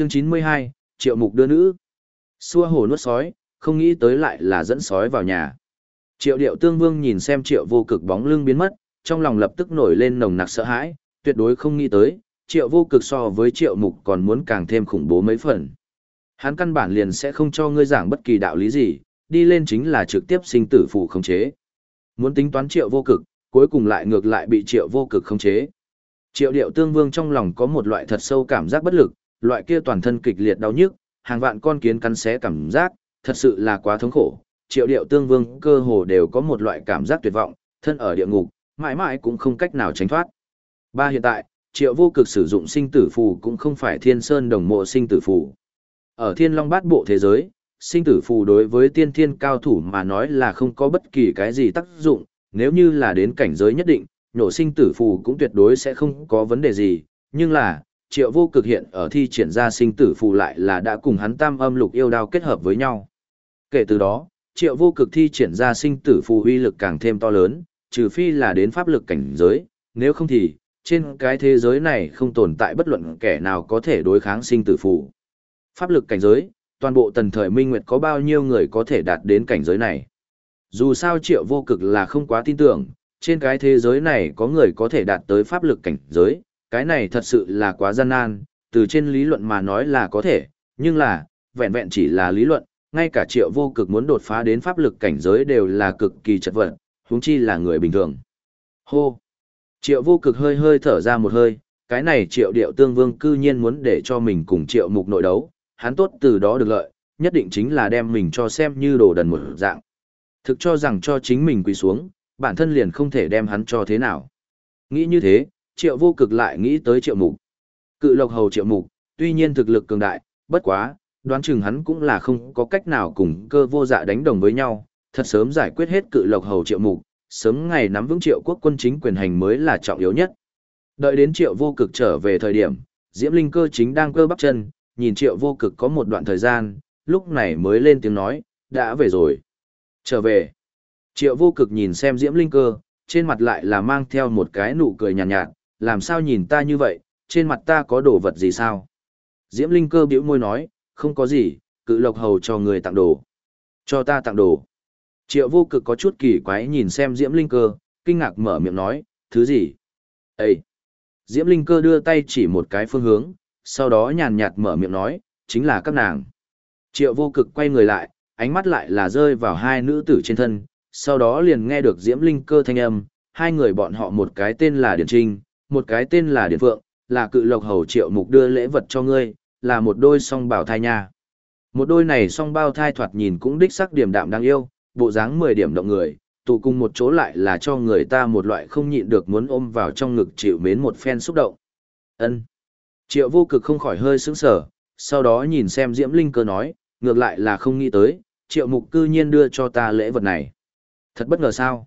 Chương 92, Triệu Mục đưa nữ. Xua hồ nuốt sói, không nghĩ tới lại là dẫn sói vào nhà. Triệu điệu tương vương nhìn xem triệu vô cực bóng lưng biến mất, trong lòng lập tức nổi lên nồng nặc sợ hãi, tuyệt đối không nghĩ tới, triệu vô cực so với triệu mục còn muốn càng thêm khủng bố mấy phần. Hắn căn bản liền sẽ không cho ngươi giảng bất kỳ đạo lý gì, đi lên chính là trực tiếp sinh tử phụ khống chế. Muốn tính toán triệu vô cực, cuối cùng lại ngược lại bị triệu vô cực khống chế. Triệu điệu tương vương trong lòng có một loại thật sâu cảm giác bất lực, loại kia toàn thân kịch liệt đau nhức, hàng vạn con kiến cắn xé cảm giác, thật sự là quá thống khổ. Triệu điệu tương vương cơ hồ đều có một loại cảm giác tuyệt vọng, thân ở địa ngục, mãi mãi cũng không cách nào tránh thoát. Ba hiện tại, triệu vô cực sử dụng sinh tử phù cũng không phải thiên sơn đồng mộ sinh tử phù. Ở thiên long bát bộ thế giới, sinh tử phù đối với tiên thiên cao thủ mà nói là không có bất kỳ cái gì tác dụng, nếu như là đến cảnh giới nhất định, nổ sinh tử phù cũng tuyệt đối sẽ không có vấn đề gì, nhưng là, triệu vô cực hiện ở thi triển ra sinh tử phù lại là đã cùng hắn tam âm lục yêu đao kết hợp với nhau. Kể từ đó, triệu vô cực thi triển ra sinh tử phù uy lực càng thêm to lớn, trừ phi là đến pháp lực cảnh giới, nếu không thì, trên cái thế giới này không tồn tại bất luận kẻ nào có thể đối kháng sinh tử phù. Pháp lực cảnh giới, toàn bộ tần thời minh nguyệt có bao nhiêu người có thể đạt đến cảnh giới này. Dù sao triệu vô cực là không quá tin tưởng, trên cái thế giới này có người có thể đạt tới pháp lực cảnh giới, cái này thật sự là quá gian nan, từ trên lý luận mà nói là có thể, nhưng là, vẹn vẹn chỉ là lý luận, ngay cả triệu vô cực muốn đột phá đến pháp lực cảnh giới đều là cực kỳ chật vật, huống chi là người bình thường. Hô! Triệu vô cực hơi hơi thở ra một hơi, cái này triệu điệu tương vương cư nhiên muốn để cho mình cùng triệu mục nội đấu, hắn tốt từ đó được lợi, nhất định chính là đem mình cho xem như đồ đần một dạng. Thực cho rằng cho chính mình quỳ xuống, bản thân liền không thể đem hắn cho thế nào. Nghĩ như thế, triệu vô cực lại nghĩ tới triệu mục. Cự lộc hầu triệu mục, tuy nhiên thực lực cường đại, bất quá, đoán chừng hắn cũng là không có cách nào cùng cơ vô dạ đánh đồng với nhau, thật sớm giải quyết hết cự lộc hầu triệu mục, sớm ngày nắm vững triệu quốc quân chính quyền hành mới là trọng yếu nhất. Đợi đến triệu vô cực trở về thời điểm, Diễm Linh cơ chính đang cơ bắp chân, nhìn triệu vô cực có một đoạn thời gian, lúc này mới lên tiếng nói, đã về rồi. Trở về. Triệu vô cực nhìn xem Diễm Linh cơ, trên mặt lại là mang theo một cái nụ cười nhàn nhạt, nhạt, làm sao nhìn ta như vậy, trên mặt ta có đồ vật gì sao? Diễm Linh cơ biểu môi nói, không có gì, cự lộc hầu cho người tặng đồ. Cho ta tặng đồ. Triệu vô cực có chút kỳ quái nhìn xem Diễm Linh cơ, kinh ngạc mở miệng nói, thứ gì? Ê! Diễm Linh cơ đưa tay chỉ một cái phương hướng, sau đó nhàn nhạt mở miệng nói, chính là các nàng. Triệu vô cực quay người lại, ánh mắt lại là rơi vào hai nữ tử trên thân, sau đó liền nghe được Diễm Linh cơ thanh âm, hai người bọn họ một cái tên là Điển Trinh, một cái tên là Điện Phượng, là cự lộc hầu triệu mục đưa lễ vật cho ngươi, là một đôi song bảo thai nha. Một đôi này song bao thai thoạt nhìn cũng đích sắc điểm đạm đáng yêu, bộ dáng 10 điểm động người, tụ cùng một chỗ lại là cho người ta một loại không nhịn được muốn ôm vào trong ngực chịu mến một phen xúc động. Ân. Triệu vô cực không khỏi hơi sững sờ, sau đó nhìn xem Diễm Linh cơ nói, ngược lại là không nghĩ tới, triệu mục cư nhiên đưa cho ta lễ vật này. Thật bất ngờ sao?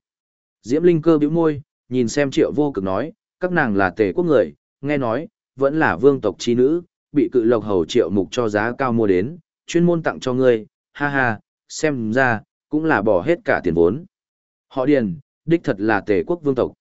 Diễm Linh cơ bĩu môi, nhìn xem triệu vô cực nói, các nàng là tề quốc người, nghe nói, vẫn là vương tộc chi nữ, bị cự lộc hầu triệu mục cho giá cao mua đến, chuyên môn tặng cho ngươi, ha ha, xem ra, cũng là bỏ hết cả tiền vốn. Họ điền, đích thật là tề quốc vương tộc.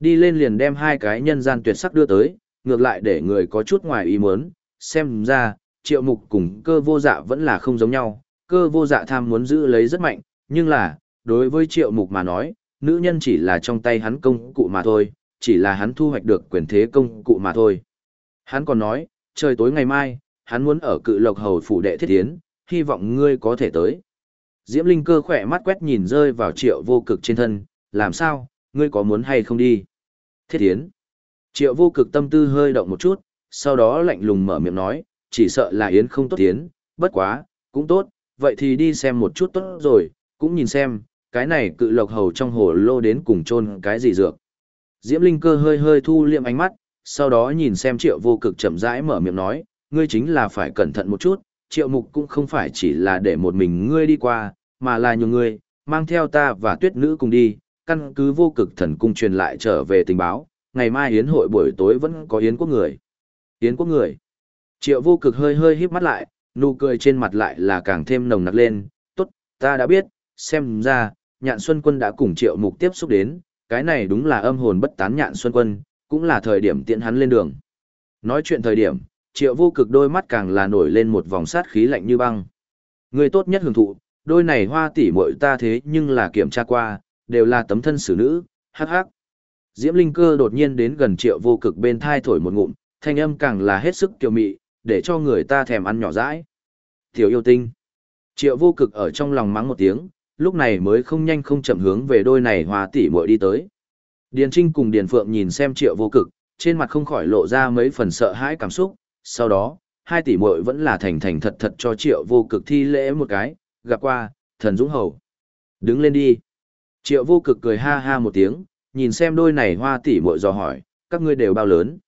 Đi lên liền đem hai cái nhân gian tuyệt sắc đưa tới, ngược lại để người có chút ngoài ý muốn, xem ra, triệu mục cùng cơ vô dạ vẫn là không giống nhau, cơ vô dạ tham muốn giữ lấy rất mạnh, nhưng là, đối với triệu mục mà nói, nữ nhân chỉ là trong tay hắn công cụ mà thôi, chỉ là hắn thu hoạch được quyền thế công cụ mà thôi. Hắn còn nói, trời tối ngày mai, hắn muốn ở cự lộc hầu phủ đệ thiết tiến, hy vọng ngươi có thể tới. Diễm Linh cơ khỏe mắt quét nhìn rơi vào triệu vô cực trên thân, làm sao, ngươi có muốn hay không đi? Thiết tiến. Triệu vô cực tâm tư hơi động một chút, sau đó lạnh lùng mở miệng nói, chỉ sợ là Yến không tốt tiến, bất quá, cũng tốt, vậy thì đi xem một chút tốt rồi, cũng nhìn xem, cái này cự lộc hầu trong hồ lô đến cùng chôn cái gì dược. Diễm Linh cơ hơi hơi thu liệm ánh mắt, sau đó nhìn xem triệu vô cực chậm rãi mở miệng nói, ngươi chính là phải cẩn thận một chút, triệu mục cũng không phải chỉ là để một mình ngươi đi qua, mà là nhiều người, mang theo ta và tuyết nữ cùng đi, căn cứ vô cực thần cung truyền lại trở về tình báo, ngày mai yến hội buổi tối vẫn có yến quốc người. Yến quốc người. Triệu vô cực hơi hơi híp mắt lại, nụ cười trên mặt lại là càng thêm nồng nặc lên, tốt, ta đã biết, xem ra, nhạn xuân quân đã cùng triệu mục tiếp xúc đến, cái này đúng là âm hồn bất tán nhạn xuân quân, cũng là thời điểm tiện hắn lên đường. Nói chuyện thời điểm, triệu vô cực đôi mắt càng là nổi lên một vòng sát khí lạnh như băng. Người tốt nhất hưởng thụ, đôi này hoa tỷ muội ta thế nhưng là kiểm tra qua, đều là tấm thân xử nữ, hắc hắc. Diễm Linh Cơ đột nhiên đến gần triệu vô cực bên thai thổi một ngụm, thanh âm càng là hết sức kiều mị, để cho người ta thèm ăn nhỏ dãi. Tiểu yêu tinh. Triệu vô cực ở trong lòng mắng một tiếng, lúc này mới không nhanh không chậm hướng về đôi này hoa tỷ muội đi tới. Điền Trinh cùng Điền Phượng nhìn xem triệu vô cực, trên mặt không khỏi lộ ra mấy phần sợ hãi cảm xúc, sau đó, hai tỷ muội vẫn là thành thành thật thật cho triệu vô cực thi lễ một cái, gặp qua, thần dũng hầu. Đứng lên đi. Triệu vô cực cười ha ha một tiếng, nhìn xem đôi này hoa tỷ muội dò hỏi, các ngươi đều bao lớn.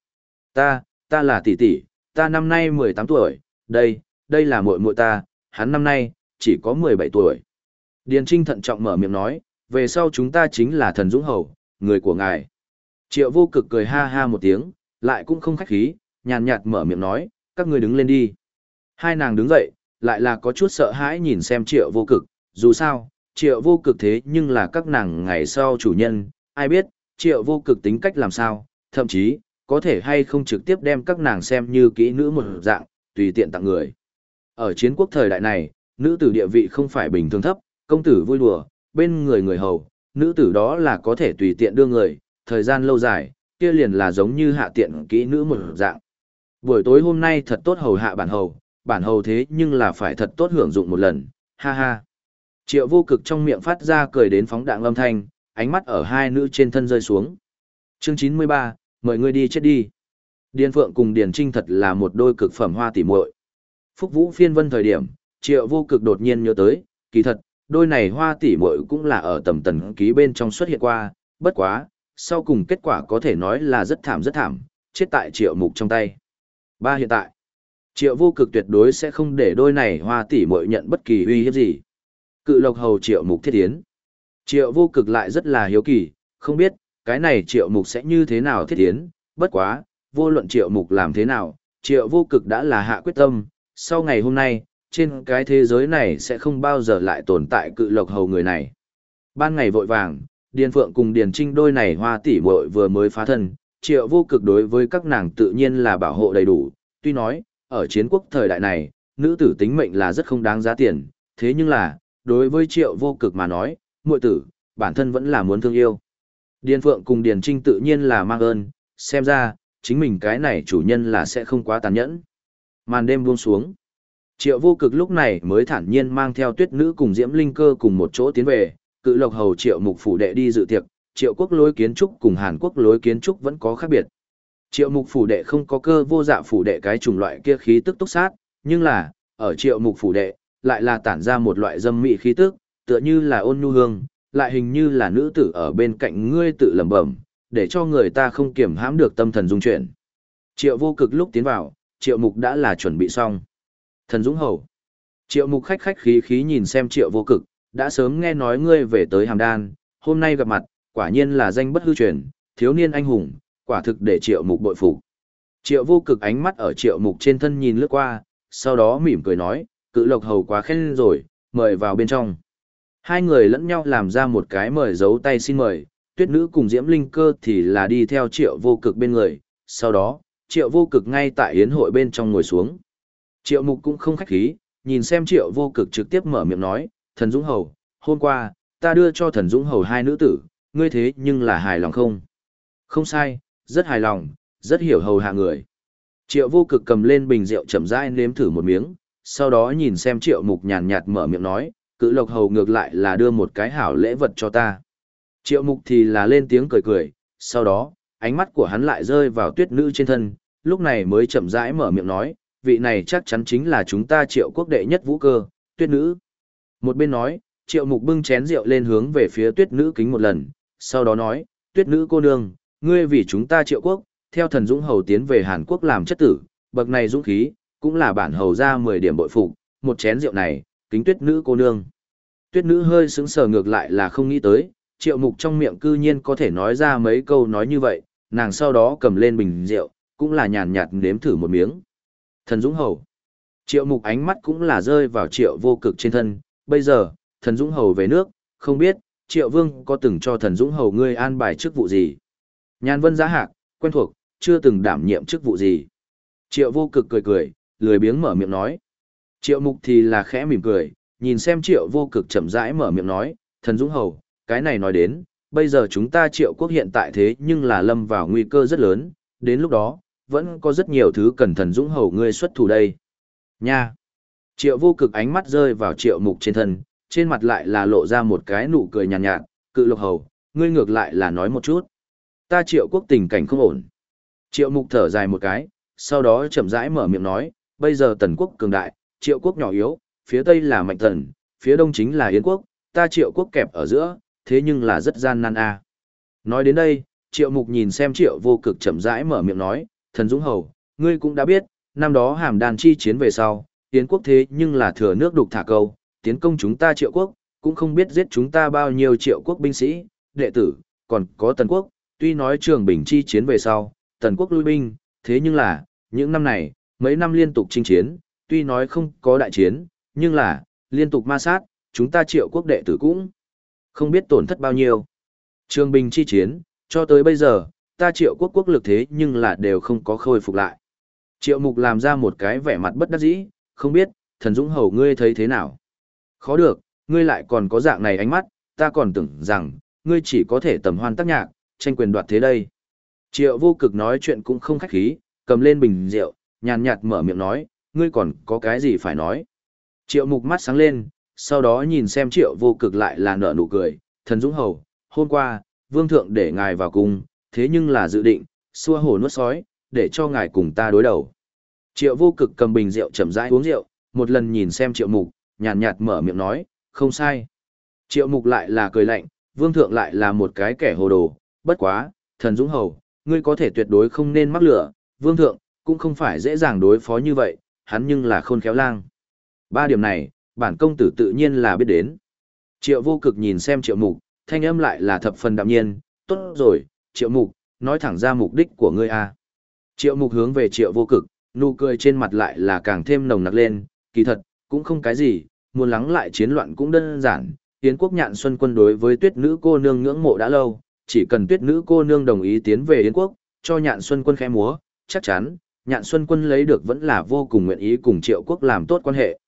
Ta, ta là tỷ tỷ, ta năm nay 18 tuổi, đây, đây là muội muội ta, hắn năm nay, chỉ có 17 tuổi. Điền Trinh thận trọng mở miệng nói, về sau chúng ta chính là thần dũng hầu, người của ngài. Triệu vô cực cười ha ha một tiếng, lại cũng không khách khí, nhàn nhạt mở miệng nói, các ngươi đứng lên đi. Hai nàng đứng dậy, lại là có chút sợ hãi nhìn xem triệu vô cực, dù sao, triệu vô cực thế nhưng là các nàng ngày sau chủ nhân, ai biết, triệu vô cực tính cách làm sao, thậm chí, có thể hay không trực tiếp đem các nàng xem như kỹ nữ một dạng, tùy tiện tặng người. Ở chiến quốc thời đại này, nữ tử địa vị không phải bình thường thấp, công tử vui đùa, bên người người hầu, nữ tử đó là có thể tùy tiện đưa người, thời gian lâu dài, kia liền là giống như hạ tiện kỹ nữ một dạng. Buổi tối hôm nay thật tốt hầu hạ bản hầu, bản hầu thế nhưng là phải thật tốt hưởng dụng một lần, ha ha. Triệu vô cực trong miệng phát ra cười đến phóng đạn âm thanh, ánh mắt ở hai nữ trên thân rơi xuống. Chương 93, mời ngươi đi chết đi. Điền Phượng cùng Điền Trinh thật là một đôi cực phẩm hoa tỉ muội. Phúc Vũ phiên vân thời điểm, Triệu vô cực đột nhiên nhớ tới, kỳ thật, đôi này hoa tỷ muội cũng là ở tầm tần ký bên trong xuất hiện qua, bất quá, sau cùng kết quả có thể nói là rất thảm rất thảm, chết tại Triệu mục trong tay. Ba hiện tại, Triệu vô cực tuyệt đối sẽ không để đôi này hoa tỷ muội nhận bất kỳ uy hiếp gì. Cự lộc hầu Triệu mục thiết tiến. Triệu vô cực lại rất là hiếu kỳ, không biết, cái này triệu mục sẽ như thế nào thiết tiến, bất quá, vô luận triệu mục làm thế nào, triệu vô cực đã là hạ quyết tâm, sau ngày hôm nay, trên cái thế giới này sẽ không bao giờ lại tồn tại cự lộc hầu người này. Ban ngày vội vàng, Điền Phượng cùng Điền Trinh đôi này hoa tỷ muội vừa mới phá thân, triệu vô cực đối với các nàng tự nhiên là bảo hộ đầy đủ, tuy nói, ở chiến quốc thời đại này, nữ tử tính mệnh là rất không đáng giá tiền, thế nhưng là, đối với triệu vô cực mà nói, muội tử, bản thân vẫn là muốn thương yêu. Điền Phượng cùng Điền Trinh tự nhiên là mang ơn, xem ra, chính mình cái này chủ nhân là sẽ không quá tàn nhẫn. Màn đêm buông xuống. Triệu vô cực lúc này mới thản nhiên mang theo tuyết nữ cùng Diễm Linh Cơ cùng một chỗ tiến về, cự lộc hầu triệu mục phủ đệ đi dự tiệc, triệu quốc lối kiến trúc cùng Hàn Quốc lối kiến trúc vẫn có khác biệt. Triệu mục phủ đệ không có cơ vô dạ phủ đệ cái chủng loại kia khí tức túc sát, nhưng là, ở triệu mục phủ đệ, lại là tản ra một loại dâm mị khí tức, tựa như là ôn nhu hương, lại hình như là nữ tử ở bên cạnh ngươi tự lẩm bẩm, để cho người ta không kiểm hãm được tâm thần dung chuyển. Triệu vô cực lúc tiến vào, triệu mục đã là chuẩn bị xong. Thần Dũng Hầu. Triệu mục khách khách khí khí nhìn xem triệu vô cực, đã sớm nghe nói ngươi về tới hàm đan, hôm nay gặp mặt, quả nhiên là danh bất hư truyền, thiếu niên anh hùng, quả thực để triệu mục bội phục. Triệu vô cực ánh mắt ở triệu mục trên thân nhìn lướt qua, sau đó mỉm cười nói, cự lộc hầu quá khen rồi, mời vào bên trong. Hai người lẫn nhau làm ra một cái mời giấu tay xin mời, tuyết nữ cùng diễm linh cơ thì là đi theo triệu vô cực bên người, sau đó, triệu vô cực ngay tại yến hội bên trong ngồi xuống. Triệu mục cũng không khách khí, nhìn xem triệu vô cực trực tiếp mở miệng nói, thần Dũng Hầu, hôm qua, ta đưa cho thần Dũng Hầu hai nữ tử, ngươi thế nhưng là hài lòng không? Không sai, rất hài lòng, rất hiểu hầu hạ người. Triệu vô cực cầm lên bình rượu chậm rãi nếm thử một miếng, sau đó nhìn xem triệu mục nhàn nhạt mở miệng nói, cự lộc hầu ngược lại là đưa một cái hảo lễ vật cho ta. Triệu mục thì là lên tiếng cười cười, sau đó, ánh mắt của hắn lại rơi vào tuyết nữ trên thân, lúc này mới chậm rãi mở miệng nói, vị này chắc chắn chính là chúng ta triệu quốc đệ nhất vũ cơ, tuyết nữ. Một bên nói, triệu mục bưng chén rượu lên hướng về phía tuyết nữ kính một lần, sau đó nói, tuyết nữ cô nương, ngươi vì chúng ta triệu quốc, theo thần dũng hầu tiến về Hàn Quốc làm chất tử, bậc này dũng khí, cũng là bản hầu ra 10 điểm bội phục, một chén rượu này, kính tuyết nữ cô nương. Tuyết nữ hơi sững sờ ngược lại là không nghĩ tới, triệu mục trong miệng cư nhiên có thể nói ra mấy câu nói như vậy, nàng sau đó cầm lên bình rượu, cũng là nhàn nhạt nếm thử một miếng. Thần Dũng Hầu. Triệu mục ánh mắt cũng là rơi vào triệu vô cực trên thân, bây giờ, thần Dũng Hầu về nước, không biết, triệu vương có từng cho thần Dũng Hầu ngươi an bài chức vụ gì. Nhàn vân giá hạc, quen thuộc, chưa từng đảm nhiệm chức vụ gì. Triệu vô cực cười cười, lười biếng mở miệng nói. Triệu mục thì là khẽ mỉm cười, nhìn xem triệu vô cực chậm rãi mở miệng nói, thần dũng hầu, cái này nói đến, bây giờ chúng ta triệu quốc hiện tại thế nhưng là lâm vào nguy cơ rất lớn, đến lúc đó, vẫn có rất nhiều thứ cần thần dũng hầu ngươi xuất thủ đây. Nha! Triệu vô cực ánh mắt rơi vào triệu mục trên thân, trên mặt lại là lộ ra một cái nụ cười nhàn nhạt, nhạt, cự lục hầu, ngươi ngược lại là nói một chút. Ta triệu quốc tình cảnh không ổn. Triệu mục thở dài một cái, sau đó chậm rãi mở miệng nói, bây giờ tần quốc cường đại, triệu quốc nhỏ yếu, phía tây là mạnh tần, phía đông chính là yến quốc, ta triệu quốc kẹp ở giữa, thế nhưng là rất gian nan a. Nói đến đây, triệu mục nhìn xem triệu vô cực chậm rãi mở miệng nói, thần dũng hầu, ngươi cũng đã biết, năm đó hàm đàn chi chiến về sau, tiến quốc thế nhưng là thừa nước đục thả câu, tiến công chúng ta triệu quốc, cũng không biết giết chúng ta bao nhiêu triệu quốc binh sĩ, đệ tử, còn có tần quốc, tuy nói trường bình chi chiến về sau, tần quốc lui binh, thế nhưng là, những năm này, mấy năm liên tục chinh chiến, tuy nói không có đại chiến, nhưng là, liên tục ma sát, chúng ta triệu quốc đệ tử cũng không biết tổn thất bao nhiêu. Trường bình chi chiến, cho tới bây giờ, ta triệu quốc quốc lực thế nhưng là đều không có khôi phục lại. Triệu mục làm ra một cái vẻ mặt bất đắc dĩ, không biết, thần dũng hầu ngươi thấy thế nào. Khó được, ngươi lại còn có dạng này ánh mắt, ta còn tưởng rằng, ngươi chỉ có thể tầm hoan tác nhạc, tranh quyền đoạt thế đây. Triệu vô cực nói chuyện cũng không khách khí, cầm lên bình rượu, nhàn nhạt mở miệng nói, ngươi còn có cái gì phải nói. Triệu mục mắt sáng lên, sau đó nhìn xem triệu vô cực lại là nở nụ cười, thần dũng hầu, hôm qua, vương thượng để ngài vào cung, thế nhưng là dự định, xua hổ nuốt sói, để cho ngài cùng ta đối đầu. Triệu vô cực cầm bình rượu chậm rãi uống rượu, một lần nhìn xem triệu mục, nhàn nhạt mở miệng nói, không sai. Triệu mục lại là cười lạnh, vương thượng lại là một cái kẻ hồ đồ, bất quá, thần dũng hầu, ngươi có thể tuyệt đối không nên mắc lửa, vương thượng, cũng không phải dễ dàng đối phó như vậy, hắn nhưng là khôn khéo lang. Ba điểm này, bản công tử tự nhiên là biết đến. Triệu vô cực nhìn xem triệu mục, thanh âm lại là thập phần đạm nhiên, tốt rồi, triệu mục, nói thẳng ra mục đích của ngươi a. À. Triệu mục hướng về triệu vô cực, nụ cười trên mặt lại là càng thêm nồng nặc lên, kỳ thật, cũng không cái gì, muốn lắng lại chiến loạn cũng đơn giản. Tiến quốc nhạn xuân quân đối với tuyết nữ cô nương ngưỡng mộ đã lâu, chỉ cần tuyết nữ cô nương đồng ý tiến về Yến quốc, cho nhạn xuân quân khẽ múa, chắc chắn, nhạn xuân quân lấy được vẫn là vô cùng nguyện ý cùng triệu quốc làm tốt quan hệ.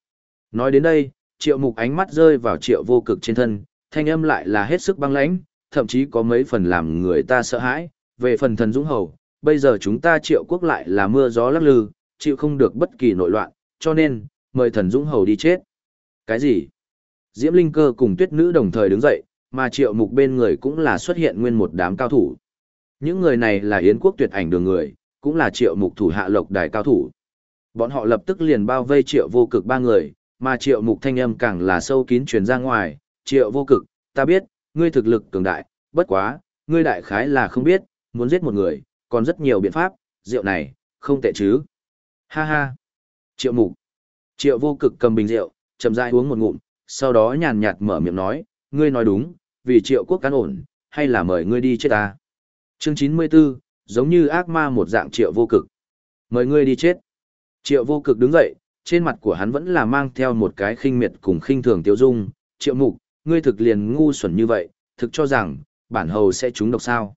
Nói đến đây, triệu mục ánh mắt rơi vào triệu vô cực trên thân, thanh âm lại là hết sức băng lãnh, thậm chí có mấy phần làm người ta sợ hãi, về phần thần dũng hầu, bây giờ chúng ta triệu quốc lại là mưa gió lắc lư, chịu không được bất kỳ nội loạn, cho nên, mời thần dũng hầu đi chết. Cái gì? Diễm Linh Cơ cùng tuyết nữ đồng thời đứng dậy, mà triệu mục bên người cũng là xuất hiện nguyên một đám cao thủ. Những người này là Yến quốc tuyệt ảnh đường người, cũng là triệu mục thủ hạ lộc đài cao thủ. Bọn họ lập tức liền bao vây triệu vô cực ba người, mà triệu mục thanh âm càng là sâu kín truyền ra ngoài. Triệu vô cực, ta biết, ngươi thực lực cường đại, bất quá, ngươi đại khái là không biết, muốn giết một người, còn rất nhiều biện pháp, rượu này, không tệ chứ. Ha ha. Triệu mục. Triệu vô cực cầm bình rượu, chậm rãi uống một ngụm, sau đó nhàn nhạt mở miệng nói, ngươi nói đúng, vì triệu quốc cán ổn, hay là mời ngươi đi chết ta. Chương 94, giống như ác ma một dạng triệu vô cực. Mời ngươi đi chết. Triệu vô cực đứng dậy, trên mặt của hắn vẫn là mang theo một cái khinh miệt cùng khinh thường tiêu dung. Triệu mục, ngươi thực liền ngu xuẩn như vậy, thực cho rằng, bản hầu sẽ trúng độc sao.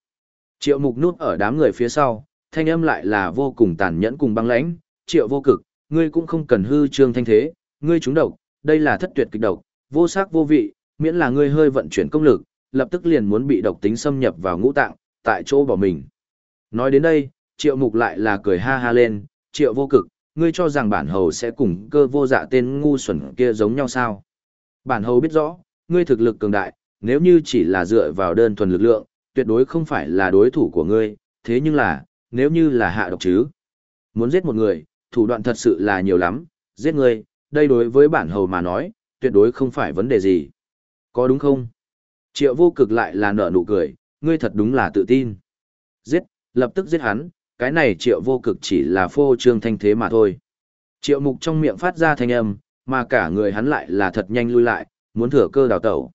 Triệu mục nút ở đám người phía sau, thanh âm lại là vô cùng tàn nhẫn cùng băng lãnh. Triệu vô cực, ngươi cũng không cần hư trương thanh thế, ngươi trúng độc, đây là thất tuyệt kịch độc, vô sắc vô vị, miễn là ngươi hơi vận chuyển công lực, lập tức liền muốn bị độc tính xâm nhập vào ngũ tạng, tại chỗ bỏ mình. Nói đến đây, triệu mục lại là cười ha ha lên, triệu vô cực, ngươi cho rằng bản hầu sẽ cùng cơ vô dạ tên ngu xuẩn kia giống nhau sao. Bản hầu biết rõ, ngươi thực lực cường đại, nếu như chỉ là dựa vào đơn thuần lực lượng, tuyệt đối không phải là đối thủ của ngươi, thế nhưng là, nếu như là hạ độc chứ. Muốn giết một người, thủ đoạn thật sự là nhiều lắm, giết ngươi, đây đối với bản hầu mà nói, tuyệt đối không phải vấn đề gì. Có đúng không? Triệu vô cực lại là nở nụ cười, ngươi thật đúng là tự tin. Giết, lập tức giết hắn, cái này triệu vô cực chỉ là phô trương thanh thế mà thôi. Triệu mục trong miệng phát ra thanh âm, mà cả người hắn lại là thật nhanh lui lại, muốn thừa cơ đào tẩu.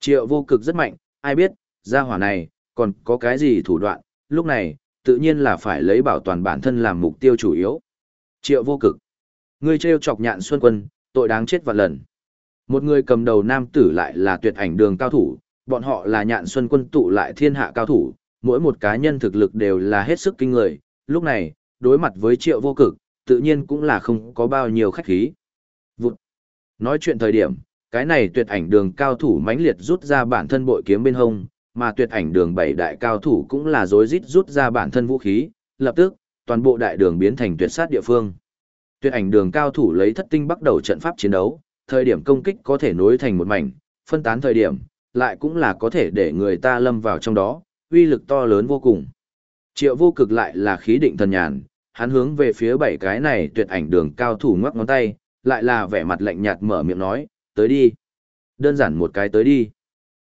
Triệu vô cực rất mạnh, ai biết, gia hỏa này, còn có cái gì thủ đoạn, lúc này, tự nhiên là phải lấy bảo toàn bản thân làm mục tiêu chủ yếu. Triệu vô cực. Ngươi trêu chọc nhạn xuân quân, tội đáng chết vạn lần. Một người cầm đầu nam tử lại là tuyệt ảnh đường cao thủ, bọn họ là nhạn xuân quân tụ lại thiên hạ cao thủ, mỗi một cá nhân thực lực đều là hết sức kinh người. Lúc này, đối mặt với triệu vô cực, tự nhiên cũng là không có bao nhiêu khách khí. Vụt. Nói chuyện thời điểm, cái này tuyệt ảnh đường cao thủ mãnh liệt rút ra bản thân bội kiếm bên hông, mà tuyệt ảnh đường bảy đại cao thủ cũng là rối rít rút ra bản thân vũ khí, lập tức, toàn bộ đại đường biến thành tuyệt sát địa phương. Tuyệt ảnh đường cao thủ lấy thất tinh bắt đầu trận pháp chiến đấu, thời điểm công kích có thể nối thành một mảnh, phân tán thời điểm, lại cũng là có thể để người ta lâm vào trong đó, uy lực to lớn vô cùng. Triệu vô cực lại là khí định thần nhàn, hắn hướng về phía bảy cái này tuyệt ảnh đường cao thủ ngoắc ngón tay, lại là vẻ mặt lạnh nhạt mở miệng nói, tới đi. Đơn giản một cái tới đi.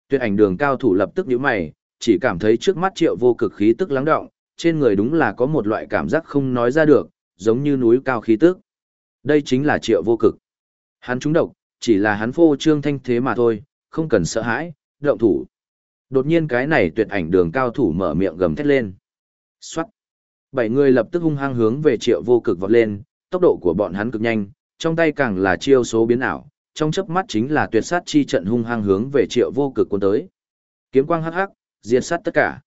Tuyệt ảnh đường cao thủ lập tức nhíu mày, chỉ cảm thấy trước mắt triệu vô cực khí tức lắng động, trên người đúng là có một loại cảm giác không nói ra được, giống như núi cao khí tức. Đây chính là triệu vô cực. Hắn trúng độc, chỉ là hắn phô trương thanh thế mà thôi, không cần sợ hãi, động thủ. Đột nhiên cái này tuyệt ảnh đường cao thủ mở miệng gầm thét lên. Xoát. Bảy người lập tức hung hăng hướng về triệu vô cực vọt lên, tốc độ của bọn hắn cực nhanh, trong tay càng là chiêu số biến ảo, trong chớp mắt chính là tuyệt sát chi trận hung hăng hướng về triệu vô cực cuốn tới. Kiếm quang hắc hắc, diệt sát tất cả.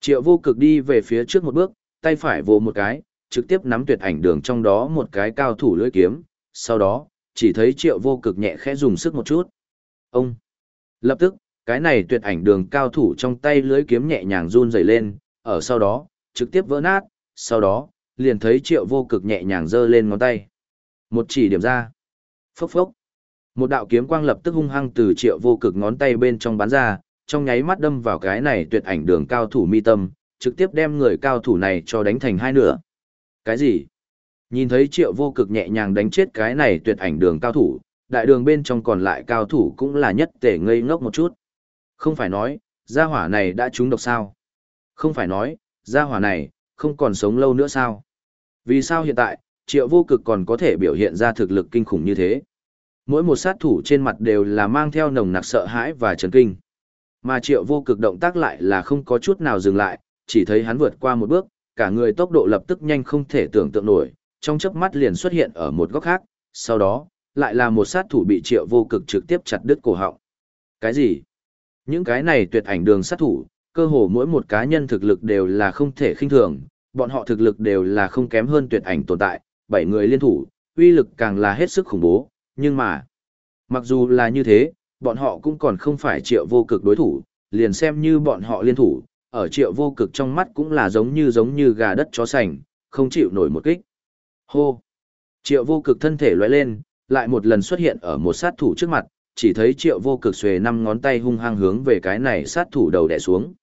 Triệu vô cực đi về phía trước một bước, tay phải vồ một cái, trực tiếp nắm tuyệt ảnh đường trong đó một cái cao thủ lưỡi kiếm, sau đó, chỉ thấy triệu vô cực nhẹ khẽ dùng sức một chút. Ông! Lập tức, cái này tuyệt ảnh đường cao thủ trong tay lưỡi kiếm nhẹ nhàng run rẩy lên, ở sau đó, trực tiếp vỡ nát, sau đó, liền thấy triệu vô cực nhẹ nhàng giơ lên ngón tay. Một chỉ điểm ra. Phốc phốc. Một đạo kiếm quang lập tức hung hăng từ triệu vô cực ngón tay bên trong bắn ra, trong nháy mắt đâm vào cái này tuyệt ảnh đường cao thủ mi tâm, trực tiếp đem người cao thủ này cho đánh thành hai nửa. Cái gì? Nhìn thấy triệu vô cực nhẹ nhàng đánh chết cái này tuyệt ảnh đường cao thủ, đại đường bên trong còn lại cao thủ cũng là nhất tể ngây ngốc một chút. Không phải nói, gia hỏa này đã trúng độc sao? Không phải nói, gia hỏa này, không còn sống lâu nữa sao? Vì sao hiện tại, triệu vô cực còn có thể biểu hiện ra thực lực kinh khủng như thế? Mỗi một sát thủ trên mặt đều là mang theo nồng nặc sợ hãi và chấn kinh. Mà triệu vô cực động tác lại là không có chút nào dừng lại, chỉ thấy hắn vượt qua một bước, cả người tốc độ lập tức nhanh không thể tưởng tượng nổi, trong chớp mắt liền xuất hiện ở một góc khác, sau đó, lại là một sát thủ bị triệu vô cực trực tiếp chặt đứt cổ họng. Cái gì? Những cái này tuyệt ảnh đường sát thủ, cơ hồ mỗi một cá nhân thực lực đều là không thể khinh thường, bọn họ thực lực đều là không kém hơn tuyệt ảnh tồn tại, bảy người liên thủ, uy lực càng là hết sức khủng bố, nhưng mà, mặc dù là như thế, bọn họ cũng còn không phải triệu vô cực đối thủ, liền xem như bọn họ liên thủ, ở triệu vô cực trong mắt cũng là giống như giống như gà đất chó sành, không chịu nổi một kích. Hô! Triệu vô cực thân thể lóe lên, lại một lần xuất hiện ở một sát thủ trước mặt, chỉ thấy triệu vô cực xuề năm ngón tay hung hăng hướng về cái này sát thủ đầu đè xuống.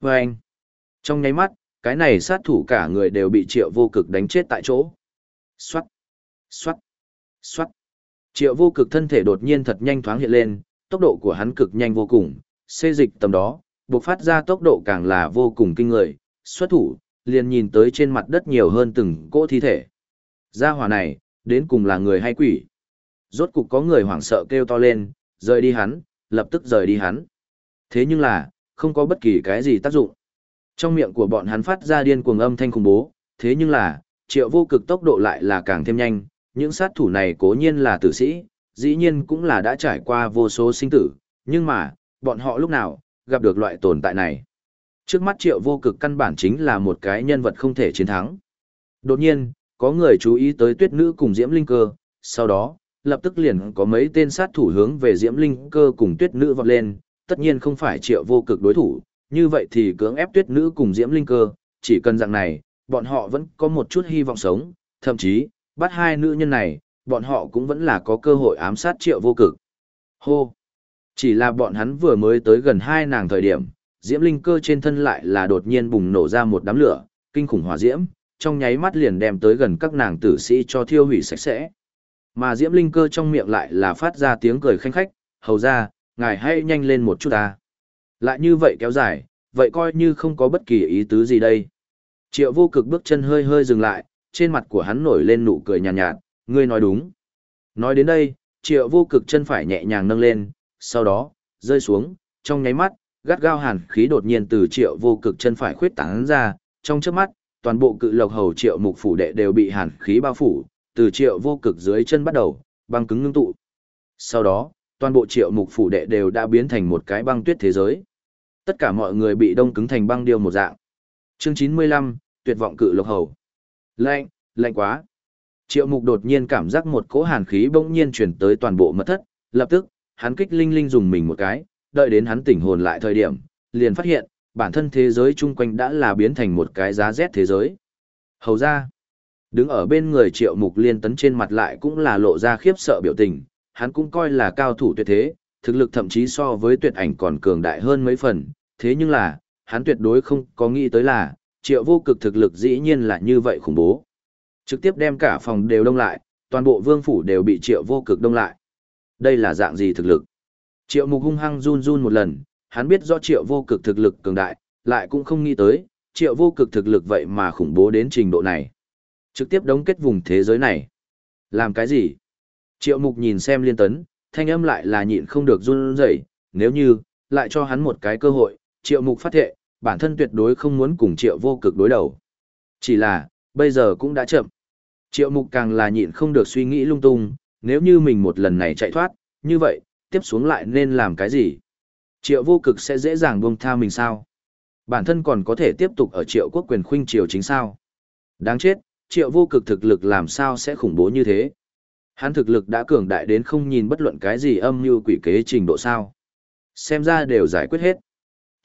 Và anh! Trong nháy mắt, cái này sát thủ cả người đều bị triệu vô cực đánh chết tại chỗ. Xoát! Xoát! Xoát! Triệu vô cực thân thể đột nhiên thật nhanh thoáng hiện lên, tốc độ của hắn cực nhanh vô cùng, xê dịch tầm đó, bộc phát ra tốc độ càng là vô cùng kinh người, xuất thủ, liền nhìn tới trên mặt đất nhiều hơn từng cỗ thi thể. Gia hỏa này, đến cùng là người hay quỷ. Rốt cục có người hoảng sợ kêu to lên, rời đi hắn, lập tức rời đi hắn. Thế nhưng là, không có bất kỳ cái gì tác dụng. Trong miệng của bọn hắn phát ra điên cuồng âm thanh khủng bố, thế nhưng là, triệu vô cực tốc độ lại là càng thêm nhanh, những sát thủ này cố nhiên là tử sĩ, dĩ nhiên cũng là đã trải qua vô số sinh tử, nhưng mà, bọn họ lúc nào, gặp được loại tồn tại này. Trước mắt triệu vô cực căn bản chính là một cái nhân vật không thể chiến thắng. Đột nhiên, có người chú ý tới tuyết nữ cùng diễm linh cơ, sau đó, lập tức liền có mấy tên sát thủ hướng về diễm linh cơ cùng tuyết nữ vọt lên, tất nhiên không phải triệu vô cực đối thủ, như vậy thì cưỡng ép tuyết nữ cùng diễm linh cơ, chỉ cần dạng này, bọn họ vẫn có một chút hy vọng sống, thậm chí, bắt hai nữ nhân này, bọn họ cũng vẫn là có cơ hội ám sát triệu vô cực. Hô! Chỉ là bọn hắn vừa mới tới gần hai nàng thời điểm, diễm linh cơ trên thân lại là đột nhiên bùng nổ ra một đám lửa, kinh khủng hỏa diễm, trong nháy mắt liền đem tới gần các nàng tử sĩ cho thiêu hủy sạch sẽ. Mà diễm linh cơ trong miệng lại là phát ra tiếng cười khanh khách, hầu ra, ngài hãy nhanh lên một chút ta. Lại như vậy kéo dài, vậy coi như không có bất kỳ ý tứ gì đây. Triệu vô cực bước chân hơi hơi dừng lại, trên mặt của hắn nổi lên nụ cười nhàn nhạt, nhạt, ngươi nói đúng. Nói đến đây, triệu vô cực chân phải nhẹ nhàng nâng lên, sau đó, rơi xuống, trong nháy mắt, gắt gao hàn khí đột nhiên từ triệu vô cực chân phải khuyết tán ra, trong trước mắt, toàn bộ cự lộc hầu triệu mục phủ đệ đều bị hàn khí bao phủ, từ triệu vô cực dưới chân bắt đầu, băng cứng ngưng tụ. Sau đó, toàn bộ triệu mục phủ đệ đều đã biến thành một cái băng tuyết thế giới. Tất cả mọi người bị đông cứng thành băng điêu một dạng. Chương 95, tuyệt vọng cự lộc hầu. Lạnh, lạnh quá. Triệu mục đột nhiên cảm giác một cỗ hàn khí bỗng nhiên chuyển tới toàn bộ mật thất, lập tức, hắn kích linh linh dùng mình một cái, đợi đến hắn tỉnh hồn lại thời điểm, liền phát hiện, bản thân thế giới chung quanh đã là biến thành một cái giá rét thế giới. Hầu ra, đứng ở bên người triệu mục liên tấn trên mặt lại cũng là lộ ra khiếp sợ biểu tình, hắn cũng coi là cao thủ tuyệt thế, thực lực thậm chí so với tuyệt ảnh còn cường đại hơn mấy phần, thế nhưng là, hắn tuyệt đối không có nghĩ tới là, triệu vô cực thực lực dĩ nhiên là như vậy khủng bố. Trực tiếp đem cả phòng đều đông lại, toàn bộ vương phủ đều bị triệu vô cực đông lại. Đây là dạng gì thực lực? Triệu mục hung hăng run run một lần, hắn biết do triệu vô cực thực lực cường đại, lại cũng không nghĩ tới, triệu vô cực thực lực vậy mà khủng bố đến trình độ này. Trực tiếp đóng kết vùng thế giới này. Làm cái gì? Triệu mục nhìn xem liên tấn, thanh âm lại là nhịn không được run rẩy nếu như, lại cho hắn một cái cơ hội, triệu mục phát thệ, bản thân tuyệt đối không muốn cùng triệu vô cực đối đầu. Chỉ là, bây giờ cũng đã chậm. Triệu mục càng là nhịn không được suy nghĩ lung tung, nếu như mình một lần này chạy thoát, như vậy, tiếp xuống lại nên làm cái gì? Triệu vô cực sẽ dễ dàng buông tha mình sao? Bản thân còn có thể tiếp tục ở triệu quốc quyền khuynh triều chính sao? Đáng chết, triệu vô cực thực lực làm sao sẽ khủng bố như thế? Hắn thực lực đã cường đại đến không nhìn bất luận cái gì âm mưu quỷ kế trình độ sao. Xem ra đều giải quyết hết.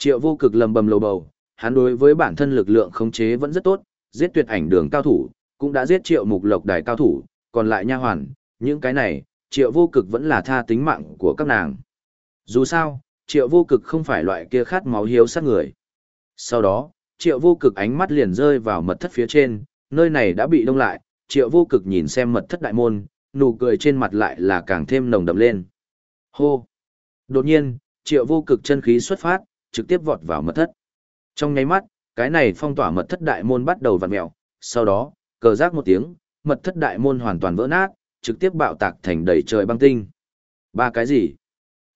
Triệu vô cực lầm bầm lầu bầu, hắn đối với bản thân lực lượng khống chế vẫn rất tốt, giết tuyệt ảnh đường cao thủ, cũng đã giết triệu mục lộc đài cao thủ, còn lại nha hoàn, những cái này, triệu vô cực vẫn là tha tính mạng của các nàng. Dù sao, triệu vô cực không phải loại kia khát máu hiếu sát người. Sau đó, triệu vô cực ánh mắt liền rơi vào mật thất phía trên, nơi này đã bị đông lại, triệu vô cực nhìn xem mật thất đại môn, nụ cười trên mặt lại là càng thêm nồng đậm lên. Hô! Đột nhiên, triệu vô cực chân khí xuất phát, trực tiếp vọt vào mật thất. Trong nháy mắt, cái này phong tỏa mật thất đại môn bắt đầu vặn mèo, sau đó, cờ rác một tiếng, mật thất đại môn hoàn toàn vỡ nát, trực tiếp bạo tạc thành đầy trời băng tinh. Ba cái gì?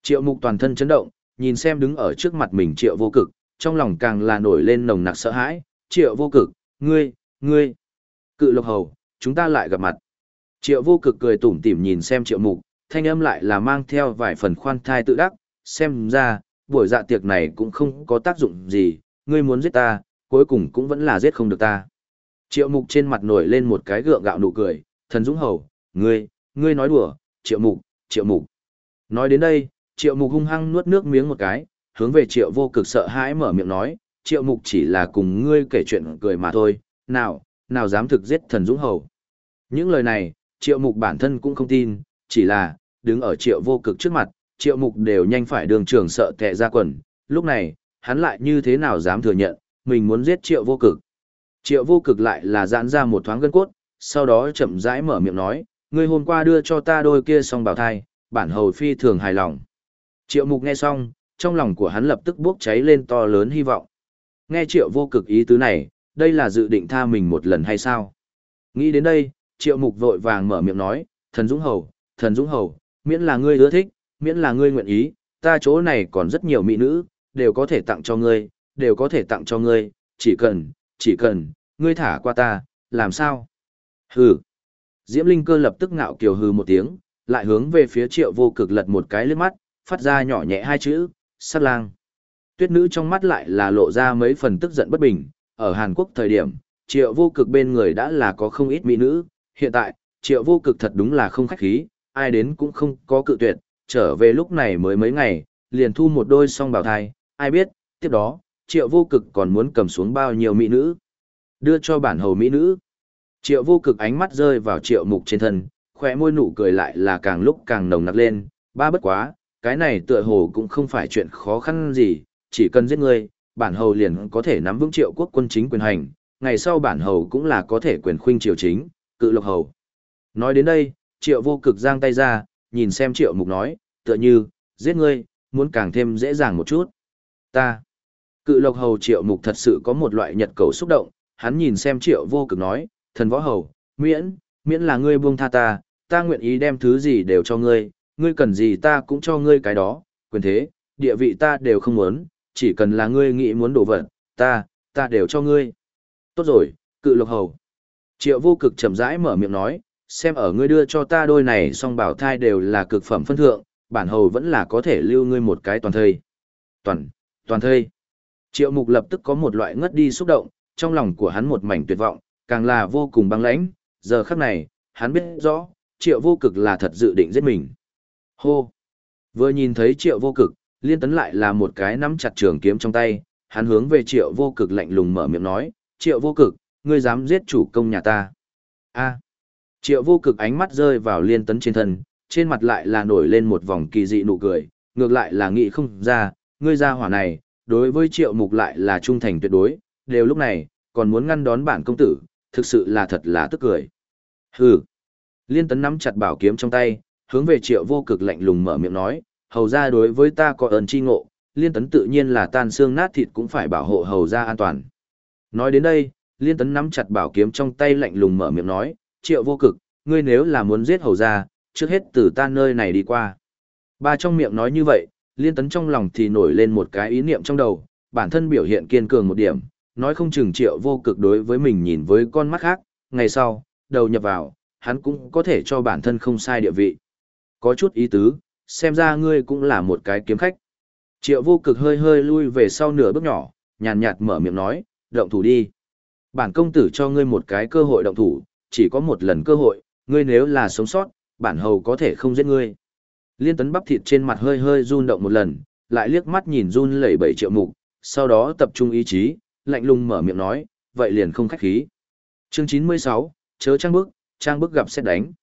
Triệu mục toàn thân chấn động, nhìn xem đứng ở trước mặt mình triệu vô cực, trong lòng càng là nổi lên nồng nặc sợ hãi, triệu vô cực, ngươi, ngươi, cự lộc hầu, chúng ta lại gặp mặt. Triệu vô cực cười tủm tỉm nhìn xem triệu mục, thanh âm lại là mang theo vài phần khoan thai tự đắc, xem ra, buổi dạ tiệc này cũng không có tác dụng gì, ngươi muốn giết ta, cuối cùng cũng vẫn là giết không được ta. Triệu mục trên mặt nổi lên một cái gượng gạo nụ cười, thần dũng hầu, ngươi, ngươi nói đùa, triệu mục, triệu mục. Nói đến đây, triệu mục hung hăng nuốt nước miếng một cái, hướng về triệu vô cực sợ hãi mở miệng nói, triệu mục chỉ là cùng ngươi kể chuyện cười mà thôi, nào, nào dám thực giết thần dũng hầu. Những lời này, triệu mục bản thân cũng không tin, chỉ là, đứng ở triệu vô cực trước mặt, triệu mục đều nhanh phải đường trường sợ tệ ra quần, lúc này, hắn lại như thế nào dám thừa nhận, mình muốn giết triệu vô cực. Triệu vô cực lại là giãn ra một thoáng gân cốt, sau đó chậm rãi mở miệng nói, ngươi hôm qua đưa cho ta đôi kia song bảo thai, bản hầu phi thường hài lòng. Triệu mục nghe xong, trong lòng của hắn lập tức bốc cháy lên to lớn hy vọng. Nghe triệu vô cực ý tứ này, đây là dự định tha mình một lần hay sao? Nghĩ đến đây, triệu mục vội vàng mở miệng nói, thần dũng hầu, thần dũng hầu, miễn là ngươi ưa thích, miễn là ngươi nguyện ý, ta chỗ này còn rất nhiều mỹ nữ, đều có thể tặng cho ngươi, đều có thể tặng cho ngươi, chỉ cần, chỉ cần, ngươi thả qua ta, làm sao? Hừ. Diễm Linh cơ lập tức ngạo kiều hừ một tiếng, lại hướng về phía triệu vô cực lật một cái lướt mắt, phát ra nhỏ nhẹ hai chữ, sát lang. Tuyết nữ trong mắt lại là lộ ra mấy phần tức giận bất bình, ở Hàn Quốc thời điểm, triệu vô cực bên người đã là có không ít mỹ nữ, hiện tại, triệu vô cực thật đúng là không khách khí, ai đến cũng không có cự tuyệt, trở về lúc này mới mấy ngày, liền thu một đôi song bào thai, ai biết, tiếp đó, triệu vô cực còn muốn cầm xuống bao nhiêu mỹ nữ. Đưa cho bản hầu mỹ nữ. Triệu vô cực ánh mắt rơi vào triệu mục trên thân, khỏe môi nụ cười lại là càng lúc càng nồng nặc lên, ba bất quá, cái này tựa hồ cũng không phải chuyện khó khăn gì, chỉ cần giết ngươi, bản hầu liền có thể nắm vững triệu quốc quân chính quyền hành, ngày sau bản hầu cũng là có thể quyền khuynh triều chính, cự lộc hầu. Nói đến đây, triệu vô cực giang tay ra, nhìn xem triệu mục nói, tựa như, giết ngươi, muốn càng thêm dễ dàng một chút. Ta. Cự lộc hầu triệu mục thật sự có một loại nhật cầu xúc động, hắn nhìn xem triệu vô cực nói, thần võ hầu, miễn, miễn là ngươi buông tha ta, ta nguyện ý đem thứ gì đều cho ngươi, ngươi cần gì ta cũng cho ngươi cái đó, quyền thế, địa vị ta đều không muốn, chỉ cần là ngươi nghĩ muốn đổ vật, ta, ta đều cho ngươi. Tốt rồi, cự lộc hầu. Triệu vô cực chậm rãi mở miệng nói, xem ở ngươi đưa cho ta đôi này song bảo thai đều là cực phẩm phân thượng, bản hầu vẫn là có thể lưu ngươi một cái toàn thây. Toàn, toàn thây. Triệu mục lập tức có một loại ngất đi xúc động, trong lòng của hắn một mảnh tuyệt vọng, càng là vô cùng băng lãnh, giờ khắc này, hắn biết rõ, triệu vô cực là thật dự định giết mình. Hô! Vừa nhìn thấy triệu vô cực, liên tấn lại là một cái nắm chặt trường kiếm trong tay, hắn hướng về triệu vô cực lạnh lùng mở miệng nói, triệu vô cực, ngươi dám giết chủ công nhà ta. a triệu vô cực ánh mắt rơi vào liên tấn trên thân, trên mặt lại là nổi lên một vòng kỳ dị nụ cười, ngược lại là nghĩ không ra, ngươi ra hỏa này, đối với triệu mục lại là trung thành tuyệt đối, đều lúc này, còn muốn ngăn đón bản công tử, thực sự là thật là tức cười. Hừ. Liên tấn nắm chặt bảo kiếm trong tay, hướng về triệu vô cực lạnh lùng mở miệng nói, hầu ra đối với ta có ơn chi ngộ, liên tấn tự nhiên là tan xương nát thịt cũng phải bảo hộ hầu ra an toàn. Nói đến đây, liên tấn nắm chặt bảo kiếm trong tay lạnh lùng mở miệng nói, triệu vô cực, ngươi nếu là muốn giết hầu ra, trước hết từ ta nơi này đi qua. Ba trong miệng nói như vậy, liên tấn trong lòng thì nổi lên một cái ý niệm trong đầu, bản thân biểu hiện kiên cường một điểm, nói không chừng triệu vô cực đối với mình nhìn với con mắt khác, ngày sau, đầu nhập vào, hắn cũng có thể cho bản thân không sai địa vị. Có chút ý tứ, xem ra ngươi cũng là một cái kiếm khách. Triệu vô cực hơi hơi lui về sau nửa bước nhỏ, nhàn nhạt mở miệng nói, động thủ đi. Bản công tử cho ngươi một cái cơ hội động thủ, chỉ có một lần cơ hội, ngươi nếu là sống sót, bản hầu có thể không giết ngươi. Liên tấn bắp thịt trên mặt hơi hơi run động một lần, lại liếc mắt nhìn run lẩy bẩy triệu mục, sau đó tập trung ý chí, lạnh lùng mở miệng nói, vậy liền không khách khí. Chương 96, chớ trang bức, trang bức gặp xét đánh.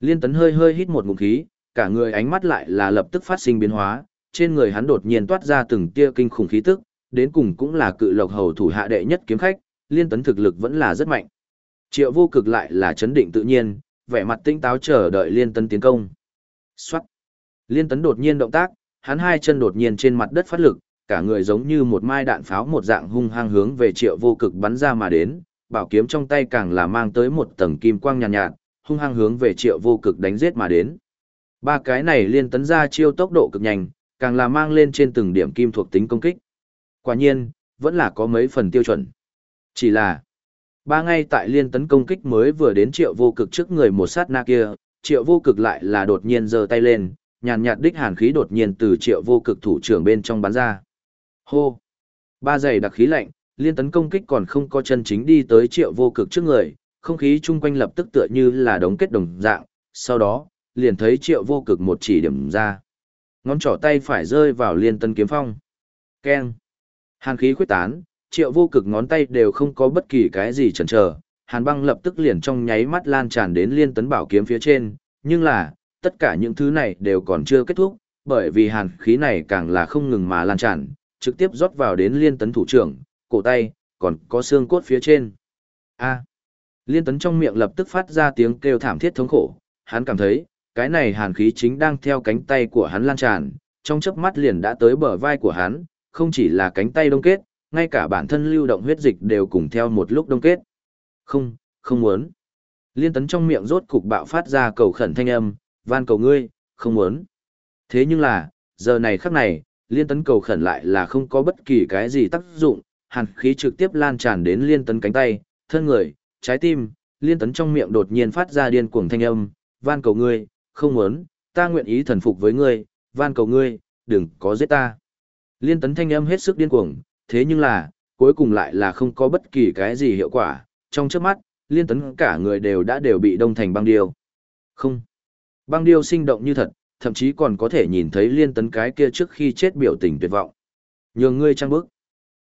Liên tấn hơi hơi hít một ngụm khí, cả người ánh mắt lại là lập tức phát sinh biến hóa, trên người hắn đột nhiên toát ra từng tia kinh khủng khí tức, đến cùng cũng là cự lộc hầu thủ hạ đệ nhất kiếm khách, liên tấn thực lực vẫn là rất mạnh. Triệu vô cực lại là chấn định tự nhiên, vẻ mặt tinh táo chờ đợi liên tấn tiến công. Xoát! Liên tấn đột nhiên động tác, hắn hai chân đột nhiên trên mặt đất phát lực, cả người giống như một mai đạn pháo một dạng hung hăng hướng về triệu vô cực bắn ra mà đến, bảo kiếm trong tay càng là mang tới một tầng kim quang nhàn nhạt, nhạt, hung hăng hướng về triệu vô cực đánh giết mà đến. Ba cái này liên tấn ra chiêu tốc độ cực nhanh, càng là mang lên trên từng điểm kim thuộc tính công kích. Quả nhiên, vẫn là có mấy phần tiêu chuẩn. Chỉ là, ba ngay tại liên tấn công kích mới vừa đến triệu vô cực trước người một sát na kia, triệu vô cực lại là đột nhiên giơ tay lên, nhàn nhạt đích hàn khí đột nhiên từ triệu vô cực thủ trưởng bên trong bắn ra. Hô! Ba giày đặc khí lạnh, liên tấn công kích còn không có chân chính đi tới triệu vô cực trước người, không khí chung quanh lập tức tựa như là đống kết đồng dạng, sau đó, liền thấy triệu vô cực một chỉ điểm ra. Ngón trỏ tay phải rơi vào liên tấn kiếm phong. Keng! Hàn khí khuyết tán, triệu vô cực ngón tay đều không có bất kỳ cái gì chần chờ, hàn băng lập tức liền trong nháy mắt lan tràn đến liên tấn bảo kiếm phía trên, nhưng là, tất cả những thứ này đều còn chưa kết thúc, bởi vì hàn khí này càng là không ngừng mà lan tràn, trực tiếp rót vào đến liên tấn thủ trưởng, cổ tay, còn có xương cốt phía trên. A. Liên tấn trong miệng lập tức phát ra tiếng kêu thảm thiết thống khổ, hắn cảm thấy, cái này hàn khí chính đang theo cánh tay của hắn lan tràn, trong chớp mắt liền đã tới bờ vai của hắn, không chỉ là cánh tay đông kết, ngay cả bản thân lưu động huyết dịch đều cùng theo một lúc đông kết. Không, không muốn. Liên tấn trong miệng rốt cục bạo phát ra cầu khẩn thanh âm, van cầu ngươi, không muốn. Thế nhưng là, giờ này khắc này, liên tấn cầu khẩn lại là không có bất kỳ cái gì tác dụng, hàn khí trực tiếp lan tràn đến liên tấn cánh tay, thân người, trái tim, liên tấn trong miệng đột nhiên phát ra điên cuồng thanh âm, van cầu ngươi, không muốn, ta nguyện ý thần phục với ngươi, van cầu ngươi, đừng có giết ta. Liên tấn thanh âm hết sức điên cuồng, thế nhưng là, cuối cùng lại là không có bất kỳ cái gì hiệu quả, trong trước mắt, liên tấn cả người đều đã đều bị đông thành băng điêu. Không. Băng điêu sinh động như thật, thậm chí còn có thể nhìn thấy liên tấn cái kia trước khi chết biểu tình tuyệt vọng. Nhường ngươi trang bước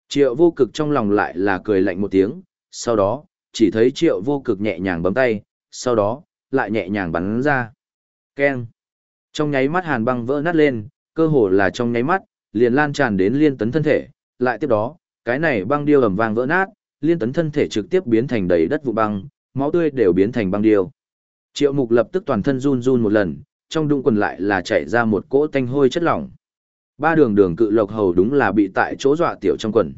Triệu vô cực trong lòng lại là cười lạnh một tiếng, sau đó, chỉ thấy triệu vô cực nhẹ nhàng bấm tay, sau đó, lại nhẹ nhàng bắn ra. Keng. Trong nháy mắt hàn băng vỡ nát lên, cơ hồ là trong nháy mắt, liền lan tràn đến liên tấn thân thể, lại tiếp đó, cái này băng điêu ầm vang vỡ nát, liên tấn thân thể trực tiếp biến thành đầy đất vụ băng, máu tươi đều biến thành băng điêu. Triệu mục lập tức toàn thân run run một lần, trong đụng quần lại là chảy ra một cỗ tanh hôi chất lỏng. Ba đường đường cự lộc hầu đúng là bị tại chỗ dọa tiểu trong quần.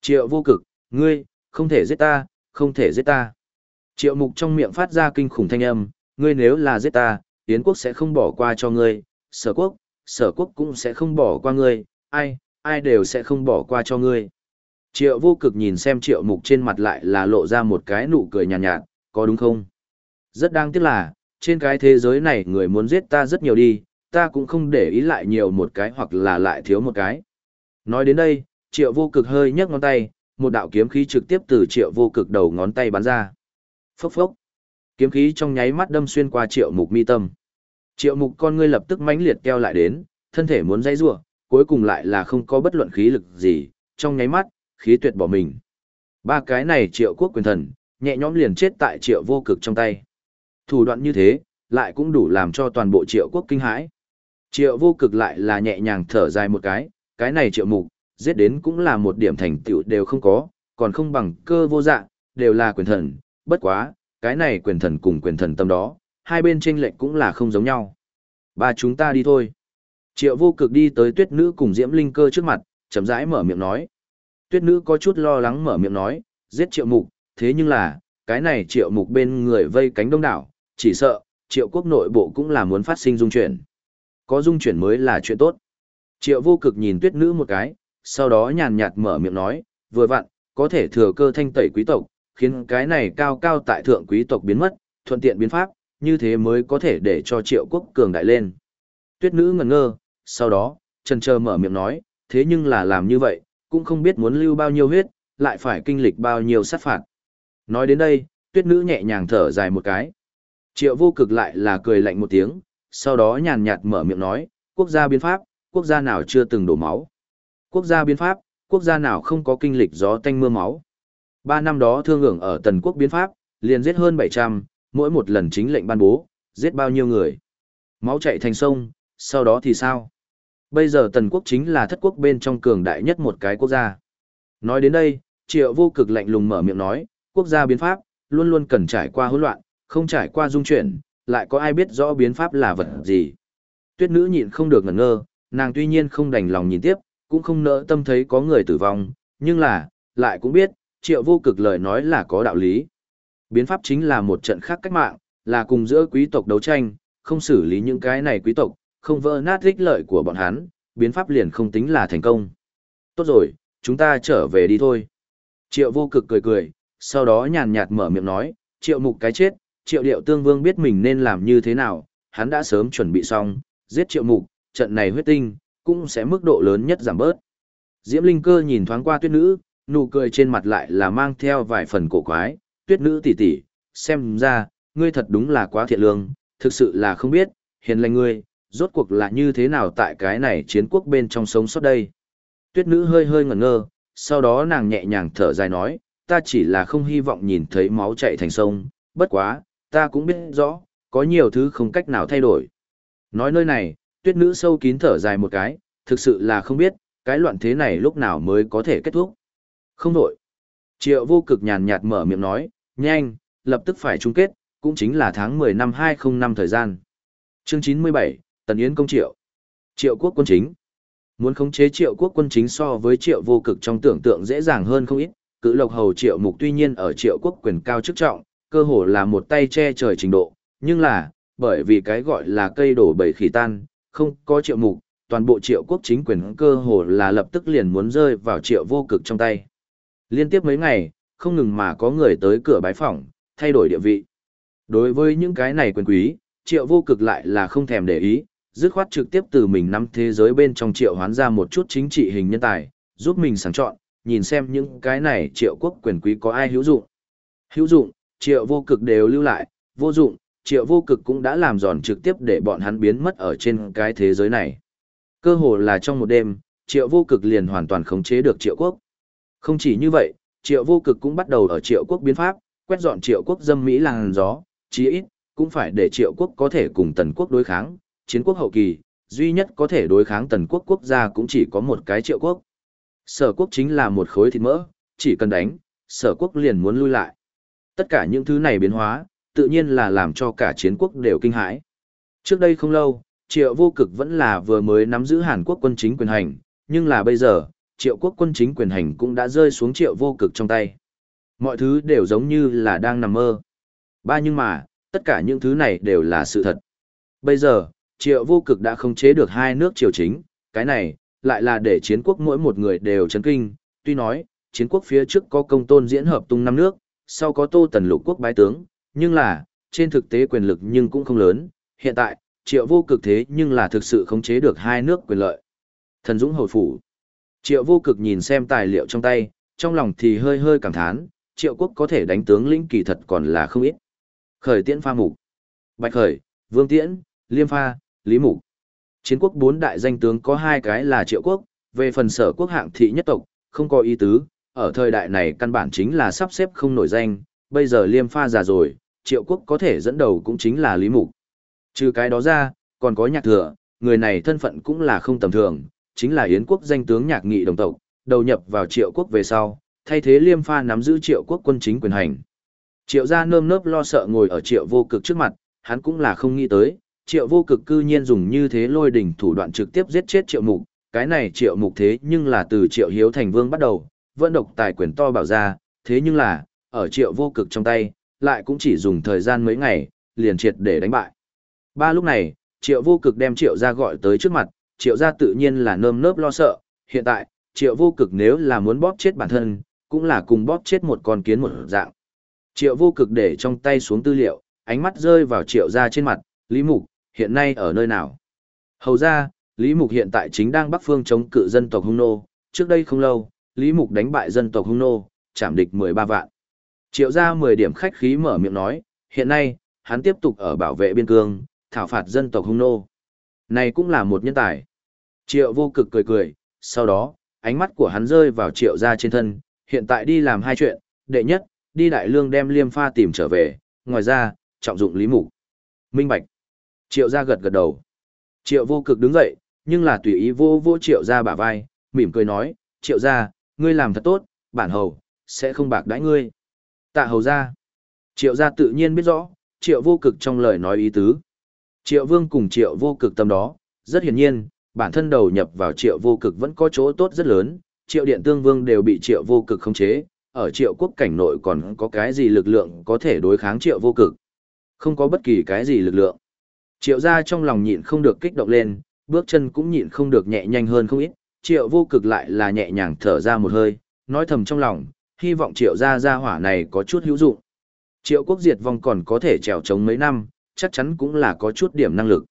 Triệu vô cực, ngươi, không thể giết ta, không thể giết ta. Triệu mục trong miệng phát ra kinh khủng thanh âm, ngươi nếu là giết ta, Yến quốc sẽ không bỏ qua cho ngươi, sở quốc, sở quốc cũng sẽ không bỏ qua ngươi, ai, ai đều sẽ không bỏ qua cho ngươi. Triệu vô cực nhìn xem triệu mục trên mặt lại là lộ ra một cái nụ cười nhàn nhạt, nhạt, có đúng không? Rất đáng tiếc là, trên cái thế giới này người muốn giết ta rất nhiều đi, ta cũng không để ý lại nhiều một cái hoặc là lại thiếu một cái. Nói đến đây, triệu vô cực hơi nhấc ngón tay, một đạo kiếm khí trực tiếp từ triệu vô cực đầu ngón tay bắn ra. Phốc phốc. Kiếm khí trong nháy mắt đâm xuyên qua triệu mục mi tâm. Triệu mục con ngươi lập tức mãnh liệt keo lại đến, thân thể muốn dãy rủa, cuối cùng lại là không có bất luận khí lực gì, trong nháy mắt, khí tuyệt bỏ mình. Ba cái này triệu quốc quyền thần, nhẹ nhõm liền chết tại triệu vô cực trong tay. Thủ đoạn như thế, lại cũng đủ làm cho toàn bộ triệu quốc kinh hãi. Triệu vô cực lại là nhẹ nhàng thở dài một cái, cái này triệu mục, giết đến cũng là một điểm thành tựu đều không có, còn không bằng cơ vô dạng, đều là quyền thần, bất quá, cái này quyền thần cùng quyền thần tâm đó, hai bên tranh lệch cũng là không giống nhau. Ba chúng ta đi thôi. Triệu vô cực đi tới tuyết nữ cùng diễm linh cơ trước mặt, chậm rãi mở miệng nói. Tuyết nữ có chút lo lắng mở miệng nói, giết triệu mục, thế nhưng là, cái này triệu mục bên người vây cánh đông đảo, chỉ sợ, triệu quốc nội bộ cũng là muốn phát sinh dung chuyển. Có dung chuyển mới là chuyện tốt. Triệu vô cực nhìn tuyết nữ một cái, sau đó nhàn nhạt mở miệng nói, vừa vặn, có thể thừa cơ thanh tẩy quý tộc, khiến cái này cao cao tại thượng quý tộc biến mất, thuận tiện biến pháp, như thế mới có thể để cho triệu quốc cường đại lên. Tuyết nữ ngẩn ngơ, sau đó, trần chờ mở miệng nói, thế nhưng là làm như vậy, cũng không biết muốn lưu bao nhiêu huyết, lại phải kinh lịch bao nhiêu sát phạt. Nói đến đây, tuyết nữ nhẹ nhàng thở dài một cái. Triệu vô cực lại là cười lạnh một tiếng, sau đó nhàn nhạt mở miệng nói, quốc gia biến pháp, quốc gia nào chưa từng đổ máu. Quốc gia biến pháp, quốc gia nào không có kinh lịch gió tanh mưa máu. Ba năm đó thương hưởng ở tần quốc biến pháp, liền giết hơn 700, mỗi một lần chính lệnh ban bố, giết bao nhiêu người. Máu chạy thành sông, sau đó thì sao? Bây giờ tần quốc chính là thất quốc bên trong cường đại nhất một cái quốc gia. Nói đến đây, triệu vô cực lạnh lùng mở miệng nói, quốc gia biến pháp, luôn luôn cần trải qua hỗn loạn, không trải qua dung chuyển, lại có ai biết rõ biến pháp là vật gì. Tuyết nữ nhịn không được ngẩn ngơ, nàng tuy nhiên không đành lòng nhìn tiếp, cũng không nỡ tâm thấy có người tử vong, nhưng là, lại cũng biết, triệu vô cực lời nói là có đạo lý. Biến pháp chính là một trận khác cách mạng, là cùng giữa quý tộc đấu tranh, không xử lý những cái này quý tộc, không vỡ nát ích lợi của bọn hắn, biến pháp liền không tính là thành công. Tốt rồi, chúng ta trở về đi thôi. Triệu vô cực cười cười, sau đó nhàn nhạt mở miệng nói, triệu mục cái chết, triệu điệu tương vương biết mình nên làm như thế nào, hắn đã sớm chuẩn bị xong, giết triệu mục, trận này huyết tinh, cũng sẽ mức độ lớn nhất giảm bớt. Diễm Linh Cơ nhìn thoáng qua tuyết nữ, nụ cười trên mặt lại là mang theo vài phần cổ quái, tuyết nữ tỷ tỷ, xem ra, ngươi thật đúng là quá thiện lương, thực sự là không biết, hiền lành ngươi, rốt cuộc là như thế nào tại cái này chiến quốc bên trong sống sót đây. Tuyết nữ hơi hơi ngẩn ngơ, sau đó nàng nhẹ nhàng thở dài nói, ta chỉ là không hy vọng nhìn thấy máu chạy thành sông, bất quá, ta cũng biết rõ, có nhiều thứ không cách nào thay đổi. Nói nơi này, tuyết nữ sâu kín thở dài một cái, thực sự là không biết, cái loạn thế này lúc nào mới có thể kết thúc. Không đổi. Triệu vô cực nhàn nhạt mở miệng nói, nhanh, lập tức phải chung kết, cũng chính là tháng 10 năm 2005 thời gian. Chương 97, Tần Yến công triệu. Triệu quốc quân chính. Muốn khống chế triệu quốc quân chính so với triệu vô cực trong tưởng tượng dễ dàng hơn không ít, cự lộc hầu triệu mục tuy nhiên ở triệu quốc quyền cao chức trọng, cơ hồ là một tay che trời trình độ, nhưng là, bởi vì cái gọi là cây đổ bầy khỉ tan, không có triệu mục, toàn bộ triệu quốc chính quyền cơ hồ là lập tức liền muốn rơi vào triệu vô cực trong tay. Liên tiếp mấy ngày, không ngừng mà có người tới cửa bái phỏng, thay đổi địa vị. Đối với những cái này quyền quý, triệu vô cực lại là không thèm để ý, dứt khoát trực tiếp từ mình nắm thế giới bên trong triệu hoán ra một chút chính trị hình nhân tài, giúp mình sáng chọn, nhìn xem những cái này triệu quốc quyền quý có ai hữu dụng. Hữu dụng, triệu vô cực đều lưu lại, vô dụng, triệu vô cực cũng đã làm giòn trực tiếp để bọn hắn biến mất ở trên cái thế giới này. Cơ hồ là trong một đêm, triệu vô cực liền hoàn toàn khống chế được triệu quốc. Không chỉ như vậy, triệu vô cực cũng bắt đầu ở triệu quốc biến pháp, quét dọn triệu quốc dâm Mỹ làng gió, chí ít, cũng phải để triệu quốc có thể cùng tần quốc đối kháng, chiến quốc hậu kỳ, duy nhất có thể đối kháng tần quốc quốc gia cũng chỉ có một cái triệu quốc. Sở quốc chính là một khối thịt mỡ, chỉ cần đánh, sở quốc liền muốn lui lại. Tất cả những thứ này biến hóa, tự nhiên là làm cho cả chiến quốc đều kinh hãi. Trước đây không lâu, triệu vô cực vẫn là vừa mới nắm giữ Hàn Quốc quân chính quyền hành, nhưng là bây giờ, triệu quốc quân chính quyền hành cũng đã rơi xuống triệu vô cực trong tay. Mọi thứ đều giống như là đang nằm mơ. Ba nhưng mà, tất cả những thứ này đều là sự thật. Bây giờ, triệu vô cực đã không chế được hai nước triều chính, cái này, lại là để chiến quốc mỗi một người đều chấn kinh, tuy nói, chiến quốc phía trước có công tôn diễn hợp tung năm nước, sau có tô tần lục quốc bái tướng, nhưng là, trên thực tế quyền lực nhưng cũng không lớn, hiện tại, triệu vô cực thế nhưng là thực sự khống chế được hai nước quyền lợi. Thần Dũng hồi phủ. Triệu vô cực nhìn xem tài liệu trong tay, trong lòng thì hơi hơi cảm thán, triệu quốc có thể đánh tướng lĩnh kỳ thật còn là không ít. Khởi tiễn pha mục. Bạch khởi, vương tiễn, liêm pha, lý mục. Chiến quốc bốn đại danh tướng có hai cái là triệu quốc, về phần sở quốc hạng thị nhất tộc, không có ý tứ, ở thời đại này căn bản chính là sắp xếp không nổi danh, bây giờ liêm pha già rồi, triệu quốc có thể dẫn đầu cũng chính là lý mục. Trừ cái đó ra, còn có nhạc thừa, người này thân phận cũng là không tầm thường, chính là Yến quốc danh tướng nhạc nghị đồng tộc, đầu nhập vào triệu quốc về sau, thay thế liêm pha nắm giữ triệu quốc quân chính quyền hành. Triệu gia nơm nớp lo sợ ngồi ở triệu vô cực trước mặt, hắn cũng là không nghĩ tới, triệu vô cực cư nhiên dùng như thế lôi đỉnh thủ đoạn trực tiếp giết chết triệu mục, cái này triệu mục thế nhưng là từ triệu hiếu thành vương bắt đầu, vẫn độc tài quyền to bảo ra, thế nhưng là, ở triệu vô cực trong tay, lại cũng chỉ dùng thời gian mấy ngày, liền triệt để đánh bại. Ba lúc này, triệu vô cực đem triệu gia gọi tới trước mặt, triệu gia tự nhiên là nơm nớp lo sợ, hiện tại, triệu vô cực nếu là muốn bóp chết bản thân, cũng là cùng bóp chết một con kiến một dạng. Triệu vô cực để trong tay xuống tư liệu, ánh mắt rơi vào triệu gia trên mặt, Lý Mục, hiện nay ở nơi nào? Hầu ra, Lý Mục hiện tại chính đang bắc phương chống cự dân tộc Hung Nô, trước đây không lâu, Lý Mục đánh bại dân tộc Hung Nô, chạm địch 13 vạn. Triệu gia 10 điểm khách khí mở miệng nói, hiện nay, hắn tiếp tục ở bảo vệ biên cương, thảo phạt dân tộc Hung Nô. Này cũng là một nhân tài. Triệu vô cực cười cười, sau đó, ánh mắt của hắn rơi vào triệu gia trên thân, hiện tại đi làm hai chuyện, đệ nhất, đi đại lương đem liêm pha tìm trở về, ngoài ra, trọng dụng lý mục. Minh Bạch. Triệu gia gật gật đầu. Triệu vô cực đứng dậy, nhưng là tùy ý vô vô triệu gia bả vai, mỉm cười nói, triệu gia, ngươi làm thật tốt, bản hầu, sẽ không bạc đãi ngươi. Tạ hầu gia. Triệu gia tự nhiên biết rõ, triệu vô cực trong lời nói ý tứ. Triệu vương cùng triệu vô cực tâm đó, rất hiển nhiên, bản thân đầu nhập vào triệu vô cực vẫn có chỗ tốt rất lớn, triệu điện tương vương đều bị triệu vô cực khống chế, ở triệu quốc cảnh nội còn có cái gì lực lượng có thể đối kháng triệu vô cực. Không có bất kỳ cái gì lực lượng. Triệu gia trong lòng nhịn không được kích động lên, bước chân cũng nhịn không được nhẹ nhanh hơn không ít, triệu vô cực lại là nhẹ nhàng thở ra một hơi, nói thầm trong lòng, hy vọng triệu gia gia hỏa này có chút hữu dụng. Triệu quốc diệt vong còn có thể trèo chống mấy năm, chắc chắn cũng là có chút điểm năng lực.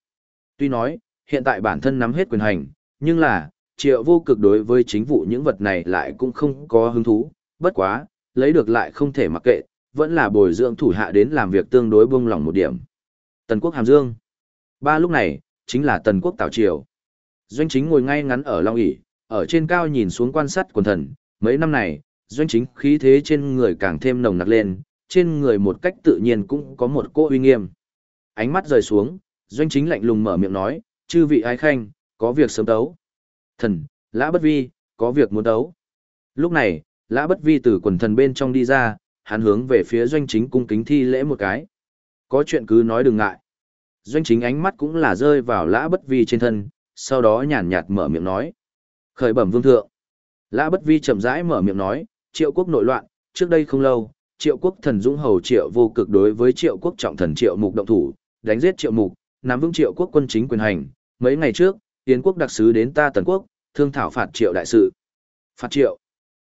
Tuy nói, hiện tại bản thân nắm hết quyền hành, nhưng là, triệu vô cực đối với chính vụ những vật này lại cũng không có hứng thú, bất quá, lấy được lại không thể mặc kệ, vẫn là bồi dưỡng thủ hạ đến làm việc tương đối buông lỏng một điểm. Tần quốc Hàm Dương Ba lúc này, chính là Tần quốc Tào Triều. Doanh chính ngồi ngay ngắn ở Long ỷ ở trên cao nhìn xuống quan sát quần thần, mấy năm này, doanh chính khí thế trên người càng thêm nồng nặc lên, trên người một cách tự nhiên cũng có một cô uy nghiêm. Ánh mắt rời xuống, doanh chính lạnh lùng mở miệng nói, chư vị ái khanh, có việc sớm tấu. Thần, lã bất vi, có việc muốn tấu. Lúc này, lã bất vi từ quần thần bên trong đi ra, hắn hướng về phía doanh chính cung kính thi lễ một cái. Có chuyện cứ nói đừng ngại. Doanh chính ánh mắt cũng là rơi vào lã bất vi trên thân, sau đó nhàn nhạt mở miệng nói. Khởi bẩm vương thượng. Lã bất vi chậm rãi mở miệng nói, triệu quốc nội loạn, trước đây không lâu, triệu quốc thần dũng hầu triệu vô cực đối với triệu quốc trọng thần triệu mục động thủ, đánh giết triệu mục, nắm vững triệu quốc quân chính quyền hành. Mấy ngày trước, tiến quốc đặc sứ đến ta tần quốc, thương thảo phạt triệu đại sự. Phạt triệu.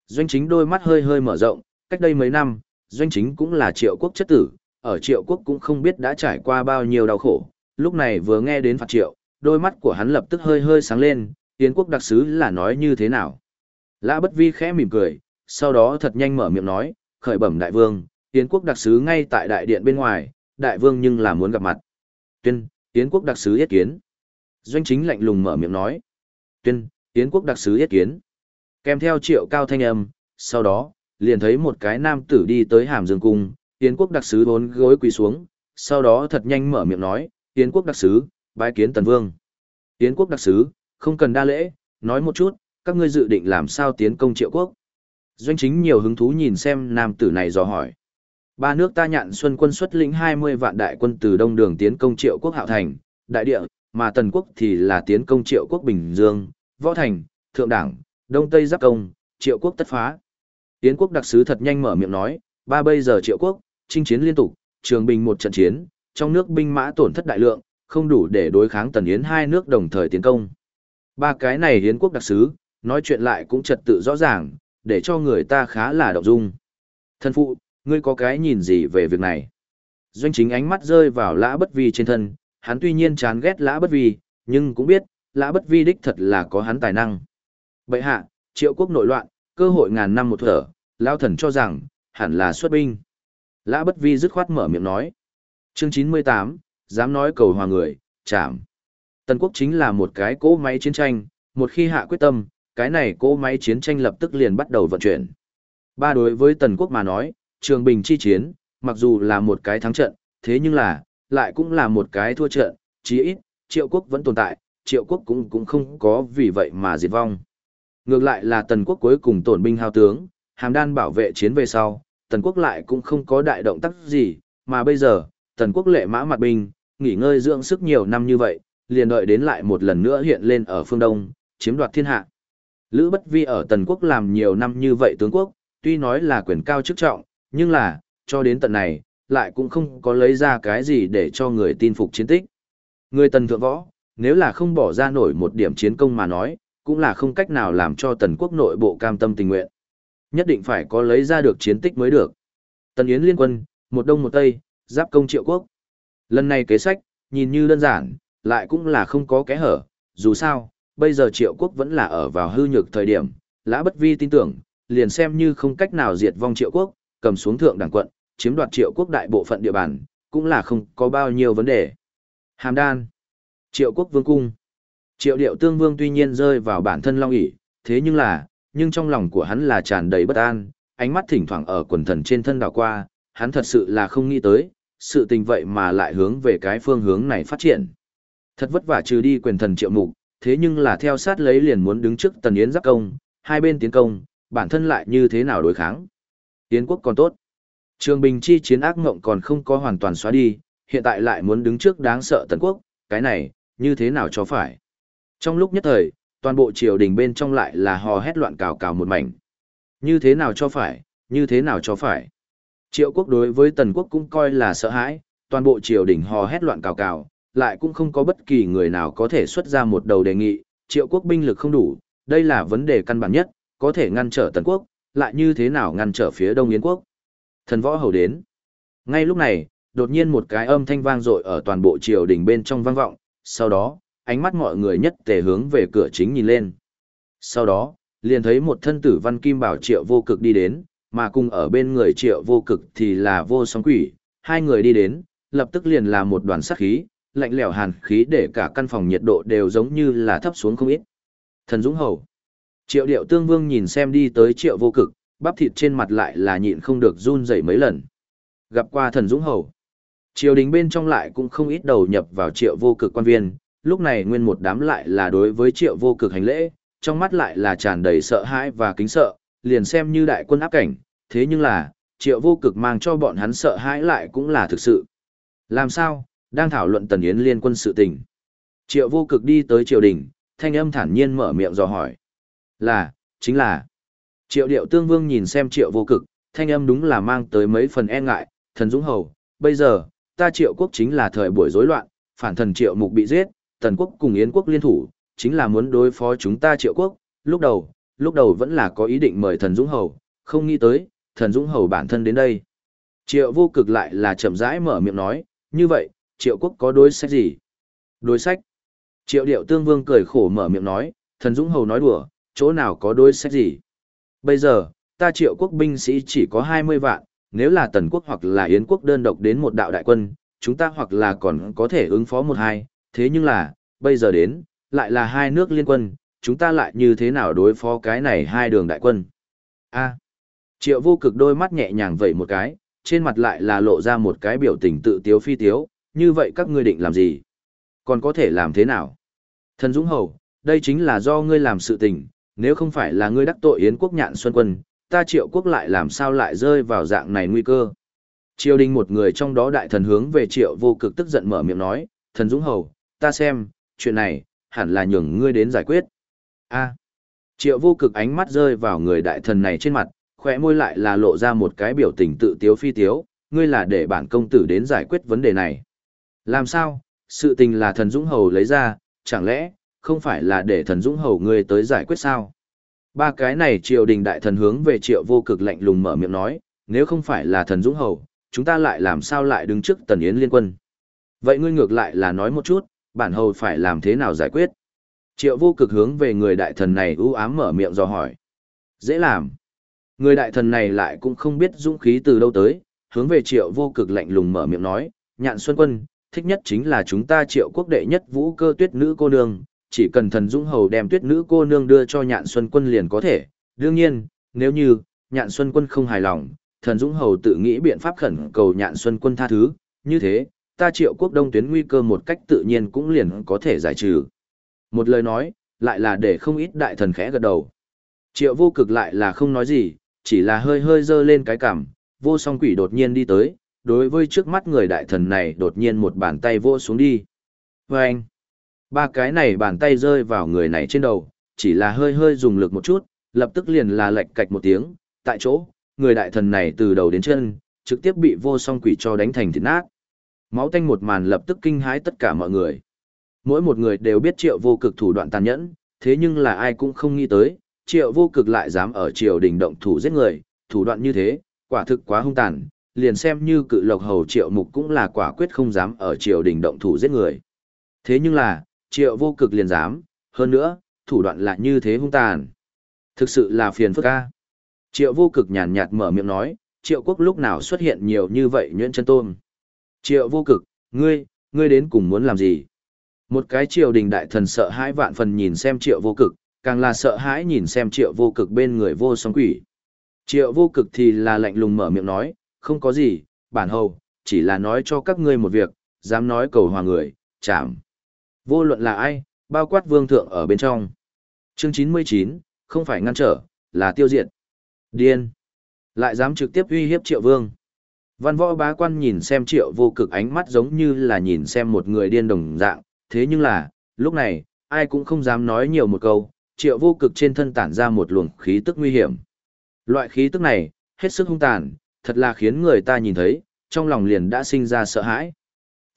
Doanh chính đôi mắt hơi hơi mở rộng, cách đây mấy năm, doanh chính cũng là triệu quốc chất tử, ở triệu quốc cũng không biết đã trải qua bao nhiêu đau khổ, lúc này vừa nghe đến phạt triệu, đôi mắt của hắn lập tức hơi hơi sáng lên, Yến quốc đặc sứ là nói như thế nào. Lã bất vi khẽ mỉm cười, sau đó thật nhanh mở miệng nói, khởi bẩm đại vương, Yến quốc đặc sứ ngay tại đại điện bên ngoài, đại vương nhưng là muốn gặp mặt. Tuyên, Yến quốc đặc sứ yết kiến. Doanh chính lạnh lùng mở miệng nói. Tuyên, Yến quốc đặc sứ yết kiến. Kèm theo triệu cao thanh âm, sau đó, liền thấy một cái nam tử đi tới hàm dương cung, Yến quốc đặc sứ bốn gối quỳ xuống, sau đó thật nhanh mở miệng nói, Yến quốc đặc sứ, bái kiến tần vương. Yến quốc đặc sứ, không cần đa lễ, nói một chút, các ngươi dự định làm sao tiến công triệu quốc. Doanh chính nhiều hứng thú nhìn xem nam tử này dò hỏi. Ba nước ta nhạn xuân quân xuất lĩnh 20 vạn đại quân từ đông đường tiến công triệu quốc hạo thành, đại địa, mà tần quốc thì là tiến công triệu quốc bình dương, võ thành, thượng đảng, đông tây giáp công, triệu quốc tất phá. Yến quốc đặc sứ thật nhanh mở miệng nói, ba bây giờ triệu quốc, chinh chiến liên tục, trường bình một trận chiến, trong nước binh mã tổn thất đại lượng, không đủ để đối kháng tần yến hai nước đồng thời tiến công. Ba cái này hiến quốc đặc sứ, nói chuyện lại cũng trật tự rõ ràng, để cho người ta khá là động dung. Thân phụ, ngươi có cái nhìn gì về việc này? Doanh chính ánh mắt rơi vào lã bất vi trên thân, hắn tuy nhiên chán ghét lã bất vi, nhưng cũng biết, lã bất vi đích thật là có hắn tài năng. Bậy hạ, triệu quốc nội loạn, cơ hội ngàn năm một thở, lao thần cho rằng, hẳn là xuất binh. Lã Bất Vi dứt khoát mở miệng nói. Chương 98, dám nói cầu hòa người, chạm. Tần quốc chính là một cái cỗ máy chiến tranh, một khi hạ quyết tâm, cái này cỗ máy chiến tranh lập tức liền bắt đầu vận chuyển. Ba đối với Tần quốc mà nói, trường bình chi chiến, mặc dù là một cái thắng trận, thế nhưng là, lại cũng là một cái thua trận, chí ít, triệu quốc vẫn tồn tại, triệu quốc cũng cũng không có vì vậy mà diệt vong. Ngược lại là tần quốc cuối cùng tổn binh hao tướng, hàm đan bảo vệ chiến về sau, tần quốc lại cũng không có đại động tác gì, mà bây giờ, tần quốc lệ mã mặt binh, nghỉ ngơi dưỡng sức nhiều năm như vậy, liền đợi đến lại một lần nữa hiện lên ở phương Đông, chiếm đoạt thiên hạ. Lữ Bất Vi ở tần quốc làm nhiều năm như vậy tướng quốc, tuy nói là quyền cao chức trọng, nhưng là, cho đến tận này, lại cũng không có lấy ra cái gì để cho người tin phục chiến tích. Người tần thượng võ, nếu là không bỏ ra nổi một điểm chiến công mà nói, cũng là không cách nào làm cho tần quốc nội bộ cam tâm tình nguyện. Nhất định phải có lấy ra được chiến tích mới được. Tần Yến liên quân, một đông một tây, giáp công triệu quốc. Lần này kế sách, nhìn như đơn giản, lại cũng là không có kẽ hở, dù sao, bây giờ triệu quốc vẫn là ở vào hư nhược thời điểm, lã bất vi tin tưởng, liền xem như không cách nào diệt vong triệu quốc, cầm xuống thượng đẳng quận, chiếm đoạt triệu quốc đại bộ phận địa bàn, cũng là không có bao nhiêu vấn đề. Hàm đan, triệu quốc vương cung. Triệu điệu tương vương tuy nhiên rơi vào bản thân long ỷ thế nhưng là, nhưng trong lòng của hắn là tràn đầy bất an, ánh mắt thỉnh thoảng ở quần thần trên thân đảo qua, hắn thật sự là không nghĩ tới, sự tình vậy mà lại hướng về cái phương hướng này phát triển. Thật vất vả trừ đi quyền thần triệu mục, thế nhưng là theo sát lấy liền muốn đứng trước tần yến giáp công, hai bên tiến công, bản thân lại như thế nào đối kháng. Yến quốc còn tốt. Trường Bình chi chiến ác ngộng còn không có hoàn toàn xóa đi, hiện tại lại muốn đứng trước đáng sợ tần quốc, cái này, như thế nào cho phải. Trong lúc nhất thời, toàn bộ triều đình bên trong lại là hò hét loạn cào cào một mảnh. Như thế nào cho phải, như thế nào cho phải. Triệu quốc đối với tần quốc cũng coi là sợ hãi, toàn bộ triều đình hò hét loạn cào cào, lại cũng không có bất kỳ người nào có thể xuất ra một đầu đề nghị, triệu quốc binh lực không đủ, đây là vấn đề căn bản nhất, có thể ngăn trở tần quốc, lại như thế nào ngăn trở phía đông yến quốc. Thần võ hầu đến. Ngay lúc này, đột nhiên một cái âm thanh vang dội ở toàn bộ triều đình bên trong vang vọng, sau đó, ánh mắt mọi người nhất tề hướng về cửa chính nhìn lên. Sau đó, liền thấy một thân tử văn kim bảo triệu vô cực đi đến, mà cùng ở bên người triệu vô cực thì là vô song quỷ, hai người đi đến, lập tức liền là một đoàn sát khí, lạnh lẽo hàn khí để cả căn phòng nhiệt độ đều giống như là thấp xuống không ít. Thần Dũng Hầu Triệu điệu tương vương nhìn xem đi tới triệu vô cực, bắp thịt trên mặt lại là nhịn không được run rẩy mấy lần. Gặp qua thần Dũng Hầu. Triều đình bên trong lại cũng không ít đầu nhập vào triệu vô cực quan viên, lúc này nguyên một đám lại là đối với triệu vô cực hành lễ, trong mắt lại là tràn đầy sợ hãi và kính sợ, liền xem như đại quân áp cảnh, thế nhưng là, triệu vô cực mang cho bọn hắn sợ hãi lại cũng là thực sự. Làm sao, đang thảo luận tần yến liên quân sự tình. Triệu vô cực đi tới triều đình, thanh âm thản nhiên mở miệng dò hỏi. Là, chính là. Triệu điệu tương vương nhìn xem triệu vô cực, thanh âm đúng là mang tới mấy phần e ngại, thần dũng hầu, bây giờ, ta triệu quốc chính là thời buổi rối loạn, phản thần triệu mục bị giết, tần quốc cùng yến quốc liên thủ, chính là muốn đối phó chúng ta triệu quốc, lúc đầu, lúc đầu vẫn là có ý định mời thần dũng hầu, không nghĩ tới, thần dũng hầu bản thân đến đây. Triệu vô cực lại là chậm rãi mở miệng nói, như vậy, triệu quốc có đối sách gì? Đối sách? Triệu điệu tương vương cười khổ mở miệng nói, thần dũng hầu nói đùa, chỗ nào có đối sách gì? Bây giờ, ta triệu quốc binh sĩ chỉ có 20 vạn, nếu là tần quốc hoặc là yến quốc đơn độc đến một đạo đại quân, chúng ta hoặc là còn có thể ứng phó một hai, thế nhưng là, bây giờ đến, lại là hai nước liên quân, chúng ta lại như thế nào đối phó cái này hai đường đại quân? A. triệu vô cực đôi mắt nhẹ nhàng vẩy một cái, trên mặt lại là lộ ra một cái biểu tình tự tiếu phi tiếu, như vậy các ngươi định làm gì? Còn có thể làm thế nào? Thần Dũng Hầu, đây chính là do ngươi làm sự tình, nếu không phải là ngươi đắc tội Yến quốc nhạn xuân quân, ta triệu quốc lại làm sao lại rơi vào dạng này nguy cơ. Triều đình một người trong đó đại thần hướng về triệu vô cực tức giận mở miệng nói, thần Dũng Hầu, ta xem, chuyện này, hẳn là nhường ngươi đến giải quyết. a triệu vô cực ánh mắt rơi vào người đại thần này trên mặt, khỏe môi lại là lộ ra một cái biểu tình tự tiếu phi tiếu, ngươi là để bản công tử đến giải quyết vấn đề này. Làm sao, sự tình là thần Dũng Hầu lấy ra, chẳng lẽ, không phải là để thần Dũng Hầu ngươi tới giải quyết sao? Ba cái này triều đình đại thần hướng về triệu vô cực lạnh lùng mở miệng nói, nếu không phải là thần Dũng Hầu, chúng ta lại làm sao lại đứng trước tần yến liên quân? Vậy ngươi ngược lại là nói một chút, bản hầu phải làm thế nào giải quyết? Triệu vô cực hướng về người đại thần này ưu ám mở miệng do hỏi. Dễ làm. Người đại thần này lại cũng không biết dũng khí từ đâu tới, hướng về triệu vô cực lạnh lùng mở miệng nói, nhạn xuân quân, thích nhất chính là chúng ta triệu quốc đệ nhất vũ cơ tuyết nữ cô nương, chỉ cần thần dũng hầu đem tuyết nữ cô nương đưa cho nhạn xuân quân liền có thể. Đương nhiên, nếu như, nhạn xuân quân không hài lòng, thần dũng hầu tự nghĩ biện pháp khẩn cầu nhạn xuân quân tha thứ, như thế, ta triệu quốc đông tuyến nguy cơ một cách tự nhiên cũng liền có thể giải trừ. Một lời nói, lại là để không ít đại thần khẽ gật đầu. Triệu vô cực lại là không nói gì, chỉ là hơi hơi dơ lên cái cằm, vô song quỷ đột nhiên đi tới, đối với trước mắt người đại thần này đột nhiên một bàn tay vô xuống đi. Và anh, ba cái này bàn tay rơi vào người này trên đầu, chỉ là hơi hơi dùng lực một chút, lập tức liền là lệch cạch một tiếng, tại chỗ, người đại thần này từ đầu đến chân, trực tiếp bị vô song quỷ cho đánh thành thịt nát. Máu tanh một màn lập tức kinh hãi tất cả mọi người. Mỗi một người đều biết triệu vô cực thủ đoạn tàn nhẫn, thế nhưng là ai cũng không nghĩ tới, triệu vô cực lại dám ở triều đình động thủ giết người, thủ đoạn như thế, quả thực quá hung tàn, liền xem như cự lộc hầu triệu mục cũng là quả quyết không dám ở triều đình động thủ giết người. Thế nhưng là, triệu vô cực liền dám, hơn nữa, thủ đoạn lại như thế hung tàn. Thực sự là phiền phức ca. Triệu vô cực nhàn nhạt mở miệng nói, triệu quốc lúc nào xuất hiện nhiều như vậy nhuyễn chân tôm. Triệu vô cực, ngươi, ngươi đến cùng muốn làm gì? Một cái triều đình đại thần sợ hãi vạn phần nhìn xem triệu vô cực, càng là sợ hãi nhìn xem triệu vô cực bên người vô song quỷ. Triệu vô cực thì là lạnh lùng mở miệng nói, không có gì, bản hầu, chỉ là nói cho các ngươi một việc, dám nói cầu hòa người, chạm. Vô luận là ai, bao quát vương thượng ở bên trong. Chương 99, không phải ngăn trở, là tiêu diệt. Điên. Lại dám trực tiếp uy hiếp triệu vương. Văn võ bá quan nhìn xem triệu vô cực ánh mắt giống như là nhìn xem một người điên đồng dạng, thế nhưng là, lúc này, ai cũng không dám nói nhiều một câu, triệu vô cực trên thân tản ra một luồng khí tức nguy hiểm. Loại khí tức này, hết sức hung tàn, thật là khiến người ta nhìn thấy, trong lòng liền đã sinh ra sợ hãi.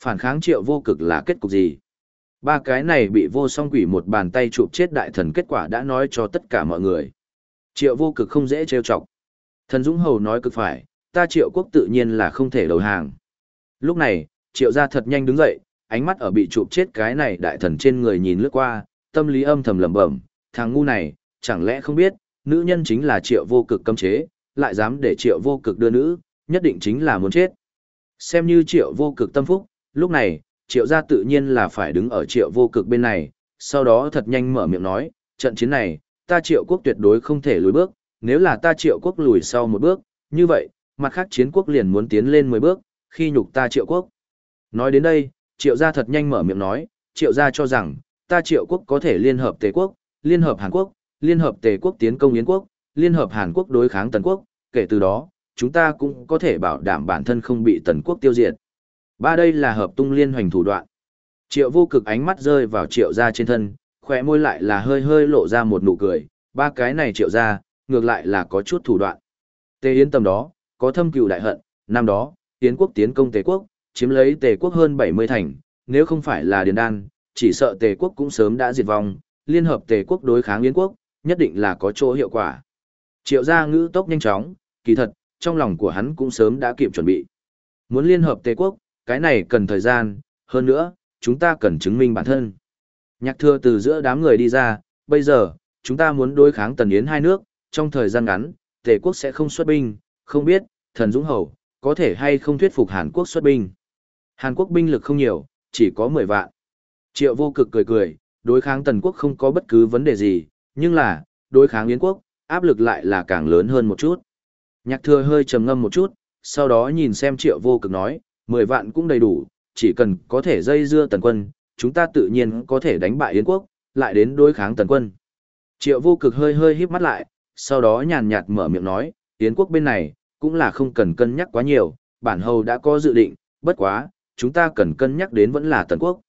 Phản kháng triệu vô cực là kết cục gì? Ba cái này bị vô song quỷ một bàn tay chụp chết đại thần kết quả đã nói cho tất cả mọi người. Triệu vô cực không dễ trêu chọc. Thần Dũng Hầu nói cực phải, ta triệu quốc tự nhiên là không thể đầu hàng. Lúc này, triệu gia thật nhanh đứng dậy, ánh mắt ở bị chụp chết cái này đại thần trên người nhìn lướt qua, tâm lý âm thầm lẩm bẩm, thằng ngu này, chẳng lẽ không biết, nữ nhân chính là triệu vô cực cấm chế, lại dám để triệu vô cực đưa nữ, nhất định chính là muốn chết. Xem như triệu vô cực tâm phúc, lúc này, triệu gia tự nhiên là phải đứng ở triệu vô cực bên này, sau đó thật nhanh mở miệng nói, trận chiến này, ta triệu quốc tuyệt đối không thể lùi bước, nếu là ta triệu quốc lùi sau một bước, như vậy, mặt khác chiến quốc liền muốn tiến lên 10 bước, khi nhục ta triệu quốc. Nói đến đây, triệu gia thật nhanh mở miệng nói, triệu gia cho rằng, ta triệu quốc có thể liên hợp tề quốc, liên hợp Hàn Quốc, liên hợp tề quốc tiến công Yến quốc, liên hợp Hàn Quốc đối kháng Tần quốc, kể từ đó, chúng ta cũng có thể bảo đảm bản thân không bị Tần quốc tiêu diệt. Ba đây là hợp tung liên hoành thủ đoạn. Triệu vô cực ánh mắt rơi vào triệu gia trên thân, khỏe môi lại là hơi hơi lộ ra một nụ cười, ba cái này triệu gia, ngược lại là có chút thủ đoạn. Tề Yến tầm đó, có thâm cừu đại hận, năm đó, Yến quốc tiến công Tề quốc, chiếm lấy Tề quốc hơn 70 thành, nếu không phải là Điền Đan, chỉ sợ Tề quốc cũng sớm đã diệt vong, liên hợp Tề quốc đối kháng Yến quốc, nhất định là có chỗ hiệu quả. Triệu gia ngữ tốc nhanh chóng, kỳ thật, trong lòng của hắn cũng sớm đã kịp chuẩn bị. Muốn liên hợp Tề quốc, cái này cần thời gian, hơn nữa, chúng ta cần chứng minh bản thân. Nhạc thưa từ giữa đám người đi ra, bây giờ, chúng ta muốn đối kháng tần yến hai nước, trong thời gian ngắn, Tề quốc sẽ không xuất binh, không biết, thần Dũng Hầu, có thể hay không thuyết phục Hàn Quốc xuất binh. Hàn Quốc binh lực không nhiều, chỉ có 10 vạn. Triệu vô cực cười cười, đối kháng tần quốc không có bất cứ vấn đề gì, nhưng là, đối kháng Yến quốc, áp lực lại là càng lớn hơn một chút. Nhạc thừa hơi trầm ngâm một chút, sau đó nhìn xem triệu vô cực nói, 10 vạn cũng đầy đủ, chỉ cần có thể dây dưa tần quân, chúng ta tự nhiên có thể đánh bại Yến quốc, lại đến đối kháng tần quân. Triệu vô cực hơi hơi híp mắt lại, sau đó nhàn nhạt mở miệng nói, Yến quốc bên này, cũng là không cần cân nhắc quá nhiều, bản hầu đã có dự định, bất quá, chúng ta cần cân nhắc đến vẫn là tần quốc.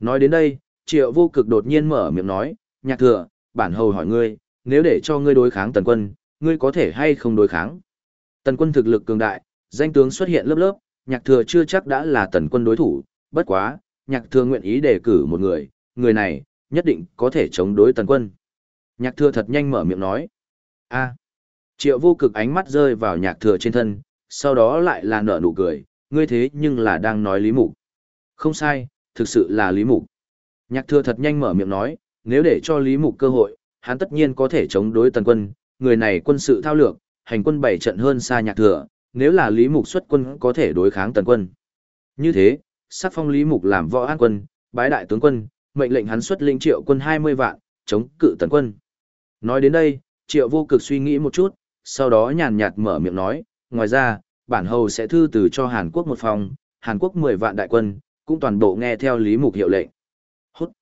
Nói đến đây, triệu vô cực đột nhiên mở miệng nói, nhạc thừa, bản hầu hỏi ngươi, nếu để cho ngươi đối kháng tần quân, ngươi có thể hay không đối kháng? Tần quân thực lực cường đại, danh tướng xuất hiện lớp lớp, nhạc thừa chưa chắc đã là tần quân đối thủ, bất quá, nhạc thừa nguyện ý đề cử một người, người này, nhất định có thể chống đối tần quân. Nhạc thừa thật nhanh mở miệng nói. a triệu vô cực ánh mắt rơi vào nhạc thừa trên thân, sau đó lại là nở nụ cười, ngươi thế nhưng là đang nói lý mục. Không sai, thực sự là lý mục. Nhạc thừa thật nhanh mở miệng nói, nếu để cho lý mục cơ hội, hắn tất nhiên có thể chống đối tần quân, người này quân sự thao lược, hành quân bảy trận hơn xa nhạc thừa, nếu là Lý Mục xuất quân có thể đối kháng tần quân. Như thế, sắc phong Lý Mục làm võ an quân, bái đại tướng quân, mệnh lệnh hắn xuất linh triệu quân 20 vạn, chống cự tần quân. Nói đến đây, triệu vô cực suy nghĩ một chút, sau đó nhàn nhạt mở miệng nói, ngoài ra, bản hầu sẽ thư từ cho Hàn Quốc một phòng, Hàn Quốc 10 vạn đại quân, cũng toàn bộ nghe theo Lý Mục hiệu lệnh. Hút.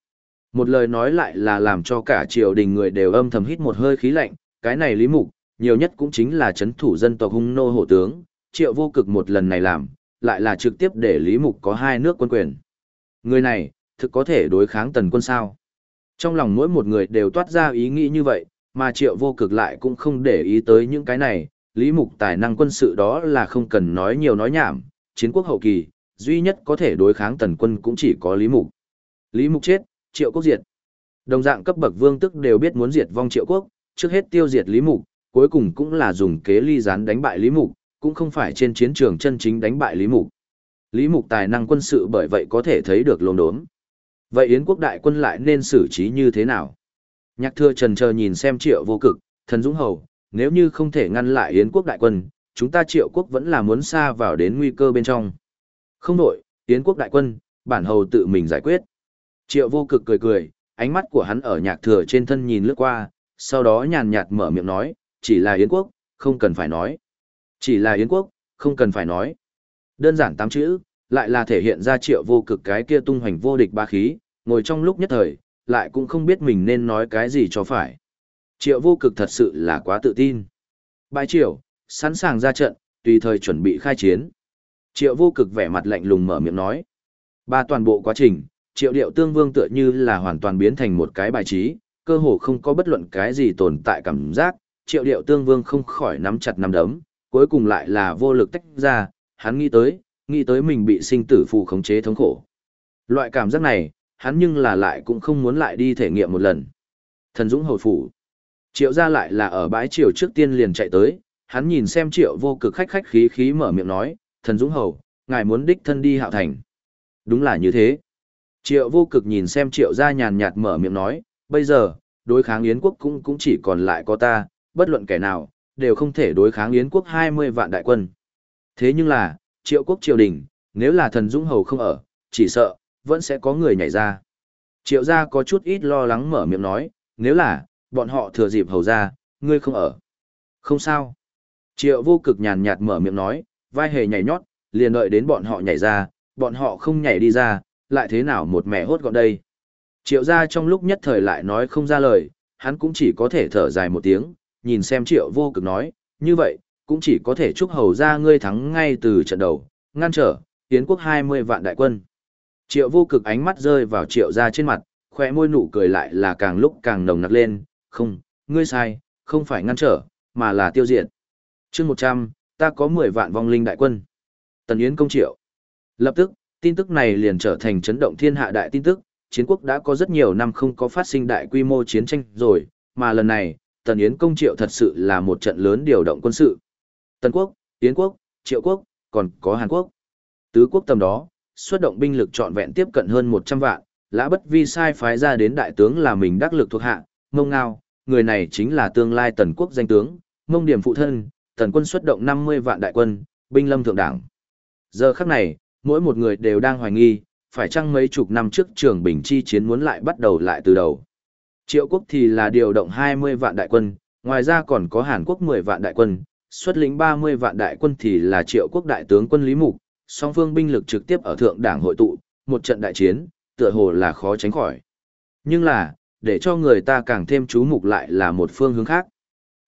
Một lời nói lại là làm cho cả triều đình người đều âm thầm hít một hơi khí lạnh, cái này Lý Mục, nhiều nhất cũng chính là chấn thủ dân tộc hung nô hộ tướng, triệu vô cực một lần này làm, lại là trực tiếp để Lý Mục có hai nước quân quyền. Người này, thực có thể đối kháng tần quân sao. Trong lòng mỗi một người đều toát ra ý nghĩ như vậy, mà triệu vô cực lại cũng không để ý tới những cái này, Lý Mục tài năng quân sự đó là không cần nói nhiều nói nhảm, chiến quốc hậu kỳ, duy nhất có thể đối kháng tần quân cũng chỉ có Lý Mục. Lý Mục chết, triệu quốc diệt. Đồng dạng cấp bậc vương tức đều biết muốn diệt vong triệu quốc, trước hết tiêu diệt Lý Mục, cuối cùng cũng là dùng kế ly gián đánh bại Lý Mục, cũng không phải trên chiến trường chân chính đánh bại Lý Mục. Lý Mục tài năng quân sự bởi vậy có thể thấy được lồn đốm. Vậy Yến quốc đại quân lại nên xử trí như thế nào? Nhạc Thừa trần chờ nhìn xem triệu vô cực, thần dũng hầu, nếu như không thể ngăn lại Yến quốc đại quân, chúng ta triệu quốc vẫn là muốn xa vào đến nguy cơ bên trong. Không đổi, Yến quốc đại quân, bản hầu tự mình giải quyết. Triệu vô cực cười cười, ánh mắt của hắn ở nhạc thừa trên thân nhìn lướt qua, sau đó nhàn nhạt mở miệng nói, chỉ là Yến quốc, không cần phải nói. Chỉ là Yến quốc, không cần phải nói. Đơn giản tám chữ, lại là thể hiện ra triệu vô cực cái kia tung hoành vô địch ba khí, ngồi trong lúc nhất thời, lại cũng không biết mình nên nói cái gì cho phải. Triệu vô cực thật sự là quá tự tin. Bãi triệu, sẵn sàng ra trận, tùy thời chuẩn bị khai chiến. Triệu vô cực vẻ mặt lạnh lùng mở miệng nói. Ba toàn bộ quá trình, triệu điệu tương vương tựa như là hoàn toàn biến thành một cái bài trí, cơ hồ không có bất luận cái gì tồn tại cảm giác, triệu điệu tương vương không khỏi nắm chặt nắm đấm, cuối cùng lại là vô lực tách ra, hắn nghĩ tới, nghĩ tới mình bị sinh tử phù khống chế thống khổ. Loại cảm giác này, hắn nhưng là lại cũng không muốn lại đi thể nghiệm một lần. Thần Dũng hồi phủ. Triệu ra lại là ở bãi triều trước tiên liền chạy tới, hắn nhìn xem triệu vô cực khách khách khí khí mở miệng nói, thần Dũng hầu, ngài muốn đích thân đi hạo thành. Đúng là như thế. Triệu vô cực nhìn xem triệu ra nhàn nhạt mở miệng nói, bây giờ, đối kháng Yến quốc cũng cũng chỉ còn lại có ta, bất luận kẻ nào, đều không thể đối kháng Yến quốc 20 vạn đại quân. Thế nhưng là, triệu quốc triều đình, nếu là thần Dũng hầu không ở, chỉ sợ, vẫn sẽ có người nhảy ra. Triệu gia có chút ít lo lắng mở miệng nói, nếu là, bọn họ thừa dịp hầu ra, ngươi không ở. Không sao. Triệu vô cực nhàn nhạt mở miệng nói, vai hề nhảy nhót, liền đợi đến bọn họ nhảy ra, bọn họ không nhảy đi ra, lại thế nào một mẹ hốt gọn đây. Triệu gia trong lúc nhất thời lại nói không ra lời, hắn cũng chỉ có thể thở dài một tiếng, nhìn xem triệu vô cực nói, như vậy, cũng chỉ có thể chúc hầu ra ngươi thắng ngay từ trận đầu, ngăn trở, tiến quốc 20 vạn đại quân. Triệu vô cực ánh mắt rơi vào triệu ra trên mặt, khỏe môi nụ cười lại là càng lúc càng nồng nặc lên, không, ngươi sai, không phải ngăn trở, mà là tiêu diệt. chương 100, ta có 10 vạn vong linh đại quân. Tần Yến công triệu. Lập tức, tin tức này liền trở thành chấn động thiên hạ đại tin tức, chiến quốc đã có rất nhiều năm không có phát sinh đại quy mô chiến tranh rồi, mà lần này, Tần Yến công triệu thật sự là một trận lớn điều động quân sự. Tần quốc, Yến quốc, Triệu quốc, còn có Hàn quốc. Tứ quốc tầm đó, xuất động binh lực trọn vẹn tiếp cận hơn 100 vạn, lã bất vi sai phái ra đến đại tướng là mình đắc lực thuộc hạ, mông ngao, người này chính là tương lai tần quốc danh tướng, mông điểm phụ thân, tần quân xuất động 50 vạn đại quân, binh lâm thượng đảng. Giờ khắc này, mỗi một người đều đang hoài nghi, phải chăng mấy chục năm trước trường bình chi chiến muốn lại bắt đầu lại từ đầu. Triệu quốc thì là điều động 20 vạn đại quân, ngoài ra còn có Hàn Quốc 10 vạn đại quân, xuất lĩnh 30 vạn đại quân thì là triệu quốc đại tướng quân Lý Mục, song phương binh lực trực tiếp ở thượng đảng hội tụ, một trận đại chiến, tựa hồ là khó tránh khỏi. Nhưng là, để cho người ta càng thêm chú mục lại là một phương hướng khác.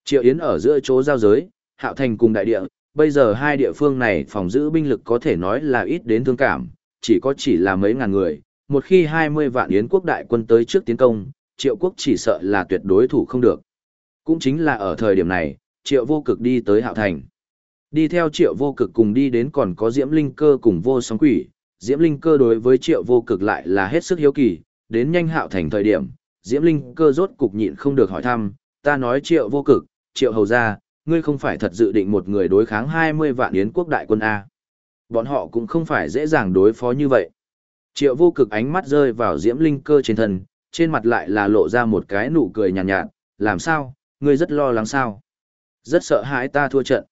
Triệu Yến ở giữa chỗ giao giới, Hạo Thành cùng đại địa, bây giờ hai địa phương này phòng giữ binh lực có thể nói là ít đến thương cảm, chỉ có chỉ là mấy ngàn người, một khi 20 vạn Yến quốc đại quân tới trước tiến công, Triệu quốc chỉ sợ là tuyệt đối thủ không được. Cũng chính là ở thời điểm này, Triệu vô cực đi tới Hạo Thành. Đi theo triệu vô cực cùng đi đến còn có diễm linh cơ cùng vô sóng quỷ, diễm linh cơ đối với triệu vô cực lại là hết sức hiếu kỳ, đến nhanh hạo thành thời điểm, diễm linh cơ rốt cục nhịn không được hỏi thăm, ta nói triệu vô cực, triệu hầu ra, ngươi không phải thật dự định một người đối kháng 20 vạn yến quốc đại quân A. Bọn họ cũng không phải dễ dàng đối phó như vậy. Triệu vô cực ánh mắt rơi vào diễm linh cơ trên thân, trên mặt lại là lộ ra một cái nụ cười nhàn nhạt, nhạt, làm sao, ngươi rất lo lắng sao. Rất sợ hãi ta thua trận.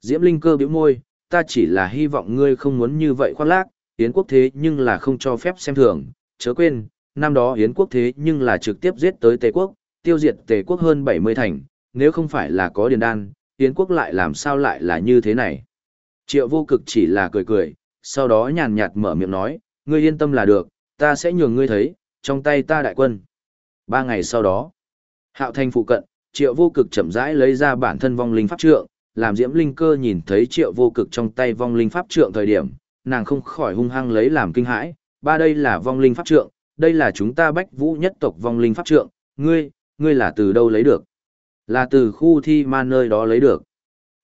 Diễm Linh cơ bĩu môi, ta chỉ là hy vọng ngươi không muốn như vậy khoác lác, Yến quốc thế nhưng là không cho phép xem thường, chớ quên, năm đó Yến quốc thế nhưng là trực tiếp giết tới Tề quốc, tiêu diệt Tề quốc hơn 70 thành, nếu không phải là có điền đan, Yến quốc lại làm sao lại là như thế này. Triệu vô cực chỉ là cười cười, sau đó nhàn nhạt mở miệng nói, ngươi yên tâm là được, ta sẽ nhường ngươi thấy, trong tay ta đại quân. Ba ngày sau đó, hạo thành phụ cận, triệu vô cực chậm rãi lấy ra bản thân vong linh pháp trượng, làm diễm linh cơ nhìn thấy triệu vô cực trong tay vong linh pháp trượng thời điểm, nàng không khỏi hung hăng lấy làm kinh hãi, ba đây là vong linh pháp trượng, đây là chúng ta bách vũ nhất tộc vong linh pháp trượng, ngươi, ngươi là từ đâu lấy được? Là từ khu thi ma nơi đó lấy được.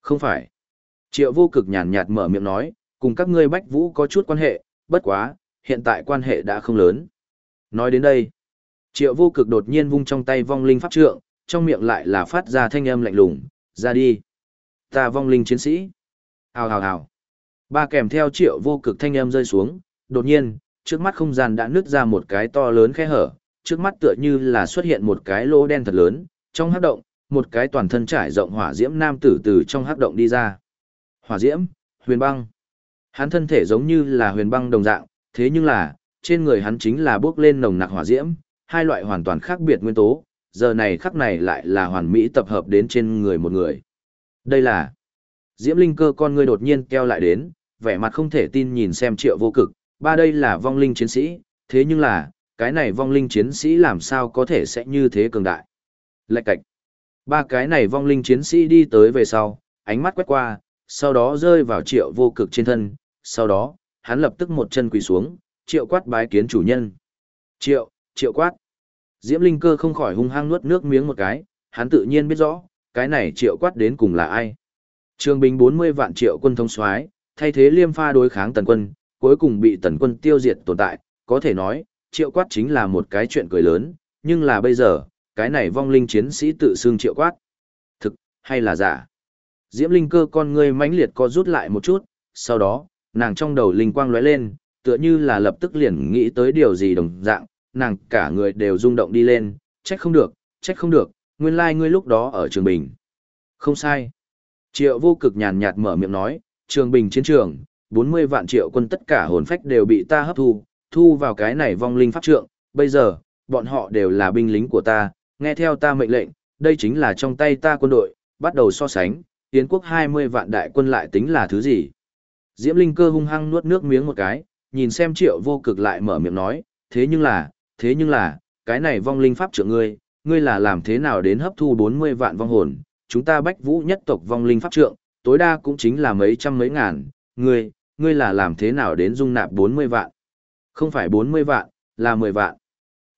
Không phải. Triệu vô cực nhàn nhạt mở miệng nói, cùng các ngươi bách vũ có chút quan hệ, bất quá, hiện tại quan hệ đã không lớn. Nói đến đây, triệu vô cực đột nhiên vung trong tay vong linh pháp trượng, trong miệng lại là phát ra thanh âm lạnh lùng, ra đi. Ta vong linh chiến sĩ. Hào hào hào. Ba kèm theo triệu vô cực thanh âm rơi xuống, đột nhiên, trước mắt không gian đã nứt ra một cái to lớn khe hở, trước mắt tựa như là xuất hiện một cái lỗ đen thật lớn, trong hắc động, một cái toàn thân trải rộng hỏa diễm nam tử từ trong hắc động đi ra. Hỏa diễm, huyền băng. Hắn thân thể giống như là huyền băng đồng dạng, thế nhưng là, trên người hắn chính là bước lên nồng nặc hỏa diễm, hai loại hoàn toàn khác biệt nguyên tố, giờ này khắc này lại là hoàn mỹ tập hợp đến trên người một người. Đây là Diễm Linh cơ con người đột nhiên keo lại đến, vẻ mặt không thể tin nhìn xem triệu vô cực, ba đây là vong linh chiến sĩ, thế nhưng là, cái này vong linh chiến sĩ làm sao có thể sẽ như thế cường đại. Lạch cạch. Ba cái này vong linh chiến sĩ đi tới về sau, ánh mắt quét qua, sau đó rơi vào triệu vô cực trên thân, sau đó, hắn lập tức một chân quỳ xuống, triệu quát bái kiến chủ nhân. Triệu, triệu quát. Diễm Linh cơ không khỏi hung hăng nuốt nước miếng một cái, hắn tự nhiên biết rõ, cái này triệu quát đến cùng là ai. Trường Bình 40 vạn triệu quân thống soái thay thế liêm pha đối kháng tần quân, cuối cùng bị tần quân tiêu diệt tồn tại, có thể nói, triệu quát chính là một cái chuyện cười lớn, nhưng là bây giờ, cái này vong linh chiến sĩ tự xưng triệu quát. Thực, hay là giả? Diễm Linh cơ con ngươi mãnh liệt co rút lại một chút, sau đó, nàng trong đầu linh quang lóe lên, tựa như là lập tức liền nghĩ tới điều gì đồng dạng, nàng cả người đều rung động đi lên, trách không được, trách không được, nguyên lai like ngươi lúc đó ở Trường Bình. Không sai. Triệu vô cực nhàn nhạt mở miệng nói, Trường Bình chiến trường, 40 vạn triệu quân tất cả hồn phách đều bị ta hấp thu, thu vào cái này vong linh pháp trượng, bây giờ, bọn họ đều là binh lính của ta, nghe theo ta mệnh lệnh, đây chính là trong tay ta quân đội, bắt đầu so sánh, tiến quốc 20 vạn đại quân lại tính là thứ gì. Diễm Linh cơ hung hăng nuốt nước miếng một cái, nhìn xem triệu vô cực lại mở miệng nói, thế nhưng là, thế nhưng là, cái này vong linh pháp trưởng ngươi, ngươi là làm thế nào đến hấp thu 40 vạn vong hồn, chúng ta bách vũ nhất tộc vong linh pháp trượng, tối đa cũng chính là mấy trăm mấy ngàn, ngươi, ngươi là làm thế nào đến dung nạp 40 vạn. Không phải 40 vạn, là 10 vạn.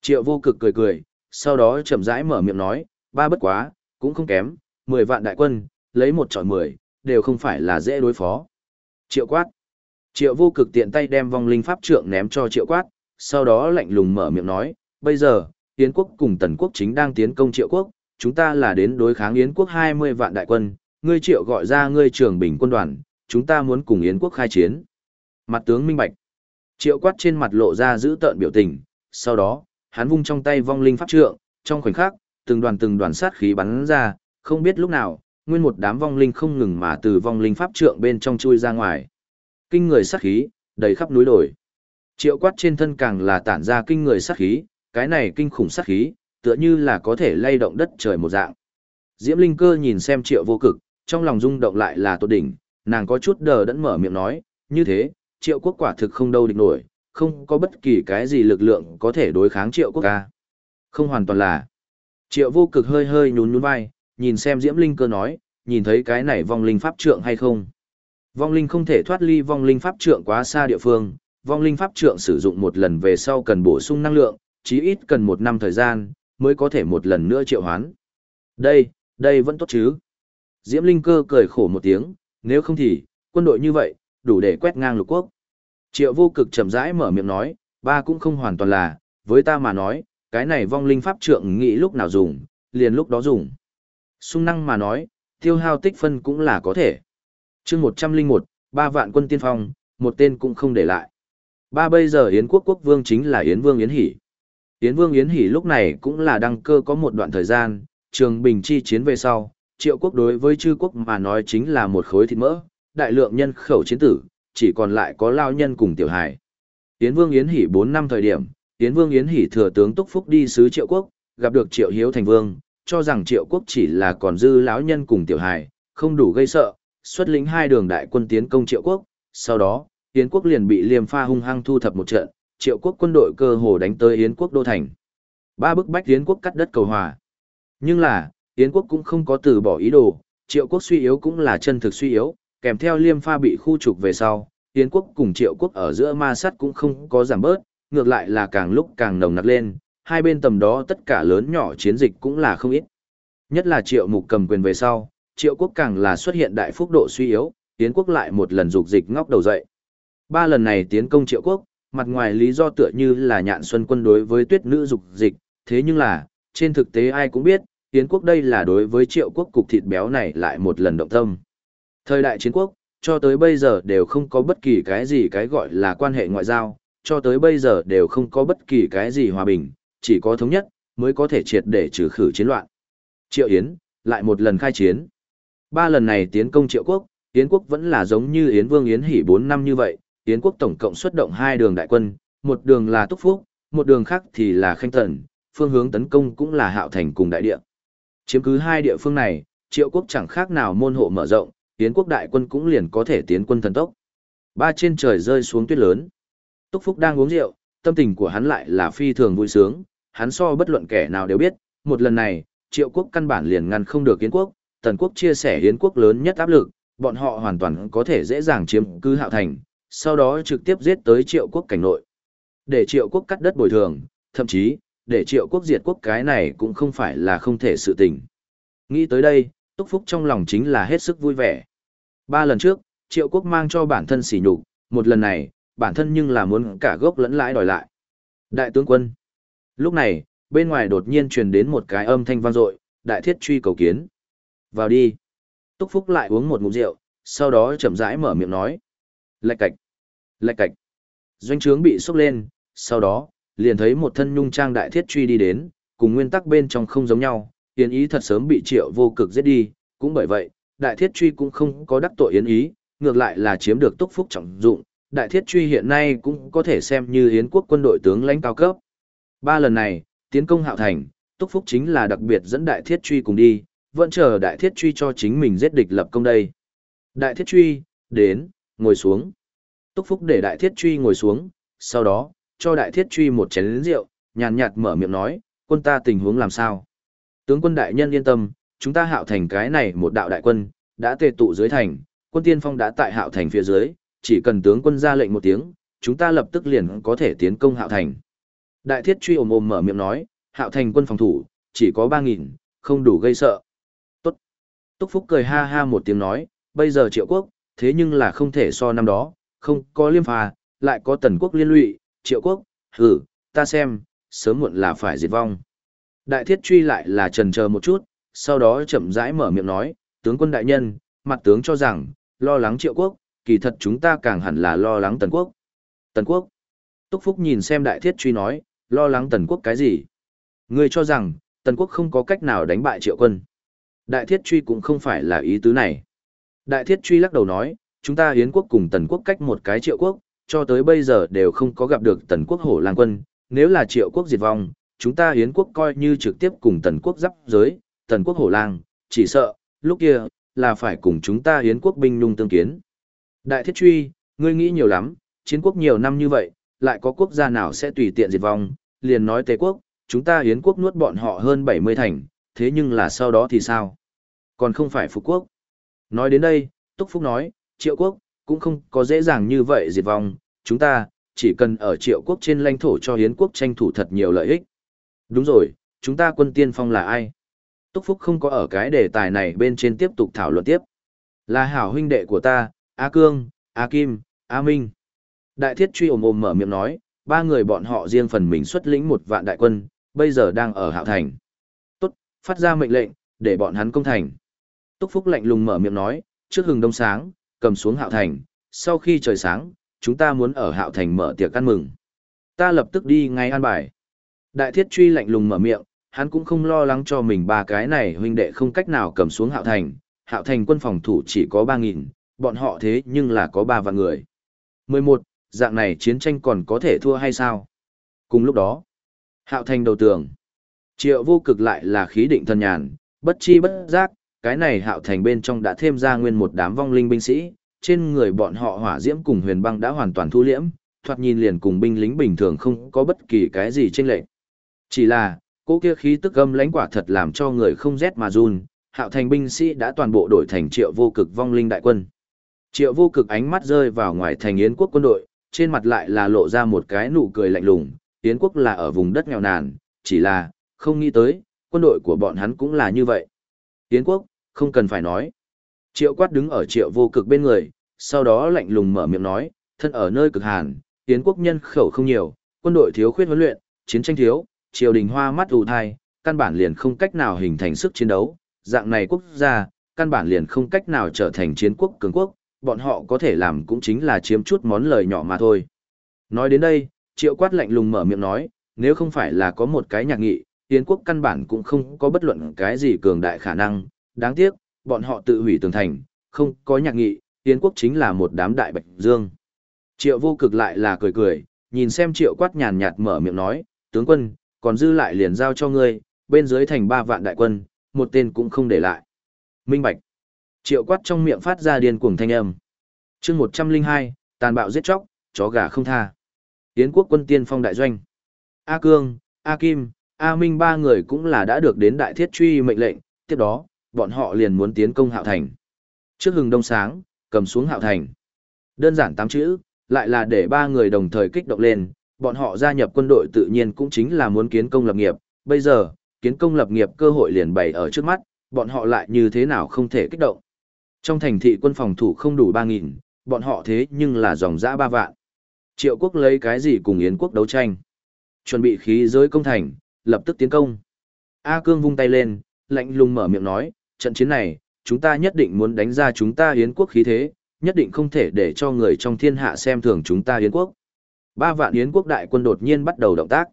Triệu vô cực cười cười, sau đó chậm rãi mở miệng nói, ba bất quá, cũng không kém, 10 vạn đại quân, lấy một chọn 10, đều không phải là dễ đối phó. Triệu quát. Triệu vô cực tiện tay đem vong linh pháp trượng ném cho triệu quát, sau đó lạnh lùng mở miệng nói, bây giờ, Yến quốc cùng Tần quốc chính đang tiến công triệu quốc, chúng ta là đến đối kháng Yến quốc 20 vạn đại quân, ngươi triệu gọi ra ngươi trưởng bình quân đoàn, chúng ta muốn cùng Yến quốc khai chiến. Mặt tướng minh bạch. Triệu quát trên mặt lộ ra giữ tợn biểu tình, sau đó, hắn vung trong tay vong linh pháp trượng, trong khoảnh khắc, từng đoàn từng đoàn sát khí bắn ra, không biết lúc nào, nguyên một đám vong linh không ngừng mà từ vong linh pháp trượng bên trong chui ra ngoài. Kinh người sát khí, đầy khắp núi đồi. Triệu quát trên thân càng là tản ra kinh người sát khí, cái này kinh khủng sát khí, tựa như là có thể lay động đất trời một dạng. Diễm Linh Cơ nhìn xem Triệu Vô Cực, trong lòng rung động lại là tốt đỉnh, nàng có chút đờ đẫn mở miệng nói, như thế, Triệu Quốc quả thực không đâu địch nổi, không có bất kỳ cái gì lực lượng có thể đối kháng Triệu Quốc ca. Không hoàn toàn là. Triệu Vô Cực hơi hơi nhún nhún vai, nhìn xem Diễm Linh Cơ nói, nhìn thấy cái này vong linh pháp trượng hay không? Vong linh không thể thoát ly vong linh pháp trượng quá xa địa phương, vong linh pháp trượng sử dụng một lần về sau cần bổ sung năng lượng, chí ít cần một năm thời gian, mới có thể một lần nữa triệu hoán. Đây, đây vẫn tốt chứ. Diễm Linh cơ cười khổ một tiếng, nếu không thì, quân đội như vậy, đủ để quét ngang lục quốc. Triệu vô cực chậm rãi mở miệng nói, ba cũng không hoàn toàn là, với ta mà nói, cái này vong linh pháp trượng nghĩ lúc nào dùng, liền lúc đó dùng. Sung năng mà nói, tiêu hao tích phân cũng là có thể. chương 101, ba vạn quân tiên phong, một tên cũng không để lại. Ba bây giờ Yến quốc quốc vương chính là Yến vương Yến Hỷ. Yến vương Yến Hỷ lúc này cũng là đăng cơ có một đoạn thời gian, trường bình chi chiến về sau, triệu quốc đối với chư quốc mà nói chính là một khối thịt mỡ, đại lượng nhân khẩu chiến tử, chỉ còn lại có lao nhân cùng tiểu hài. Yến Vương Yến Hỷ 4 năm thời điểm, Yến Vương Yến Hỷ thừa tướng Túc Phúc đi sứ Triệu Quốc, gặp được Triệu Hiếu thành vương, cho rằng Triệu Quốc chỉ là còn dư lão nhân cùng tiểu hài, không đủ gây sợ, xuất lĩnh hai đường đại quân tiến công Triệu Quốc, sau đó, Yến Quốc liền bị Liêm Pha hung hăng thu thập một trận, Triệu Quốc quân đội cơ hồ đánh tới Yến Quốc đô thành. Ba bức bách Yến Quốc cắt đất cầu hòa. Nhưng là, Yến Quốc cũng không có từ bỏ ý đồ, Triệu Quốc suy yếu cũng là chân thực suy yếu, kèm theo Liêm Pha bị khu trục về sau, Yến quốc cùng Triệu quốc ở giữa ma sát cũng không có giảm bớt, ngược lại là càng lúc càng nồng nặc lên, hai bên tầm đó tất cả lớn nhỏ chiến dịch cũng là không ít. Nhất là Triệu mục cầm quyền về sau, Triệu quốc càng là xuất hiện đại phúc độ suy yếu, Yến quốc lại một lần dục dịch ngóc đầu dậy. Ba lần này tiến công Triệu quốc, mặt ngoài lý do tựa như là nhạn xuân quân đối với tuyết nữ dục dịch, thế nhưng là, trên thực tế ai cũng biết, Yến quốc đây là đối với Triệu quốc cục thịt béo này lại một lần động tâm. Thời đại chiến quốc, cho tới bây giờ đều không có bất kỳ cái gì cái gọi là quan hệ ngoại giao, cho tới bây giờ đều không có bất kỳ cái gì hòa bình, chỉ có thống nhất, mới có thể triệt để trừ khử chiến loạn. Triệu Yến, lại một lần khai chiến. Ba lần này tiến công Triệu Quốc, Yến Quốc vẫn là giống như Yến Vương Yến hỉ 4 năm như vậy, Yến Quốc tổng cộng xuất động hai đường đại quân, một đường là Túc Phúc, một đường khác thì là Khanh Tần, phương hướng tấn công cũng là Hạo Thành cùng đại địa. Chiếm cứ hai địa phương này, Triệu Quốc chẳng khác nào môn hộ mở rộng, Yến quốc đại quân cũng liền có thể tiến quân thần tốc. Ba trên trời rơi xuống tuyết lớn. Túc Phúc đang uống rượu, tâm tình của hắn lại là phi thường vui sướng, hắn so bất luận kẻ nào đều biết, một lần này, triệu quốc căn bản liền ngăn không được Yến quốc, tần quốc chia sẻ Yến quốc lớn nhất áp lực, bọn họ hoàn toàn có thể dễ dàng chiếm cứ hạo thành, sau đó trực tiếp giết tới triệu quốc cảnh nội. Để triệu quốc cắt đất bồi thường, thậm chí, để triệu quốc diệt quốc cái này cũng không phải là không thể sự tình. Nghĩ tới đây, Túc Phúc trong lòng chính là hết sức vui vẻ. Ba lần trước, triệu quốc mang cho bản thân sỉ nhục, một lần này, bản thân nhưng là muốn cả gốc lẫn lãi đòi lại. Đại tướng quân. Lúc này, bên ngoài đột nhiên truyền đến một cái âm thanh vang dội, đại thiết truy cầu kiến. Vào đi. Túc Phúc lại uống một ngụm rượu, sau đó chậm rãi mở miệng nói. Lạch cạch. Lạch cạch. Doanh trướng bị sốc lên, sau đó, liền thấy một thân nhung trang đại thiết truy đi đến, cùng nguyên tắc bên trong không giống nhau, yến ý thật sớm bị triệu vô cực giết đi, cũng bởi vậy, đại thiết truy cũng không có đắc tội yến ý, ngược lại là chiếm được túc phúc trọng dụng, đại thiết truy hiện nay cũng có thể xem như yến quốc quân đội tướng lãnh cao cấp. Ba lần này, tiến công hạo thành, túc phúc chính là đặc biệt dẫn đại thiết truy cùng đi, vẫn chờ đại thiết truy cho chính mình giết địch lập công đây. Đại thiết truy, đến, ngồi xuống. Túc phúc để đại thiết truy ngồi xuống, sau đó, cho đại thiết truy một chén rượu, nhàn nhạt mở miệng nói, quân ta tình huống làm sao. Tướng quân đại nhân yên tâm, chúng ta hạo thành cái này một đạo đại quân, đã tề tụ dưới thành, quân tiên phong đã tại hạo thành phía dưới, chỉ cần tướng quân ra lệnh một tiếng, chúng ta lập tức liền có thể tiến công hạo thành. Đại thiết truy ồm ồm mở miệng nói, hạo thành quân phòng thủ, chỉ có 3.000, không đủ gây sợ. Tốt. Túc Phúc cười ha ha một tiếng nói, bây giờ triệu quốc, thế nhưng là không thể so năm đó, không có liêm phà, lại có tần quốc liên lụy, triệu quốc, hử, ta xem, sớm muộn là phải diệt vong. Đại thiết truy lại là trần chờ một chút, sau đó chậm rãi mở miệng nói, tướng quân đại nhân, mặt tướng cho rằng, lo lắng triệu quốc, kỳ thật chúng ta càng hẳn là lo lắng tần quốc. Tần quốc. Túc Phúc nhìn xem đại thiết truy nói, lo lắng tần quốc cái gì? Ngươi cho rằng, tần quốc không có cách nào đánh bại triệu quân. Đại thiết truy cũng không phải là ý tứ này. Đại thiết truy lắc đầu nói, chúng ta hiến quốc cùng tần quốc cách một cái triệu quốc, cho tới bây giờ đều không có gặp được tần quốc hổ lang quân, nếu là triệu quốc diệt vong, chúng ta hiến quốc coi như trực tiếp cùng tần quốc giáp giới, tần quốc hổ lang, chỉ sợ, lúc kia, là phải cùng chúng ta hiến quốc binh nung tương kiến. Đại thiết truy, ngươi nghĩ nhiều lắm, chiến quốc nhiều năm như vậy, lại có quốc gia nào sẽ tùy tiện diệt vong, liền nói Tề quốc, chúng ta hiến quốc nuốt bọn họ hơn 70 thành, thế nhưng là sau đó thì sao? Còn không phải phục quốc. Nói đến đây, Túc Phúc nói, triệu quốc, cũng không có dễ dàng như vậy diệt vong, chúng ta, chỉ cần ở triệu quốc trên lãnh thổ cho hiến quốc tranh thủ thật nhiều lợi ích. Đúng rồi, chúng ta quân tiên phong là ai? Túc Phúc không có ở cái đề tài này bên trên tiếp tục thảo luận tiếp. Là hảo huynh đệ của ta, A Cương, A Kim, A Minh. Đại thiết truy ồm ồm mở miệng nói, ba người bọn họ riêng phần mình xuất lĩnh một vạn đại quân, bây giờ đang ở Hạo Thành. Tốt, phát ra mệnh lệnh, để bọn hắn công thành. Túc Phúc lạnh lùng mở miệng nói, trước hừng đông sáng, cầm xuống Hạo Thành, sau khi trời sáng, chúng ta muốn ở Hạo Thành mở tiệc ăn mừng. Ta lập tức đi ngay an bài. Đại thiết truy lạnh lùng mở miệng, hắn cũng không lo lắng cho mình ba cái này huynh đệ không cách nào cầm xuống hạo thành, hạo thành quân phòng thủ chỉ có 3.000, bọn họ thế nhưng là có 3 vạn người. 11. Dạng này chiến tranh còn có thể thua hay sao? Cùng lúc đó, hạo thành đầu tường. Triệu vô cực lại là khí định thần nhàn, bất chi bất giác, cái này hạo thành bên trong đã thêm ra nguyên một đám vong linh binh sĩ, trên người bọn họ hỏa diễm cùng huyền băng đã hoàn toàn thu liễm, thoạt nhìn liền cùng binh lính bình thường không có bất kỳ cái gì chênh lệch. Chỉ là, cỗ kia khí tức âm lãnh quả thật làm cho người không rét mà run, hạo thành binh sĩ đã toàn bộ đổi thành triệu vô cực vong linh đại quân. Triệu vô cực ánh mắt rơi vào ngoài thành Yến quốc quân đội, trên mặt lại là lộ ra một cái nụ cười lạnh lùng, Yến quốc là ở vùng đất nghèo nàn, chỉ là, không nghĩ tới, quân đội của bọn hắn cũng là như vậy. Yến quốc, không cần phải nói. Triệu quát đứng ở triệu vô cực bên người, sau đó lạnh lùng mở miệng nói, thân ở nơi cực hàn, Yến quốc nhân khẩu không nhiều, quân đội thiếu khuyết huấn luyện, chiến tranh thiếu, triều đình hoa mắt ù thai, căn bản liền không cách nào hình thành sức chiến đấu, dạng này quốc gia, căn bản liền không cách nào trở thành chiến quốc cường quốc, bọn họ có thể làm cũng chính là chiếm chút món lời nhỏ mà thôi. Nói đến đây, triệu quát lạnh lùng mở miệng nói, nếu không phải là có một cái nhạc nghị, Yến quốc căn bản cũng không có bất luận cái gì cường đại khả năng, đáng tiếc, bọn họ tự hủy tường thành, không có nhạc nghị, Yến quốc chính là một đám đại bạch dương. Triệu vô cực lại là cười cười, nhìn xem triệu quát nhàn nhạt mở miệng nói, tướng quân, còn dư lại liền giao cho ngươi, bên dưới thành ba vạn đại quân, một tên cũng không để lại. Minh Bạch. Triệu quát trong miệng phát ra điên cuồng thanh âm. chương 102, tàn bạo giết chóc, chó gà không tha. Yến quốc quân tiên phong đại doanh. A Cương, A Kim, A Minh ba người cũng là đã được đến đại thiết truy mệnh lệnh, tiếp đó, bọn họ liền muốn tiến công hạo thành. Trước hừng đông sáng, cầm xuống hạo thành. Đơn giản tám chữ, lại là để ba người đồng thời kích động lên, bọn họ gia nhập quân đội tự nhiên cũng chính là muốn kiến công lập nghiệp, bây giờ, kiến công lập nghiệp cơ hội liền bày ở trước mắt, bọn họ lại như thế nào không thể kích động. Trong thành thị quân phòng thủ không đủ 3.000, bọn họ thế nhưng là dòng dã 3 vạn. Triệu quốc lấy cái gì cùng Yến quốc đấu tranh? Chuẩn bị khí giới công thành, lập tức tiến công. A Cương vung tay lên, lạnh lùng mở miệng nói, trận chiến này, chúng ta nhất định muốn đánh ra chúng ta Yến quốc khí thế, nhất định không thể để cho người trong thiên hạ xem thường chúng ta Yến quốc. Ba vạn Yến quốc đại quân đột nhiên bắt đầu động tác.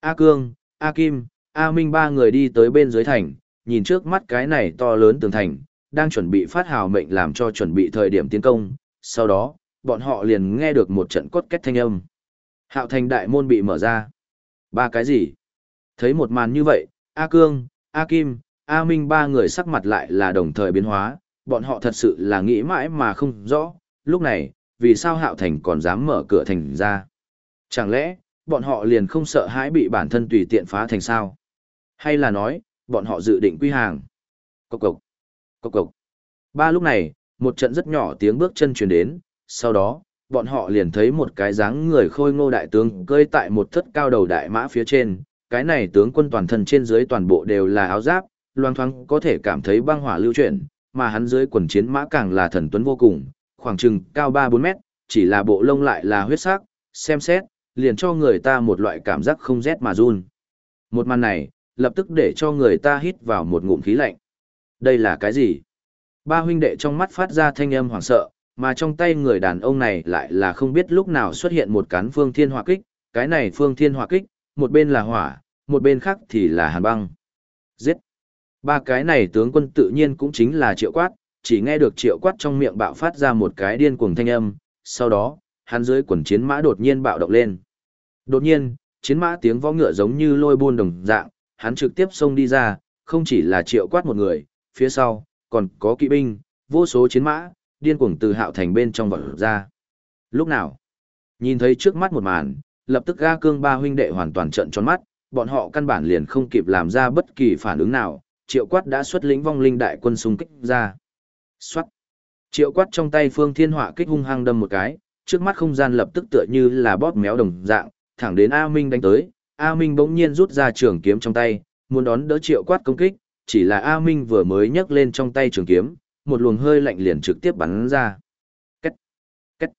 A Cương, A Kim, A Minh ba người đi tới bên dưới thành, nhìn trước mắt cái này to lớn tường thành, đang chuẩn bị phát hào mệnh làm cho chuẩn bị thời điểm tiến công. Sau đó, bọn họ liền nghe được một trận cốt kết thanh âm. Hạo thành đại môn bị mở ra. Ba cái gì? Thấy một màn như vậy, A Cương, A Kim, A Minh ba người sắc mặt lại là đồng thời biến hóa, bọn họ thật sự là nghĩ mãi mà không rõ, lúc này, vì sao Hạo Thành còn dám mở cửa thành ra. Chẳng lẽ, bọn họ liền không sợ hãi bị bản thân tùy tiện phá thành sao? Hay là nói, bọn họ dự định quy hàng? Cốc cốc, cốc cốc. Ba lúc này, một trận rất nhỏ tiếng bước chân truyền đến, sau đó, bọn họ liền thấy một cái dáng người khôi ngô đại tướng cơi tại một thất cao đầu đại mã phía trên, cái này tướng quân toàn thân trên dưới toàn bộ đều là áo giáp, loang thoáng có thể cảm thấy băng hỏa lưu chuyển, mà hắn dưới quần chiến mã càng là thần tuấn vô cùng, khoảng chừng cao 3-4 mét, chỉ là bộ lông lại là huyết sắc, xem xét, liền cho người ta một loại cảm giác không rét mà run. Một màn này, lập tức để cho người ta hít vào một ngụm khí lạnh. Đây là cái gì? Ba huynh đệ trong mắt phát ra thanh âm hoảng sợ, mà trong tay người đàn ông này lại là không biết lúc nào xuất hiện một cán phương thiên hỏa kích, cái này phương thiên hỏa kích, một bên là hỏa, một bên khác thì là hàn băng. Giết! Ba cái này tướng quân tự nhiên cũng chính là triệu quát, chỉ nghe được triệu quát trong miệng bạo phát ra một cái điên cuồng thanh âm, sau đó, hắn dưới quần chiến mã đột nhiên bạo động lên. Đột nhiên, chiến mã tiếng võ ngựa giống như lôi buôn đồng dạng, hắn trực tiếp xông đi ra, không chỉ là triệu quát một người, phía sau, còn có kỵ binh, vô số chiến mã, điên cuồng từ hạo thành bên trong vọt ra. Lúc nào, nhìn thấy trước mắt một màn, lập tức ga cương ba huynh đệ hoàn toàn trận tròn mắt, bọn họ căn bản liền không kịp làm ra bất kỳ phản ứng nào, triệu quát đã xuất lĩnh vong linh đại quân xung kích ra. Xoát! Triệu quát trong tay phương thiên họa kích hung hăng đâm một cái, trước mắt không gian lập tức tựa như là bóp méo đồng dạng, thẳng đến A Minh đánh tới. A Minh bỗng nhiên rút ra trường kiếm trong tay, muốn đón đỡ triệu quát công kích, chỉ là A Minh vừa mới nhấc lên trong tay trường kiếm, một luồng hơi lạnh liền trực tiếp bắn ra. Cách! Cách!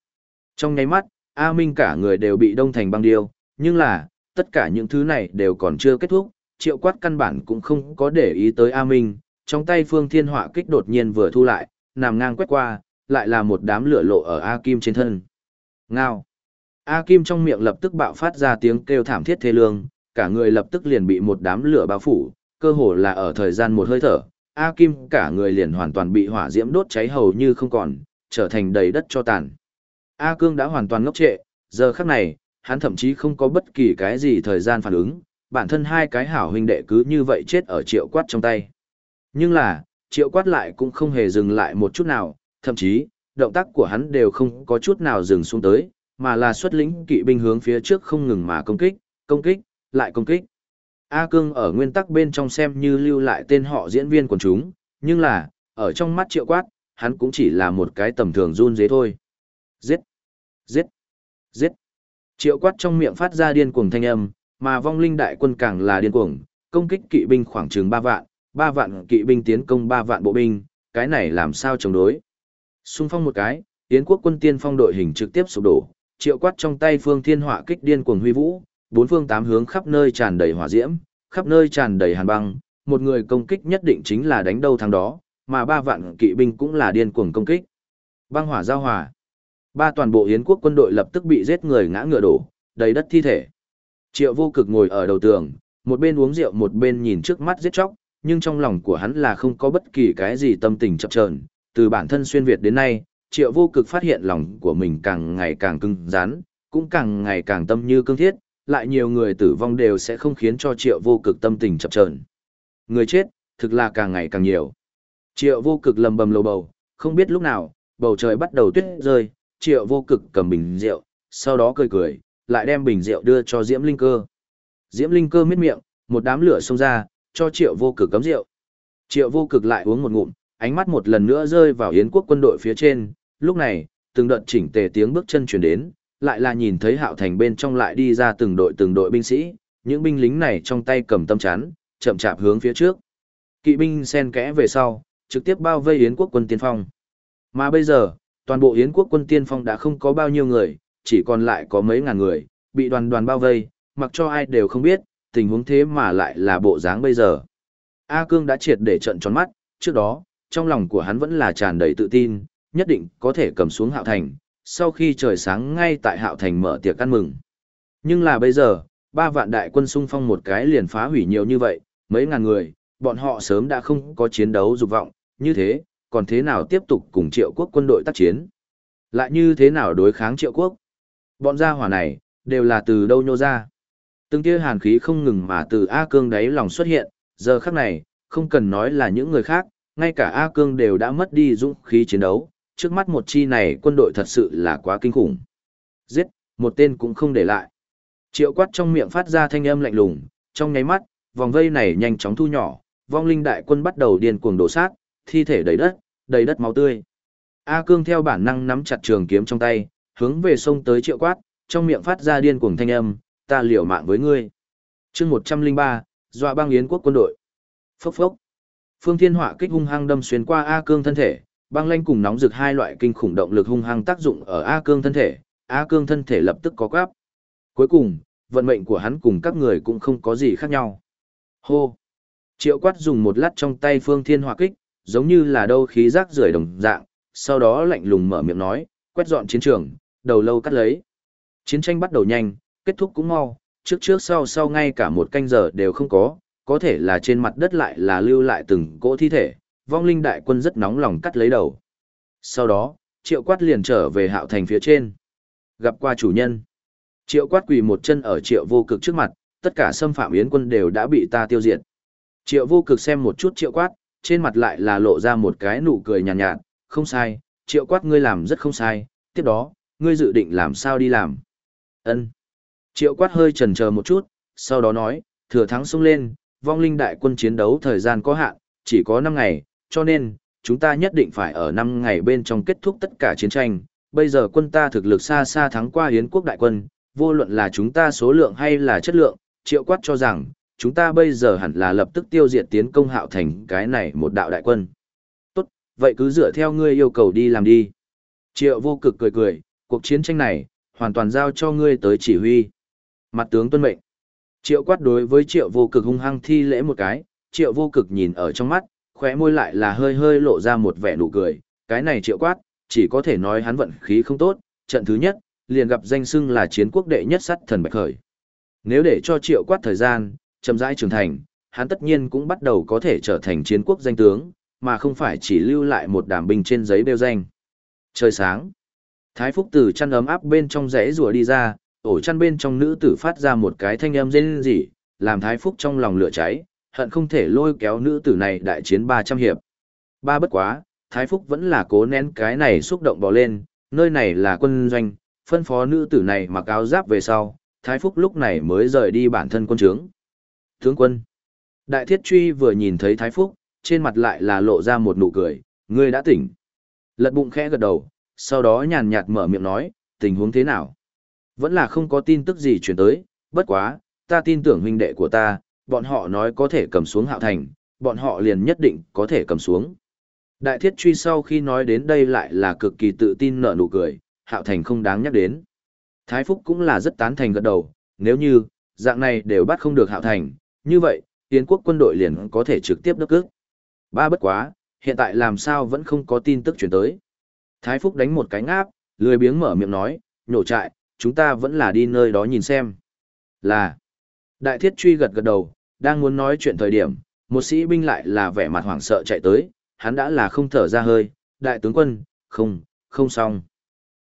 Trong nháy mắt, A Minh cả người đều bị đông thành băng điêu, nhưng là, tất cả những thứ này đều còn chưa kết thúc, triệu quát căn bản cũng không có để ý tới A Minh, trong tay phương thiên họa kích đột nhiên vừa thu lại, nằm ngang quét qua, lại là một đám lửa lộ ở A Kim trên thân. Ngao! A Kim trong miệng lập tức bạo phát ra tiếng kêu thảm thiết thê lương, cả người lập tức liền bị một đám lửa bao phủ, cơ hồ là ở thời gian một hơi thở, A Kim cả người liền hoàn toàn bị hỏa diễm đốt cháy hầu như không còn, trở thành đầy đất cho tàn. A Cương đã hoàn toàn ngốc trệ, giờ khắc này, hắn thậm chí không có bất kỳ cái gì thời gian phản ứng, bản thân hai cái hảo huynh đệ cứ như vậy chết ở triệu quát trong tay. Nhưng là, triệu quát lại cũng không hề dừng lại một chút nào, thậm chí, động tác của hắn đều không có chút nào dừng xuống tới, mà là xuất lĩnh kỵ binh hướng phía trước không ngừng mà công kích, công kích, lại công kích. A Cương ở nguyên tắc bên trong xem như lưu lại tên họ diễn viên quần chúng, nhưng là, ở trong mắt triệu quát, hắn cũng chỉ là một cái tầm thường run dế thôi. Giết! Giết! Giết! Triệu quát trong miệng phát ra điên cuồng thanh âm, mà vong linh đại quân càng là điên cuồng, công kích kỵ binh khoảng chừng 3 vạn, 3 vạn kỵ binh tiến công 3 vạn bộ binh, cái này làm sao chống đối. Xung phong một cái, Yến quốc quân tiên phong đội hình trực tiếp sụp đổ, triệu quát trong tay phương thiên hỏa kích điên cuồng huy vũ, bốn phương tám hướng khắp nơi tràn đầy hỏa diễm, khắp nơi tràn đầy hàn băng, một người công kích nhất định chính là đánh đâu thắng đó, mà ba vạn kỵ binh cũng là điên cuồng công kích. Băng hỏa giao hỏa. Ba toàn bộ Yến quốc quân đội lập tức bị giết người ngã ngựa đổ, đầy đất thi thể. Triệu vô cực ngồi ở đầu tường, một bên uống rượu một bên nhìn trước mắt giết chóc, nhưng trong lòng của hắn là không có bất kỳ cái gì tâm tình chập chờn. Từ bản thân xuyên Việt đến nay, triệu vô cực phát hiện lòng của mình càng ngày càng cứng rắn, cũng càng ngày càng tâm như cương thiết, lại nhiều người tử vong đều sẽ không khiến cho triệu vô cực tâm tình chập chờn. Người chết, thực là càng ngày càng nhiều. Triệu vô cực lầm bầm lầu bầu, không biết lúc nào, bầu trời bắt đầu tuyết rơi, triệu vô cực cầm bình rượu, sau đó cười cười, lại đem bình rượu đưa cho Diễm Linh Cơ. Diễm Linh Cơ miết miệng, một đám lửa xông ra, cho triệu vô cực cấm rượu. Triệu vô cực lại uống một ngụm, ánh mắt một lần nữa rơi vào Yến quốc quân đội phía trên, lúc này, từng đợt chỉnh tề tiếng bước chân truyền đến, lại là nhìn thấy hạo thành bên trong lại đi ra từng đội từng đội binh sĩ, những binh lính này trong tay cầm tâm chắn, chậm chạp hướng phía trước. Kỵ binh xen kẽ về sau, trực tiếp bao vây Yến quốc quân tiên phong. Mà bây giờ, toàn bộ Yến quốc quân tiên phong đã không có bao nhiêu người, chỉ còn lại có mấy ngàn người, bị đoàn đoàn bao vây, mặc cho ai đều không biết, tình huống thế mà lại là bộ dáng bây giờ. A Cương đã triệt để trận tròn mắt, trước đó, trong lòng của hắn vẫn là tràn đầy tự tin, nhất định có thể cầm xuống hạo thành, sau khi trời sáng ngay tại hạo thành mở tiệc ăn mừng. Nhưng là bây giờ, ba vạn đại quân xung phong một cái liền phá hủy nhiều như vậy, mấy ngàn người, bọn họ sớm đã không có chiến đấu dục vọng, như thế, còn thế nào tiếp tục cùng triệu quốc quân đội tác chiến? Lại như thế nào đối kháng triệu quốc? Bọn gia hỏa này, đều là từ đâu nhô ra? Từng tia hàn khí không ngừng mà từ A Cương đáy lòng xuất hiện, giờ khắc này, không cần nói là những người khác, ngay cả A Cương đều đã mất đi dũng khí chiến đấu, trước mắt một chi này quân đội thật sự là quá kinh khủng. Giết, một tên cũng không để lại. Triệu quát trong miệng phát ra thanh âm lạnh lùng, trong nháy mắt, vòng vây này nhanh chóng thu nhỏ, vong linh đại quân bắt đầu điên cuồng đổ sát, thi thể đầy đất, đầy đất máu tươi. A Cương theo bản năng nắm chặt trường kiếm trong tay, hướng về sông tới triệu quát, trong miệng phát ra điên cuồng thanh âm, ta liều mạng với ngươi. chương 103, dọa băng yến quốc quân đội. Phốc phốc. Phương Thiên Họa kích hung hăng đâm xuyên qua A Cương thân thể, băng lanh cùng nóng rực hai loại kinh khủng động lực hung hăng tác dụng ở A Cương thân thể, A Cương thân thể lập tức có quáp. Cuối cùng, vận mệnh của hắn cùng các người cũng không có gì khác nhau. Hô! Triệu quát dùng một lát trong tay phương thiên hỏa kích, giống như là đâu khí rác rưởi đồng dạng, sau đó lạnh lùng mở miệng nói, quét dọn chiến trường, đầu lâu cắt lấy. Chiến tranh bắt đầu nhanh, kết thúc cũng mau, trước trước sau sau ngay cả một canh giờ đều không có, có thể là trên mặt đất lại là lưu lại từng cỗ thi thể, vong linh đại quân rất nóng lòng cắt lấy đầu. Sau đó, triệu quát liền trở về hạo thành phía trên. Gặp qua chủ nhân. Triệu quát quỳ một chân ở triệu vô cực trước mặt, tất cả xâm phạm yến quân đều đã bị ta tiêu diệt. Triệu vô cực xem một chút triệu quát, trên mặt lại là lộ ra một cái nụ cười nhàn nhạt, nhạt, không sai, triệu quát ngươi làm rất không sai, tiếp đó, ngươi dự định làm sao đi làm. ân Triệu quát hơi chần chờ một chút, sau đó nói, thừa thắng xông lên, vong linh đại quân chiến đấu thời gian có hạn, chỉ có 5 ngày, cho nên, chúng ta nhất định phải ở 5 ngày bên trong kết thúc tất cả chiến tranh. Bây giờ quân ta thực lực xa xa thắng qua Hiến quốc đại quân, vô luận là chúng ta số lượng hay là chất lượng, triệu quát cho rằng, chúng ta bây giờ hẳn là lập tức tiêu diệt tiến công hạo thành cái này một đạo đại quân. Tốt, vậy cứ dựa theo ngươi yêu cầu đi làm đi. Triệu vô cực cười cười, cuộc chiến tranh này, hoàn toàn giao cho ngươi tới chỉ huy. Mặt tướng tuân mệnh. Triệu quát đối với triệu vô cực hung hăng thi lễ một cái, triệu vô cực nhìn ở trong mắt, khóe môi lại là hơi hơi lộ ra một vẻ nụ cười, cái này triệu quát, chỉ có thể nói hắn vận khí không tốt, trận thứ nhất, liền gặp danh xưng là chiến quốc đệ nhất sắt thần bạch khởi. Nếu để cho triệu quát thời gian, chậm rãi trưởng thành, hắn tất nhiên cũng bắt đầu có thể trở thành chiến quốc danh tướng, mà không phải chỉ lưu lại một đàm binh trên giấy đeo danh. Trời sáng. Thái Phúc từ chăn ấm áp bên trong rẽ rùa đi ra, ổ chăn bên trong nữ tử phát ra một cái thanh âm rên rỉ, làm Thái Phúc trong lòng lửa cháy, hận không thể lôi kéo nữ tử này đại chiến 300 hiệp. Ba bất quá, Thái Phúc vẫn là cố nén cái này xúc động bỏ lên, nơi này là quân doanh, phân phó nữ tử này mặc áo giáp về sau, Thái Phúc lúc này mới rời đi bản thân quân trướng. Tướng quân. Đại thiết truy vừa nhìn thấy Thái Phúc, trên mặt lại là lộ ra một nụ cười, ngươi đã tỉnh. Lật bụng khẽ gật đầu, sau đó nhàn nhạt mở miệng nói, tình huống thế nào? Vẫn là không có tin tức gì chuyển tới, bất quá, ta tin tưởng huynh đệ của ta, bọn họ nói có thể cầm xuống hạo thành, bọn họ liền nhất định có thể cầm xuống. Đại thiết truy sau khi nói đến đây lại là cực kỳ tự tin nở nụ cười, hạo thành không đáng nhắc đến. Thái Phúc cũng là rất tán thành gật đầu, nếu như, dạng này đều bắt không được hạo thành, như vậy, tiến quốc quân đội liền có thể trực tiếp đốc cước. Ba bất quá, hiện tại làm sao vẫn không có tin tức chuyển tới. Thái Phúc đánh một cái ngáp, lười biếng mở miệng nói, nhổ trại, chúng ta vẫn là đi nơi đó nhìn xem. Là, đại thiết truy gật gật đầu, đang muốn nói chuyện thời điểm, một sĩ binh lại là vẻ mặt hoảng sợ chạy tới, hắn đã là không thở ra hơi, đại tướng quân, không, không xong.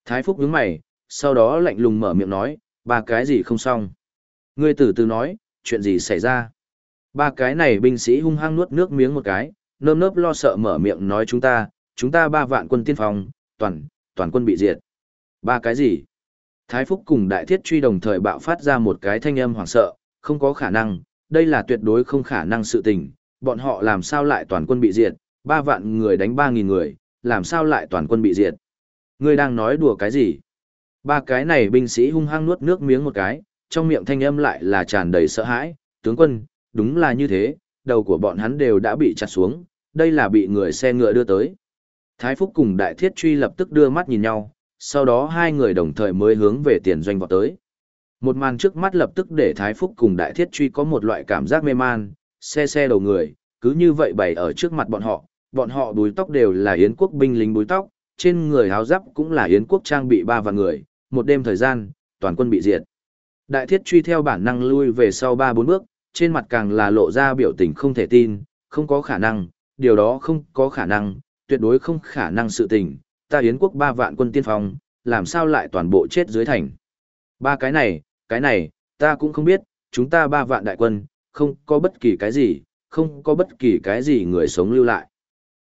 Thái Phúc nhướng mày, sau đó lạnh lùng mở miệng nói, ba cái gì không xong. Ngươi từ từ nói, chuyện gì xảy ra. Ba cái này binh sĩ hung hăng nuốt nước miếng một cái, nơm nớp lo sợ mở miệng nói chúng ta, chúng ta ba vạn quân tiên phong, toàn, toàn quân bị diệt. Ba cái gì? Thái Phúc cùng Đại Thiết truy đồng thời bạo phát ra một cái thanh âm hoảng sợ, không có khả năng, đây là tuyệt đối không khả năng sự tình, bọn họ làm sao lại toàn quân bị diệt, ba vạn người đánh ba nghìn người, làm sao lại toàn quân bị diệt. Ngươi đang nói đùa cái gì? Ba cái này binh sĩ hung hăng nuốt nước miếng một cái, trong miệng thanh âm lại là tràn đầy sợ hãi, tướng quân, đúng là như thế, đầu của bọn hắn đều đã bị chặt xuống, đây là bị người xe ngựa đưa tới. Thái Phúc cùng Đại Thiết Truy lập tức đưa mắt nhìn nhau, sau đó hai người đồng thời mới hướng về tiền doanh vọt tới. Một màn trước mắt lập tức để Thái Phúc cùng Đại Thiết Truy có một loại cảm giác mê man, xe xe đầu người, cứ như vậy bày ở trước mặt bọn họ, bọn họ búi tóc đều là Yến quốc binh lính búi tóc, trên người áo giáp cũng là Yến quốc trang bị ba vạn người, một đêm thời gian, toàn quân bị diệt. Đại Thiết Truy theo bản năng lui về sau ba bốn bước, trên mặt càng là lộ ra biểu tình không thể tin, không có khả năng, điều đó không có khả năng, tuyệt đối không khả năng sự tình, ta Yến quốc ba vạn quân tiên phong, làm sao lại toàn bộ chết dưới thành. Ba cái này, cái này, ta cũng không biết, chúng ta ba vạn đại quân, không có bất kỳ cái gì, không có bất kỳ cái gì người sống lưu lại.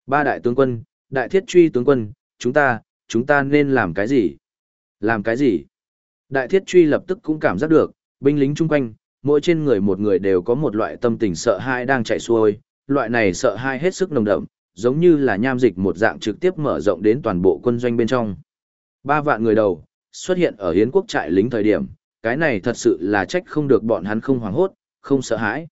Ba đại tướng quân, đại thiết truy tướng quân, chúng ta, chúng ta nên làm cái gì? Làm cái gì? Đại thiết truy lập tức cũng cảm giác được, binh lính chung quanh, mỗi trên người một người đều có một loại tâm tình sợ hãi đang chạy xuôi, loại này sợ hãi hết sức nồng đậm, giống như là nham dịch một dạng trực tiếp mở rộng đến toàn bộ quân doanh bên trong. Ba vạn người đầu, xuất hiện ở Hiến quốc trại lính thời điểm, cái này thật sự là trách không được bọn hắn không hoảng hốt, không sợ hãi.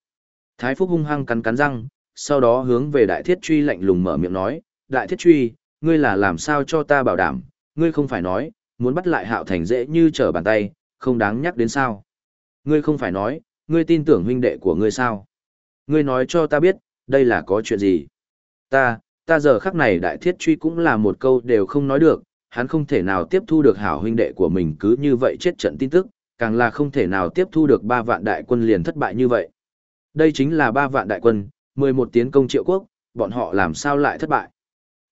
Thái Phúc hung hăng cắn cắn răng, sau đó hướng về Đại Thiết Truy lạnh lùng mở miệng nói, Đại Thiết Truy, ngươi là làm sao cho ta bảo đảm, ngươi không phải nói, muốn bắt lại Hạo Thành dễ như trở bàn tay, không đáng nhắc đến sao. Ngươi không phải nói, ngươi tin tưởng huynh đệ của ngươi sao. Ngươi nói cho ta biết, đây là có chuyện gì. Ta, ta giờ khắc này Đại Thiết Truy cũng là một câu đều không nói được, hắn không thể nào tiếp thu được hảo huynh đệ của mình cứ như vậy chết trận tin tức, càng là không thể nào tiếp thu được ba vạn đại quân liền thất bại như vậy. Đây chính là ba vạn đại quân, 11 tiến công triệu quốc, bọn họ làm sao lại thất bại.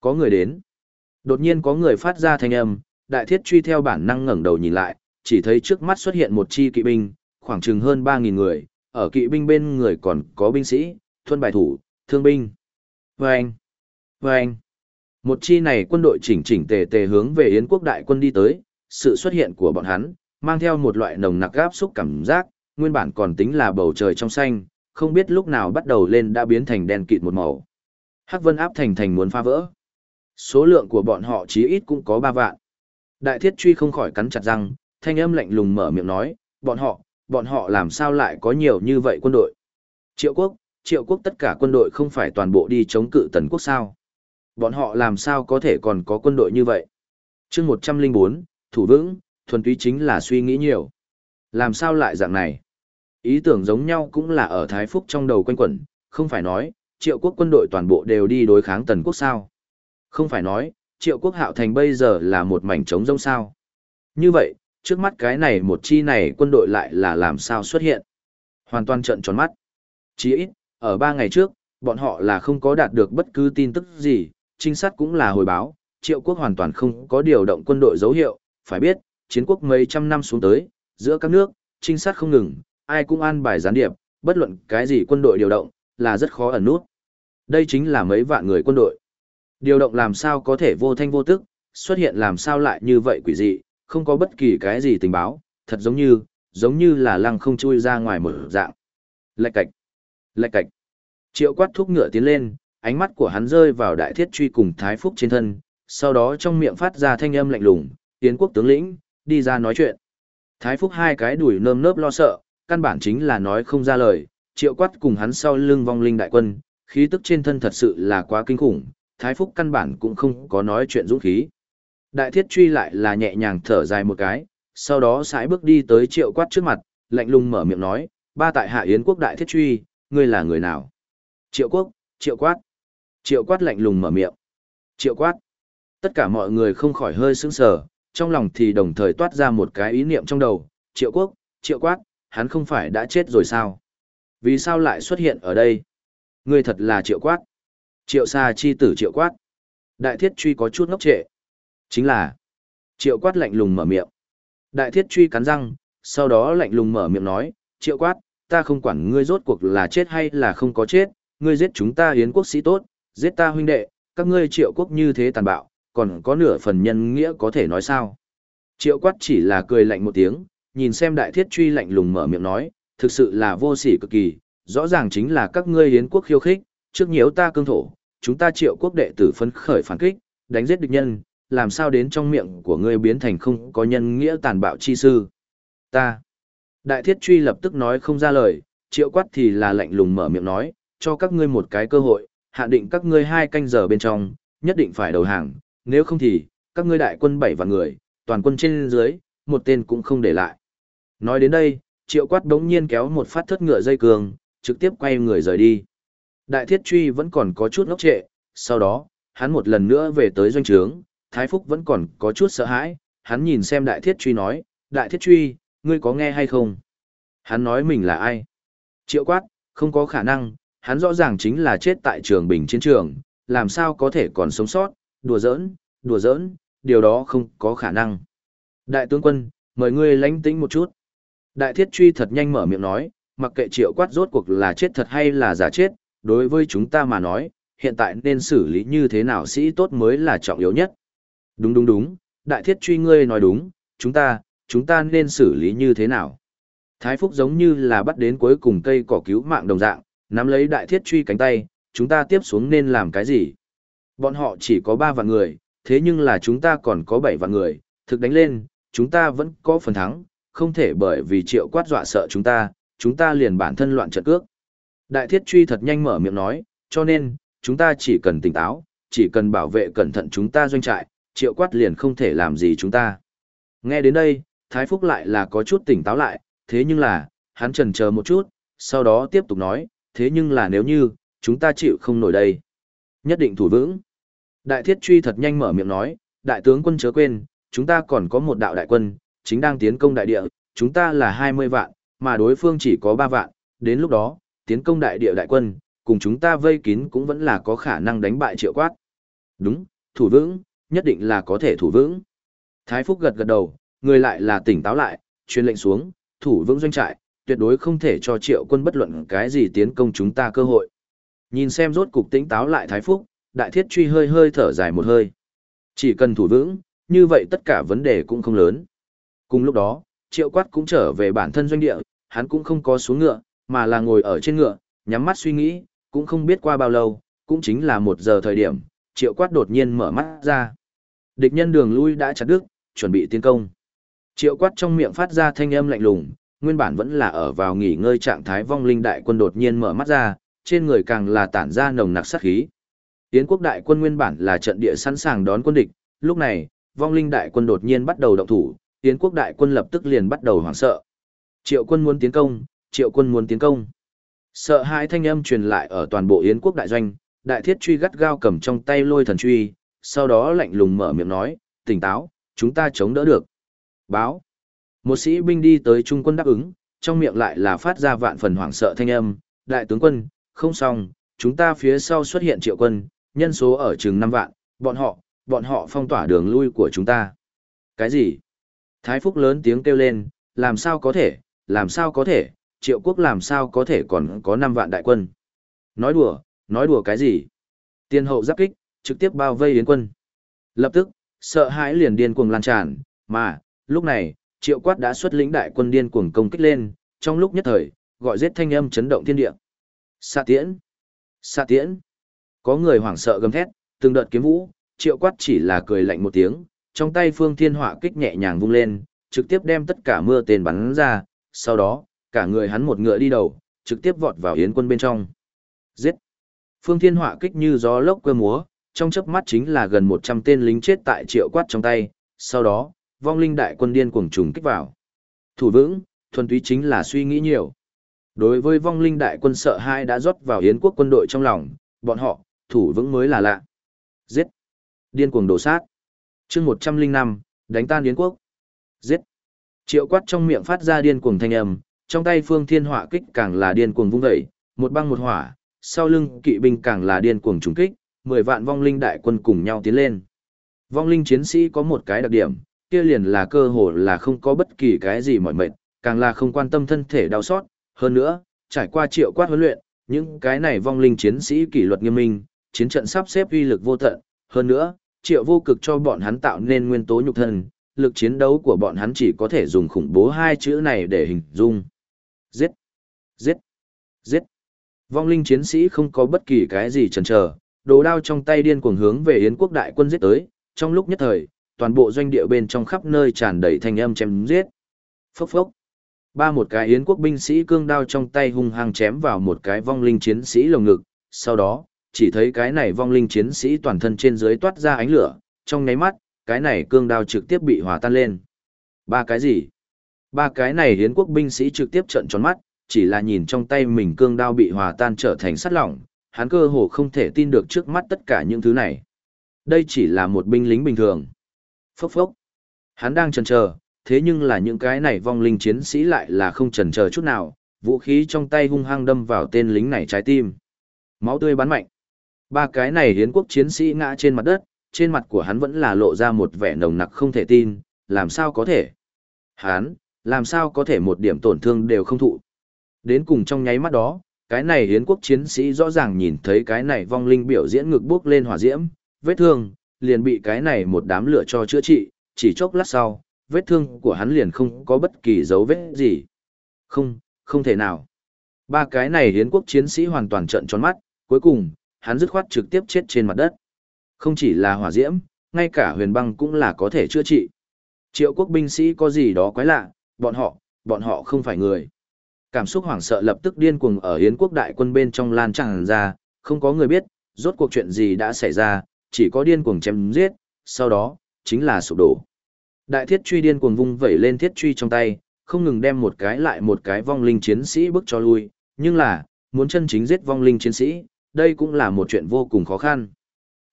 Có người đến. Đột nhiên có người phát ra thanh âm, đại thiết truy theo bản năng ngẩng đầu nhìn lại, chỉ thấy trước mắt xuất hiện một chi kỵ binh, khoảng chừng hơn 3.000 người, ở kỵ binh bên người còn có binh sĩ, thuân bài thủ, thương binh. Vâng! Vâng! Một chi này quân đội chỉnh chỉnh tề tề hướng về Yến quốc đại quân đi tới, sự xuất hiện của bọn hắn, mang theo một loại nồng nặc gáp xúc cảm giác, nguyên bản còn tính là bầu trời trong xanh, không biết lúc nào bắt đầu lên đã biến thành đen kịt một màu. Hắc Vân áp thành thành muốn phá vỡ. Số lượng của bọn họ chí ít cũng có 3 vạn. Đại thiết truy không khỏi cắn chặt răng, thanh âm lạnh lùng mở miệng nói, bọn họ, bọn họ làm sao lại có nhiều như vậy quân đội. Triệu quốc, triệu quốc tất cả quân đội không phải toàn bộ đi chống cự tần quốc sao. Bọn họ làm sao có thể còn có quân đội như vậy? chương 104, thủ vững, thuần túy chính là suy nghĩ nhiều. Làm sao lại dạng này? Ý tưởng giống nhau cũng là ở Thái Phúc trong đầu quanh quẩn, không phải nói, triệu quốc quân đội toàn bộ đều đi đối kháng tần quốc sao. Không phải nói, triệu quốc hạo thành bây giờ là một mảnh trống rông sao. Như vậy, trước mắt cái này một chi này quân đội lại là làm sao xuất hiện. Hoàn toàn trận tròn mắt. Chỉ ít, ở ba ngày trước, bọn họ là không có đạt được bất cứ tin tức gì, trinh sát cũng là hồi báo, triệu quốc hoàn toàn không có điều động quân đội dấu hiệu, phải biết, chiến quốc mấy trăm năm xuống tới, giữa các nước, trinh sát không ngừng, ai cũng an bài gián điệp, bất luận cái gì quân đội điều động, là rất khó ẩn nút. Đây chính là mấy vạn người quân đội. Điều động làm sao có thể vô thanh vô tức, xuất hiện làm sao lại như vậy quỷ dị, không có bất kỳ cái gì tình báo, thật giống như, giống như là lăng không chui ra ngoài một dạng. Lạch cạch, lạch cạch. Triệu quát thúc ngựa tiến lên, ánh mắt của hắn rơi vào đại thiết truy cùng thái phúc trên thân, sau đó trong miệng phát ra thanh âm lạnh lùng, tiến quốc tướng lĩnh, đi ra nói chuyện. Thái phúc hai cái đuổi nơm nớp lo sợ, căn bản chính là nói không ra lời, triệu quát cùng hắn sau lưng vong linh đại quân, khí tức trên thân thật sự là quá kinh khủng, thái phúc căn bản cũng không có nói chuyện dũng khí. Đại thiết truy lại là nhẹ nhàng thở dài một cái, sau đó sải bước đi tới triệu quát trước mặt, lạnh lùng mở miệng nói, ba tại hạ yến quốc đại thiết truy, ngươi là người nào? Triệu quốc, triệu quát. Triệu quát lạnh lùng mở miệng. Triệu quát. Tất cả mọi người không khỏi hơi sững sờ, trong lòng thì đồng thời toát ra một cái ý niệm trong đầu. Triệu quốc, triệu quát, hắn không phải đã chết rồi sao? Vì sao lại xuất hiện ở đây? Ngươi thật là triệu quát. Triệu xa chi tử triệu quát. Đại thiết truy có chút ngốc trệ. Chính là triệu quát lạnh lùng mở miệng. Đại thiết truy cắn răng, sau đó lạnh lùng mở miệng nói, triệu quát, ta không quản ngươi rốt cuộc là chết hay là không có chết, ngươi giết chúng ta hiến quốc sĩ tốt, giết ta huynh đệ, các ngươi triệu quốc như thế tàn bạo, còn có nửa phần nhân nghĩa có thể nói sao. Triệu quát chỉ là cười lạnh một tiếng, nhìn xem đại thiết truy lạnh lùng mở miệng nói, thực sự là vô sỉ cực kỳ, rõ ràng chính là các ngươi hiến quốc khiêu khích, trước nhiễu ta cương thổ, chúng ta triệu quốc đệ tử phấn khởi phản kích, đánh giết địch nhân, làm sao đến trong miệng của ngươi biến thành không có nhân nghĩa tàn bạo chi sư. Ta. Đại thiết truy lập tức nói không ra lời, triệu quát thì là lạnh lùng mở miệng nói, cho các ngươi một cái cơ hội, hạ định các ngươi hai canh giờ bên trong, nhất định phải đầu hàng, nếu không thì, các ngươi đại quân bảy vạn người, toàn quân trên dưới, một tên cũng không để lại. Nói đến đây, triệu quát đống nhiên kéo một phát thất ngựa dây cường, trực tiếp quay người rời đi. Đại thiết truy vẫn còn có chút ngốc trệ, sau đó, hắn một lần nữa về tới doanh trướng, Thái Phúc vẫn còn có chút sợ hãi, hắn nhìn xem đại thiết truy nói, đại thiết truy, ngươi có nghe hay không? Hắn nói mình là ai? Triệu quát, không có khả năng, hắn rõ ràng chính là chết tại trường bình chiến trường, làm sao có thể còn sống sót, đùa giỡn, đùa giỡn, điều đó không có khả năng. Đại tướng quân, mời ngươi lánh tĩnh một chút. Đại thiết truy thật nhanh mở miệng nói, mặc kệ triệu quát rốt cuộc là chết thật hay là giả chết, đối với chúng ta mà nói, hiện tại nên xử lý như thế nào sĩ tốt mới là trọng yếu nhất. Đúng đúng đúng, đại thiết truy ngươi nói đúng, chúng ta, chúng ta nên xử lý như thế nào? Thái Phúc giống như là bắt đến cuối cùng cây cỏ cứu mạng đồng dạng, nắm lấy đại thiết truy cánh tay, chúng ta tiếp xuống nên làm cái gì? Bọn họ chỉ có 3 vạn người, thế nhưng là chúng ta còn có 7 vạn người, thực đánh lên, chúng ta vẫn có phần thắng, không thể bởi vì triệu quát dọa sợ chúng ta, chúng ta liền bản thân loạn trận cước. Đại thiết truy thật nhanh mở miệng nói, cho nên, chúng ta chỉ cần tỉnh táo, chỉ cần bảo vệ cẩn thận chúng ta doanh trại, triệu quát liền không thể làm gì chúng ta. Nghe đến đây, Thái Phúc lại là có chút tỉnh táo lại, thế nhưng là, hắn trần chờ một chút, sau đó tiếp tục nói, thế nhưng là nếu như, chúng ta chịu không nổi đây. Nhất định thủ vững. Đại thiết truy thật nhanh mở miệng nói, đại tướng quân chớ quên, chúng ta còn có một đạo đại quân, chính đang tiến công đại địa, chúng ta là 20 vạn, mà đối phương chỉ có 3 vạn, đến lúc đó, tiến công đại địa đại quân, cùng chúng ta vây kín cũng vẫn là có khả năng đánh bại triệu quát. Đúng, thủ vững, nhất định là có thể thủ vững. Thái Phúc gật gật đầu, người lại là tỉnh táo lại, truyền lệnh xuống, thủ vững doanh trại, tuyệt đối không thể cho triệu quân bất luận cái gì tiến công chúng ta cơ hội. Nhìn xem rốt cục tỉnh táo lại Thái Phúc, đại thiết truy hơi hơi thở dài một hơi. Chỉ cần thủ vững, như vậy tất cả vấn đề cũng không lớn. Cùng lúc đó, triệu quát cũng trở về bản thân doanh địa, hắn cũng không có xuống ngựa, mà là ngồi ở trên ngựa, nhắm mắt suy nghĩ, cũng không biết qua bao lâu, cũng chính là một giờ thời điểm, triệu quát đột nhiên mở mắt ra. Địch nhân đường lui đã chặt đứt, chuẩn bị tiến công. Triệu quát trong miệng phát ra thanh âm lạnh lùng, nguyên bản vẫn là ở vào nghỉ ngơi trạng thái vong linh đại quân đột nhiên mở mắt ra, trên người càng là tản ra nồng nặc sát khí. yến quốc đại quân nguyên bản là trận địa sẵn sàng đón quân địch, lúc này, vong linh đại quân đột nhiên bắt đầu động thủ, yến quốc đại quân lập tức liền bắt đầu hoảng sợ. Triệu quân muốn tiến công, triệu quân muốn tiến công. Sợ hãi thanh âm truyền lại ở toàn bộ Yến quốc đại doanh, đại thiết truy gắt gao cầm trong tay lôi thần truy, sau đó lạnh lùng mở miệng nói, tỉnh táo, chúng ta chống đỡ được. Báo. Một sĩ binh đi tới trung quân đáp ứng, trong miệng lại là phát ra vạn phần hoảng sợ thanh âm, đại tướng quân, không xong, chúng ta phía sau xuất hiện triệu quân, nhân số ở chừng 5 vạn, bọn họ, bọn họ phong tỏa đường lui của chúng ta. Cái gì? Thái Phúc lớn tiếng kêu lên, làm sao có thể, làm sao có thể, triệu quốc làm sao có thể còn có 5 vạn đại quân. Nói đùa, nói đùa cái gì? Tiên hậu giáp kích, trực tiếp bao vây yến quân. Lập tức, sợ hãi liền điên cuồng lan tràn, mà, lúc này, triệu quát đã xuất lĩnh đại quân điên cuồng công kích lên, trong lúc nhất thời, gọi giết thanh âm chấn động thiên địa. Xạ tiễn! Xạ tiễn! Có người hoảng sợ gầm thét, từng đợt kiếm vũ, triệu quát chỉ là cười lạnh một tiếng, trong tay phương thiên họa kích nhẹ nhàng vung lên, trực tiếp đem tất cả mưa tên bắn ra, sau đó, cả người hắn một ngựa đi đầu, trực tiếp vọt vào yến quân bên trong. Giết! Phương thiên họa kích như gió lốc quơ múa, trong chớp mắt chính là gần 100 tên lính chết tại triệu quát trong tay, sau đó, vong linh đại quân điên cuồng trùng kích vào. Thủ vững, thuần túy chính là suy nghĩ nhiều. Đối với vong linh đại quân sợ hai đã rót vào yến quốc quân đội trong lòng, bọn họ, thủ vững mới là lạ. Giết! Điên cuồng đổ sát. chương 105, đánh tan yến quốc. Giết! Triệu quát trong miệng phát ra điên cuồng thanh âm, trong tay phương thiên hỏa kích càng là điên cuồng vung vẩy, một băng một hỏa, sau lưng kỵ binh càng là điên cuồng trùng kích, 10 vạn vong linh đại quân cùng nhau tiến lên. Vong linh chiến sĩ có một cái đặc điểm, kia liền là cơ hồ là không có bất kỳ cái gì mỏi mệt, càng là không quan tâm thân thể đau xót, hơn nữa, trải qua triệu quát huấn luyện, những cái này vong linh chiến sĩ kỷ luật nghiêm minh, chiến trận sắp xếp uy lực vô tận, hơn nữa, triệu vô cực cho bọn hắn tạo nên nguyên tố nhục thân, lực chiến đấu của bọn hắn chỉ có thể dùng khủng bố hai chữ này để hình dung. Giết! Giết! Giết! Vong linh chiến sĩ không có bất kỳ cái gì chần chờ, đồ đao trong tay điên cuồng hướng về Yến quốc đại quân giết tới, trong lúc nhất thời, toàn bộ doanh địa bên trong khắp nơi tràn đầy thanh âm chém giết. Phốc phốc. Ba một cái Yến quốc binh sĩ cương đao trong tay hung hăng chém vào một cái vong linh chiến sĩ lồng ngực, sau đó, chỉ thấy cái này vong linh chiến sĩ toàn thân trên dưới toát ra ánh lửa, trong nháy mắt, cái này cương đao trực tiếp bị hòa tan lên. Ba cái gì? Ba cái này Yến quốc binh sĩ trực tiếp trợn tròn mắt, chỉ là nhìn trong tay mình cương đao bị hòa tan trở thành sắt lỏng, hắn cơ hồ không thể tin được trước mắt tất cả những thứ này. Đây chỉ là một binh lính bình thường. Phốc phốc. Hắn đang chần chờ, thế nhưng là những cái này vong linh chiến sĩ lại là không chần chờ chút nào, vũ khí trong tay hung hăng đâm vào tên lính này trái tim. Máu tươi bắn mạnh. Ba cái này hiến quốc chiến sĩ ngã trên mặt đất, trên mặt của hắn vẫn là lộ ra một vẻ nồng nặc không thể tin, làm sao có thể. Hắn, làm sao có thể một điểm tổn thương đều không thụ. Đến cùng trong nháy mắt đó, cái này hiến quốc chiến sĩ rõ ràng nhìn thấy cái này vong linh biểu diễn ngực bước lên hỏa diễm, vết thương, liền bị cái này một đám lửa cho chữa trị, chỉ chốc lát sau, vết thương của hắn liền không có bất kỳ dấu vết gì. Không, không thể nào. Ba cái này hiến quốc chiến sĩ hoàn toàn trợn tròn mắt, cuối cùng, hắn dứt khoát trực tiếp chết trên mặt đất. Không chỉ là hỏa diễm, ngay cả huyền băng cũng là có thể chữa trị. Triệu quốc binh sĩ có gì đó quái lạ, bọn họ, bọn họ không phải người. Cảm xúc hoảng sợ lập tức điên cuồng ở hiến quốc đại quân bên trong lan tràn ra, không có người biết, rốt cuộc chuyện gì đã xảy ra, chỉ có điên cuồng chém giết, sau đó, chính là sụp đổ. Đại thiết truy điên cuồng vung vẩy lên thiết truy trong tay, không ngừng đem một cái lại một cái vong linh chiến sĩ bước cho lui, nhưng là, muốn chân chính giết vong linh chiến sĩ, đây cũng là một chuyện vô cùng khó khăn.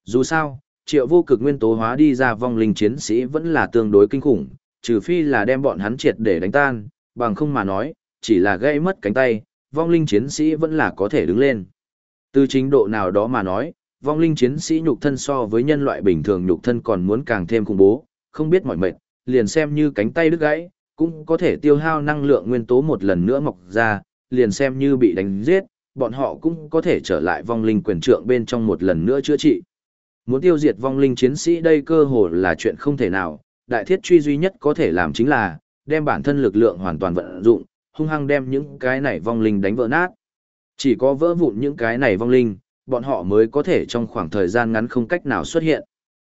Dù sao, triệu vô cực nguyên tố hóa đi ra vong linh chiến sĩ vẫn là tương đối kinh khủng, trừ phi là đem bọn hắn triệt để đánh tan, bằng không mà nói, chỉ là gây mất cánh tay, vong linh chiến sĩ vẫn là có thể đứng lên. Từ trình độ nào đó mà nói, vong linh chiến sĩ nhục thân so với nhân loại bình thường nhục thân còn muốn càng thêm khủng bố, không biết mỏi mệt, liền xem như cánh tay đứt gãy, cũng có thể tiêu hao năng lượng nguyên tố một lần nữa mọc ra, liền xem như bị đánh giết, bọn họ cũng có thể trở lại vong linh quyền trượng bên trong một lần nữa chữa trị. Muốn tiêu diệt vong linh chiến sĩ đây cơ hồ là chuyện không thể nào, đại thiết truy duy nhất có thể làm chính là đem bản thân lực lượng hoàn toàn vận dụng, hung hăng đem những cái này vong linh đánh vỡ nát. Chỉ có vỡ vụn những cái này vong linh, bọn họ mới có thể trong khoảng thời gian ngắn không cách nào xuất hiện.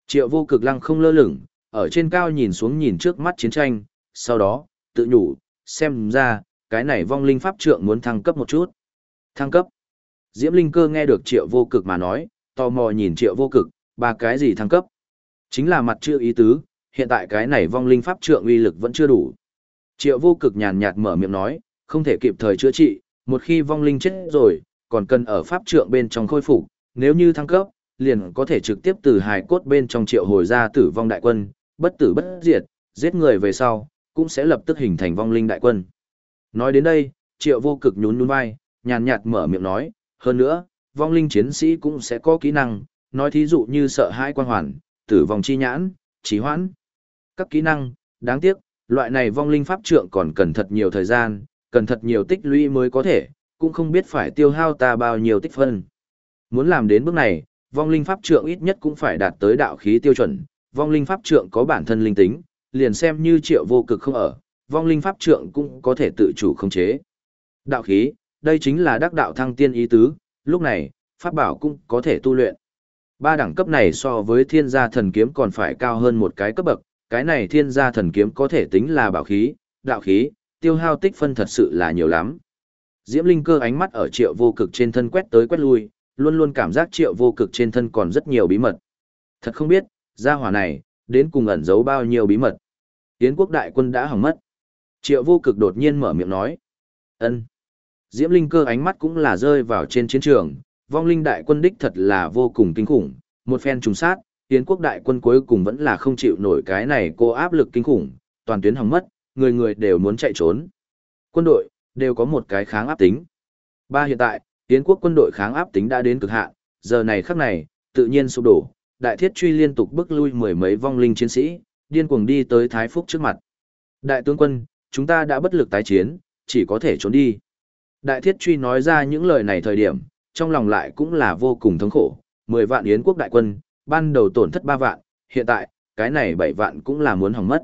Triệu vô cực lăng không lơ lửng, ở trên cao nhìn xuống nhìn trước mắt chiến tranh, sau đó, tự nhủ, xem ra, cái này vong linh pháp trượng muốn thăng cấp một chút. Thăng cấp. Diễm Linh cơ nghe được triệu vô cực mà nói, tò mò nhìn triệu vô cực, ba cái gì thăng cấp. Chính là mặt chưa ý tứ, hiện tại cái này vong linh pháp trượng uy lực vẫn chưa đủ. Triệu vô cực nhàn nhạt mở miệng nói, không thể kịp thời chữa trị, một khi vong linh chết rồi, còn cần ở pháp trượng bên trong khôi phục, nếu như thăng cấp, liền có thể trực tiếp từ hài cốt bên trong triệu hồi ra tử vong đại quân, bất tử bất diệt, giết người về sau, cũng sẽ lập tức hình thành vong linh đại quân. Nói đến đây, triệu vô cực nhún nhún vai, nhàn nhạt mở miệng nói, hơn nữa, vong linh chiến sĩ cũng sẽ có kỹ năng, nói thí dụ như sợ hãi quan hoàn, tử vong chi nhãn, trí hoãn. Các kỹ năng, đáng tiếc, loại này vong linh pháp trượng còn cần thật nhiều thời gian, cần thật nhiều tích lũy mới có thể, cũng không biết phải tiêu hao ta bao nhiêu tích phân. Muốn làm đến bước này, vong linh pháp trượng ít nhất cũng phải đạt tới đạo khí tiêu chuẩn, vong linh pháp trượng có bản thân linh tính, liền xem như triệu vô cực không ở, vong linh pháp trượng cũng có thể tự chủ khống chế. Đạo khí, đây chính là đắc đạo thăng tiên ý tứ, lúc này, pháp bảo cũng có thể tu luyện. Ba đẳng cấp này so với thiên gia thần kiếm còn phải cao hơn một cái cấp bậc, cái này thiên gia thần kiếm có thể tính là bảo khí, đạo khí, tiêu hao tích phân thật sự là nhiều lắm. Diễm Linh cơ ánh mắt ở triệu vô cực trên thân quét tới quét lui, luôn luôn cảm giác triệu vô cực trên thân còn rất nhiều bí mật. Thật không biết, gia hỏa này, đến cùng ẩn giấu bao nhiêu bí mật. Yến quốc đại quân đã hỏng mất. Triệu vô cực đột nhiên mở miệng nói. ân Diễm Linh cơ ánh mắt cũng là rơi vào trên chiến trường, vong linh đại quân đích thật là vô cùng kinh khủng, một phen trùng sát, Yến quốc đại quân cuối cùng vẫn là không chịu nổi cái này cô áp lực kinh khủng, toàn tuyến hỏng mất, người người đều muốn chạy trốn. Quân đội, đều có một cái kháng áp tính. Ba hiện tại, Yến quốc quân đội kháng áp tính đã đến cực hạn, giờ này khắc này, tự nhiên sụp đổ, đại thiết truy liên tục bước lui mười mấy vong linh chiến sĩ, điên cuồng đi tới Thái Phúc trước mặt. Đại tướng quân, chúng ta đã bất lực tái chiến, chỉ có thể trốn đi. Đại thiết truy nói ra những lời này thời điểm, trong lòng lại cũng là vô cùng thống khổ, Mười vạn Yến quốc đại quân, ban đầu tổn thất ba vạn, hiện tại, cái này bảy vạn cũng là muốn hỏng mất.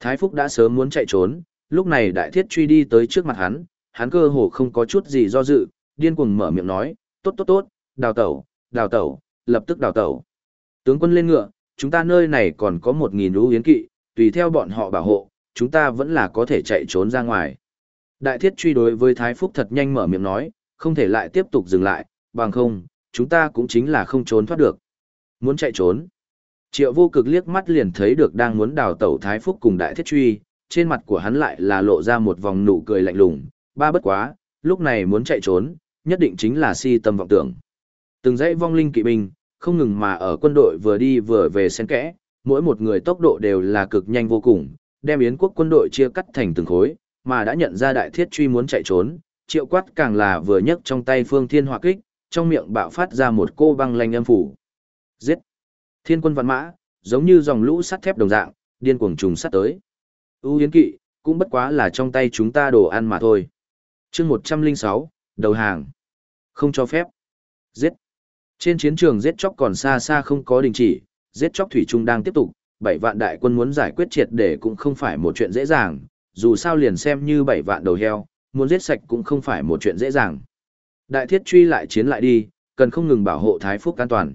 Thái Phúc đã sớm muốn chạy trốn, lúc này đại thiết truy đi tới trước mặt hắn, hắn cơ hồ không có chút gì do dự, điên cuồng mở miệng nói, tốt tốt tốt, đào tẩu, đào tẩu, lập tức đào tẩu. Tướng quân lên ngựa, chúng ta nơi này còn có một nghìn lũ yến kỵ, tùy theo bọn họ bảo hộ, chúng ta vẫn là có thể chạy trốn ra ngoài. Đại thiết truy đối với Thái Phúc thật nhanh mở miệng nói, không thể lại tiếp tục dừng lại, bằng không, chúng ta cũng chính là không trốn thoát được. Muốn chạy trốn. Triệu vô cực liếc mắt liền thấy được đang muốn đào tẩu Thái Phúc cùng đại thiết truy, trên mặt của hắn lại là lộ ra một vòng nụ cười lạnh lùng, ba bất quá, lúc này muốn chạy trốn, nhất định chính là si tâm vọng tưởng. Từng dãy vong linh kỵ binh, không ngừng mà ở quân đội vừa đi vừa về xen kẽ, mỗi một người tốc độ đều là cực nhanh vô cùng, đem Yến quốc quân đội chia cắt thành từng khối, mà đã nhận ra đại thiết truy muốn chạy trốn, triệu quát càng là vừa nhấc trong tay phương thiên hỏa kích, trong miệng bạo phát ra một cô băng lanh âm phủ. Giết! Thiên quân văn mã, giống như dòng lũ sắt thép đồng dạng, điên cuồng trùng sắt tới ưu Yến kỵ, cũng bất quá là trong tay chúng ta đồ ăn mà thôi. chương 106, đầu hàng. Không cho phép. Giết. Trên chiến trường giết chóc còn xa xa không có đình chỉ, giết chóc thủy trung đang tiếp tục, bảy vạn đại quân muốn giải quyết triệt để cũng không phải một chuyện dễ dàng, dù sao liền xem như bảy vạn đầu heo, muốn giết sạch cũng không phải một chuyện dễ dàng. Đại thiết truy lại chiến lại đi, cần không ngừng bảo hộ thái phúc an toàn.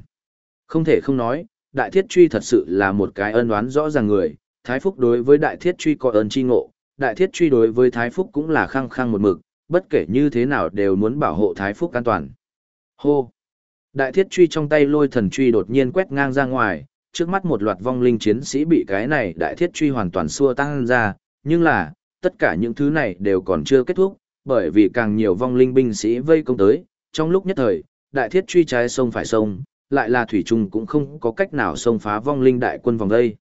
Không thể không nói, đại thiết truy thật sự là một cái ân oán rõ ràng người, thái phúc đối với đại thiết truy có ơn chi ngộ, đại thiết truy đối với thái phúc cũng là khăng khăng một mực, bất kể như thế nào đều muốn bảo hộ thái phúc an toàn. Hô! Đại thiết truy trong tay lôi thần truy đột nhiên quét ngang ra ngoài, trước mắt một loạt vong linh chiến sĩ bị cái này đại thiết truy hoàn toàn xua tăng ra, nhưng là, tất cả những thứ này đều còn chưa kết thúc, bởi vì càng nhiều vong linh binh sĩ vây công tới, trong lúc nhất thời, đại thiết truy trái sông phải sông, lại là thủy trung cũng không có cách nào xông phá vong linh đại quân vòng đây.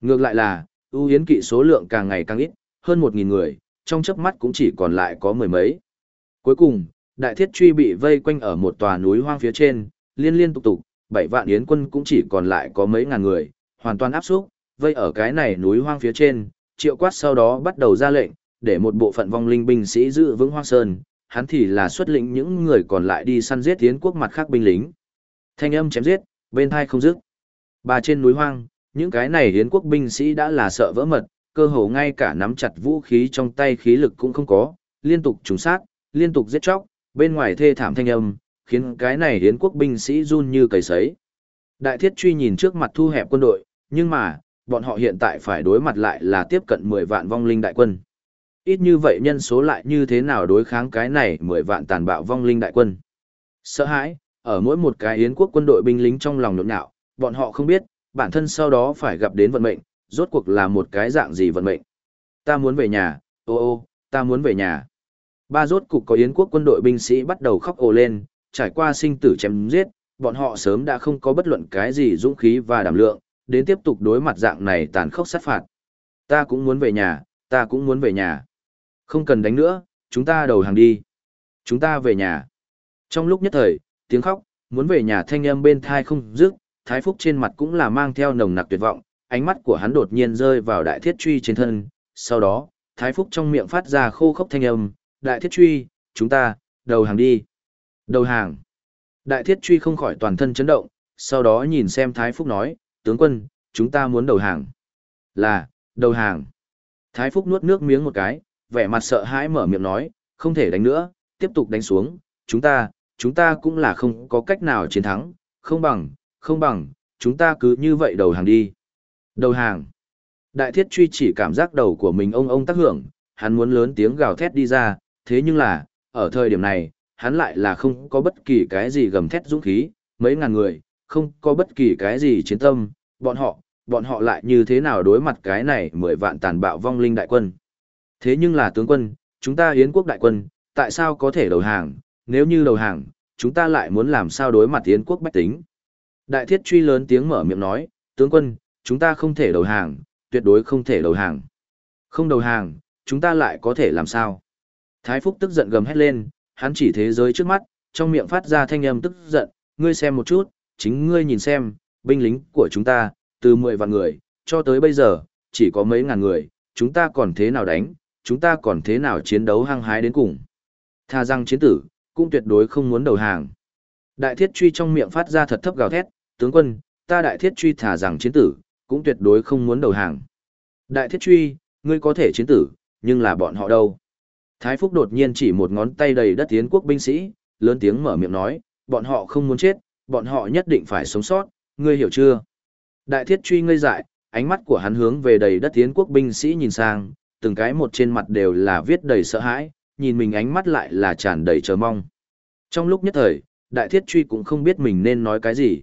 Ngược lại là, ưu yến kỵ số lượng càng ngày càng ít, hơn một nghìn người, trong chớp mắt cũng chỉ còn lại có mười mấy. Cuối cùng, đại thiết truy bị vây quanh ở một tòa núi hoang phía trên, liên liên tục tục, bảy vạn yến quân cũng chỉ còn lại có mấy ngàn người, hoàn toàn áp xúc, vây ở cái này núi hoang phía trên, triệu quát sau đó bắt đầu ra lệnh, để một bộ phận vong linh binh sĩ giữ vững hoang sơn, hắn thì là xuất lĩnh những người còn lại đi săn giết tiến quốc mặt khác binh lính. Thanh âm chém giết, bên thai không dứt. Bà trên núi hoang, những cái này hiến quốc binh sĩ đã là sợ vỡ mật, cơ hồ ngay cả nắm chặt vũ khí trong tay khí lực cũng không có, liên tục trúng sát, liên tục giết chóc, bên ngoài thê thảm thanh âm, khiến cái này hiến quốc binh sĩ run như cầy sấy. Đại thiết truy nhìn trước mặt thu hẹp quân đội, nhưng mà, bọn họ hiện tại phải đối mặt lại là tiếp cận 10 vạn vong linh đại quân. Ít như vậy nhân số lại như thế nào đối kháng cái này 10 vạn tàn bạo vong linh đại quân. Sợ hãi, ở mỗi một cái yến quốc quân đội binh lính trong lòng nhộn nhạo, bọn họ không biết, bản thân sau đó phải gặp đến vận mệnh, rốt cuộc là một cái dạng gì vận mệnh. Ta muốn về nhà, ô ô, ta muốn về nhà. Ba rốt cục có yến quốc quân đội binh sĩ bắt đầu khóc ồ lên, trải qua sinh tử chém giết, bọn họ sớm đã không có bất luận cái gì dũng khí và đảm lượng, đến tiếp tục đối mặt dạng này tàn khốc sát phạt. Ta cũng muốn về nhà, Ta cũng muốn về nhà. Không cần đánh nữa, chúng ta đầu hàng đi. Chúng ta về nhà. Trong lúc nhất thời, tiếng khóc, muốn về nhà thanh âm bên thai không dứt, Thái Phúc trên mặt cũng là mang theo nồng nặc tuyệt vọng, ánh mắt của hắn đột nhiên rơi vào đại thiết truy trên thân, sau đó, Thái Phúc trong miệng phát ra khô khốc thanh âm, đại thiết truy, chúng ta, đầu hàng đi. Đầu hàng. Đại thiết truy không khỏi toàn thân chấn động, sau đó nhìn xem Thái Phúc nói, tướng quân, chúng ta muốn đầu hàng. Là, đầu hàng. Thái Phúc nuốt nước miếng một cái, vẻ mặt sợ hãi mở miệng nói, không thể đánh nữa, tiếp tục đánh xuống, chúng ta, chúng ta cũng là không có cách nào chiến thắng, không bằng, không bằng, chúng ta cứ như vậy đầu hàng đi. Đầu hàng. Đại thiết truy chỉ cảm giác đầu của mình ông ông tác hưởng, hắn muốn lớn tiếng gào thét đi ra, thế nhưng là, ở thời điểm này, hắn lại là không có bất kỳ cái gì gầm thét dũng khí, mấy ngàn người, không có bất kỳ cái gì chiến tâm, bọn họ, bọn họ lại như thế nào đối mặt cái này mười vạn tàn bạo vong linh đại quân. Thế nhưng là tướng quân, chúng ta hiến quốc đại quân, tại sao có thể đầu hàng, nếu như đầu hàng, chúng ta lại muốn làm sao đối mặt hiến quốc bách tính. Đại thiết truy lớn tiếng mở miệng nói, tướng quân, chúng ta không thể đầu hàng, tuyệt đối không thể đầu hàng. Không đầu hàng, chúng ta lại có thể làm sao? Thái Phúc tức giận gầm hét lên, hắn chỉ thế giới trước mắt, trong miệng phát ra thanh âm tức giận, ngươi xem một chút, chính ngươi nhìn xem, binh lính của chúng ta, từ 10 vạn người, cho tới bây giờ, chỉ có mấy ngàn người, chúng ta còn thế nào đánh, chúng ta còn thế nào chiến đấu hăng hái đến cùng. Tha rằng chiến tử, cũng tuyệt đối không muốn đầu hàng. Đại thiết truy trong miệng phát ra thật thấp gào thét, tướng quân, ta đại thiết truy thả rằng chiến tử, cũng tuyệt đối không muốn đầu hàng. Đại thiết truy, ngươi có thể chiến tử, nhưng là bọn họ đâu? Thái Phúc đột nhiên chỉ một ngón tay đầy đất tiến quốc binh sĩ, lớn tiếng mở miệng nói, bọn họ không muốn chết, bọn họ nhất định phải sống sót, ngươi hiểu chưa? Đại thiết truy ngây dại, ánh mắt của hắn hướng về đầy đất tiến quốc binh sĩ nhìn sang, từng cái một trên mặt đều là viết đầy sợ hãi, nhìn mình ánh mắt lại là tràn đầy chờ mong. Trong lúc nhất thời, đại thiết truy cũng không biết mình nên nói cái gì.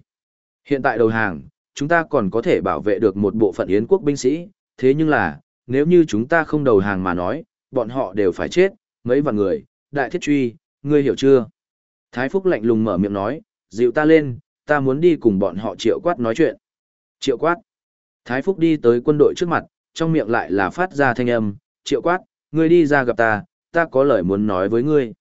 Hiện tại đầu hàng, chúng ta còn có thể bảo vệ được một bộ phận yến quốc binh sĩ, thế nhưng là, nếu như chúng ta không đầu hàng mà nói, bọn họ đều phải chết, mấy vạn người, đại thiết truy, ngươi hiểu chưa? Thái Phúc lạnh lùng mở miệng nói, dịu ta lên, ta muốn đi cùng bọn họ triệu quát nói chuyện. Triệu quát. Thái Phúc đi tới quân đội trước mặt, trong miệng lại là phát ra thanh âm, triệu quát, ngươi đi ra gặp ta, ta có lời muốn nói với ngươi.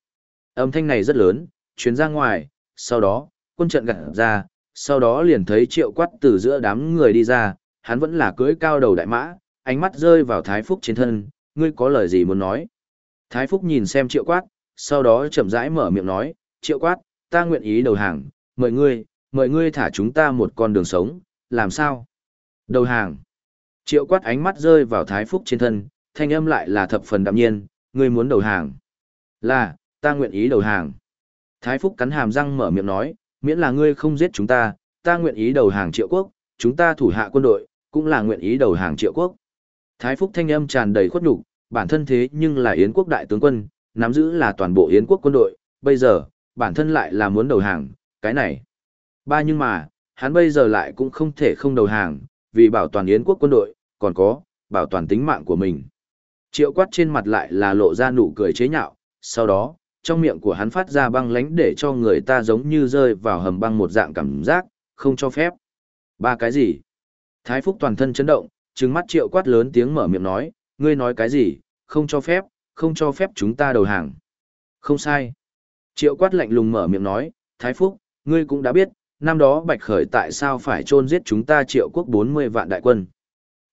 Âm thanh này rất lớn, chuyến ra ngoài, sau đó, quân trận gặt ra, sau đó liền thấy triệu quát từ giữa đám người đi ra, hắn vẫn là cưỡi cao đầu đại mã, ánh mắt rơi vào Thái Phúc trên thân, ngươi có lời gì muốn nói. Thái Phúc nhìn xem triệu quát, sau đó chậm rãi mở miệng nói, triệu quát, ta nguyện ý đầu hàng, mời ngươi, mời ngươi thả chúng ta một con đường sống, làm sao? Đầu hàng. Triệu quát ánh mắt rơi vào Thái Phúc trên thân, thanh âm lại là thập phần đạm nhiên, ngươi muốn đầu hàng. Là, ta nguyện ý đầu hàng. Thái Phúc cắn hàm răng mở miệng nói, miễn là ngươi không giết chúng ta, ta nguyện ý đầu hàng triệu quốc, chúng ta thủ hạ quân đội, cũng là nguyện ý đầu hàng triệu quốc. Thái Phúc thanh âm tràn đầy khuất nhục, bản thân thế nhưng là Yến quốc đại tướng quân, nắm giữ là toàn bộ Yến quốc quân đội, bây giờ, bản thân lại là muốn đầu hàng, cái này. Ba nhưng mà, hắn bây giờ lại cũng không thể không đầu hàng, vì bảo toàn Yến quốc quân đội, còn có, bảo toàn tính mạng của mình. Triệu quát trên mặt lại là lộ ra nụ cười chế nhạo, sau đó, trong miệng của hắn phát ra băng lánh để cho người ta giống như rơi vào hầm băng một dạng cảm giác, không cho phép. Ba cái gì? Thái Phúc toàn thân chấn động, trừng mắt triệu quát lớn tiếng mở miệng nói, ngươi nói cái gì, không cho phép, không cho phép chúng ta đầu hàng. Không sai. Triệu quát lạnh lùng mở miệng nói, Thái Phúc, ngươi cũng đã biết, năm đó Bạch Khởi tại sao phải chôn giết chúng ta triệu quốc 40 vạn đại quân.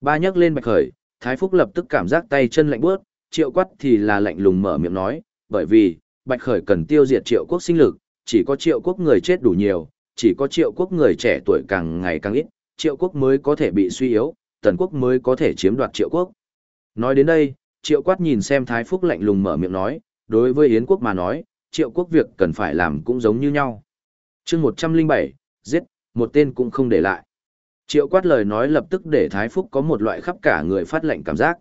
Ba nhắc lên Bạch Khởi, Thái Phúc lập tức cảm giác tay chân lạnh bước, triệu quát thì là lạnh lùng mở miệng nói, bởi vì, Bạch Khởi cần tiêu diệt triệu quốc sinh lực, chỉ có triệu quốc người chết đủ nhiều, chỉ có triệu quốc người trẻ tuổi càng ngày càng ít, triệu quốc mới có thể bị suy yếu, tần quốc mới có thể chiếm đoạt triệu quốc. Nói đến đây, triệu quát nhìn xem Thái Phúc lạnh lùng mở miệng nói, đối với Yến quốc mà nói, triệu quốc việc cần phải làm cũng giống như nhau. chương 107, giết, một tên cũng không để lại. Triệu quát lời nói lập tức để Thái Phúc có một loại khắp cả người phát lệnh cảm giác.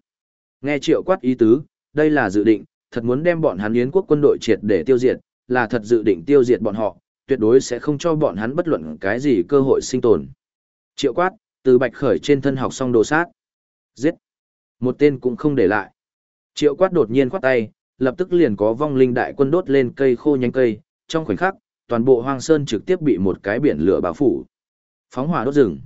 Nghe triệu quát ý tứ, đây là dự định, thật muốn đem bọn hắn Yến quốc quân đội triệt để tiêu diệt, là thật dự định tiêu diệt bọn họ, tuyệt đối sẽ không cho bọn hắn bất luận cái gì cơ hội sinh tồn. Triệu quát, từ bạch khởi trên thân học xong đồ sát. Giết. Một tên cũng không để lại. Triệu quát đột nhiên khoát tay, lập tức liền có vong linh đại quân đốt lên cây khô nhánh cây, trong khoảnh khắc, toàn bộ hoang sơn trực tiếp bị một cái biển lửa bao phủ. Phóng hỏa đốt rừng.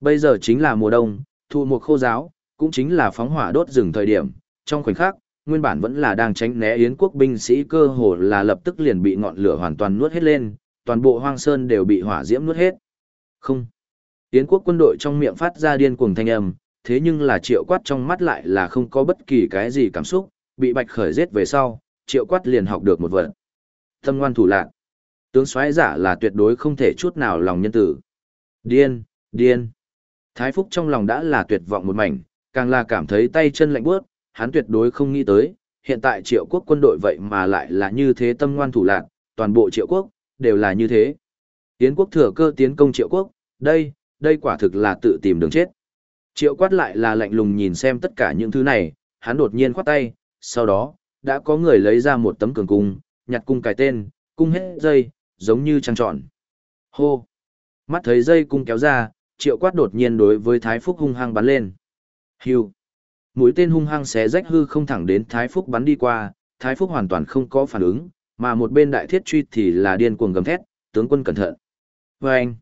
Bây giờ chính là mùa đông, thu mùa khô giáo, cũng chính là phóng hỏa đốt rừng thời điểm, trong khoảnh khắc, nguyên bản vẫn là đang tránh né Yến quốc binh sĩ cơ hồ là lập tức liền bị ngọn lửa hoàn toàn nuốt hết lên, toàn bộ hoang sơn đều bị hỏa diễm nuốt hết. Không. Yến quốc quân đội trong miệng phát ra điên cuồng thanh âm, thế nhưng là triệu quát trong mắt lại là không có bất kỳ cái gì cảm xúc, bị bạch khởi giết về sau, triệu quát liền học được một vật. Tâm ngoan thủ lạc. Tướng soái giả là tuyệt đối không thể chút nào lòng nhân tử. Điên, điên. Thái Phúc trong lòng đã là tuyệt vọng một mảnh, càng là cảm thấy tay chân lạnh bước, hắn tuyệt đối không nghĩ tới, hiện tại triệu quốc quân đội vậy mà lại là như thế tâm ngoan thủ lạc, toàn bộ triệu quốc, đều là như thế. Tiến quốc thừa cơ tiến công triệu quốc, đây, đây quả thực là tự tìm đường chết. Triệu quát lại là lạnh lùng nhìn xem tất cả những thứ này, hắn đột nhiên khoát tay, sau đó, đã có người lấy ra một tấm cường cung, nhặt cung cài tên, cung hết dây, giống như trăng tròn. Hô! Mắt thấy dây cung kéo ra, triệu quát đột nhiên đối với Thái Phúc hung hăng bắn lên. Hưu! Mũi tên hung hăng xé rách hư không thẳng đến Thái Phúc bắn đi qua, Thái Phúc hoàn toàn không có phản ứng, mà một bên đại thiết truy thì là điên cuồng gầm thét, tướng quân cẩn thận. Và anh!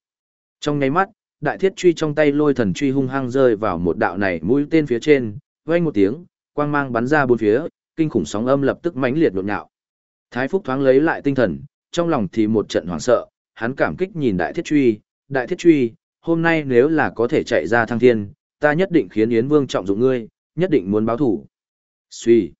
Trong nháy mắt, đại thiết truy trong tay lôi thần truy hung hăng rơi vào một đạo này mũi tên phía trên, vang một tiếng, quang mang bắn ra bốn phía, kinh khủng sóng âm lập tức mãnh liệt nhộn nhạo. Thái Phúc thoáng lấy lại tinh thần, trong lòng thì một trận hoảng sợ, hắn cảm kích nhìn đại thiết truy, đại thiết truy, hôm nay nếu là có thể chạy ra thăng thiên, ta nhất định khiến Yến Vương trọng dụng ngươi, nhất định muốn báo thủ. Suy.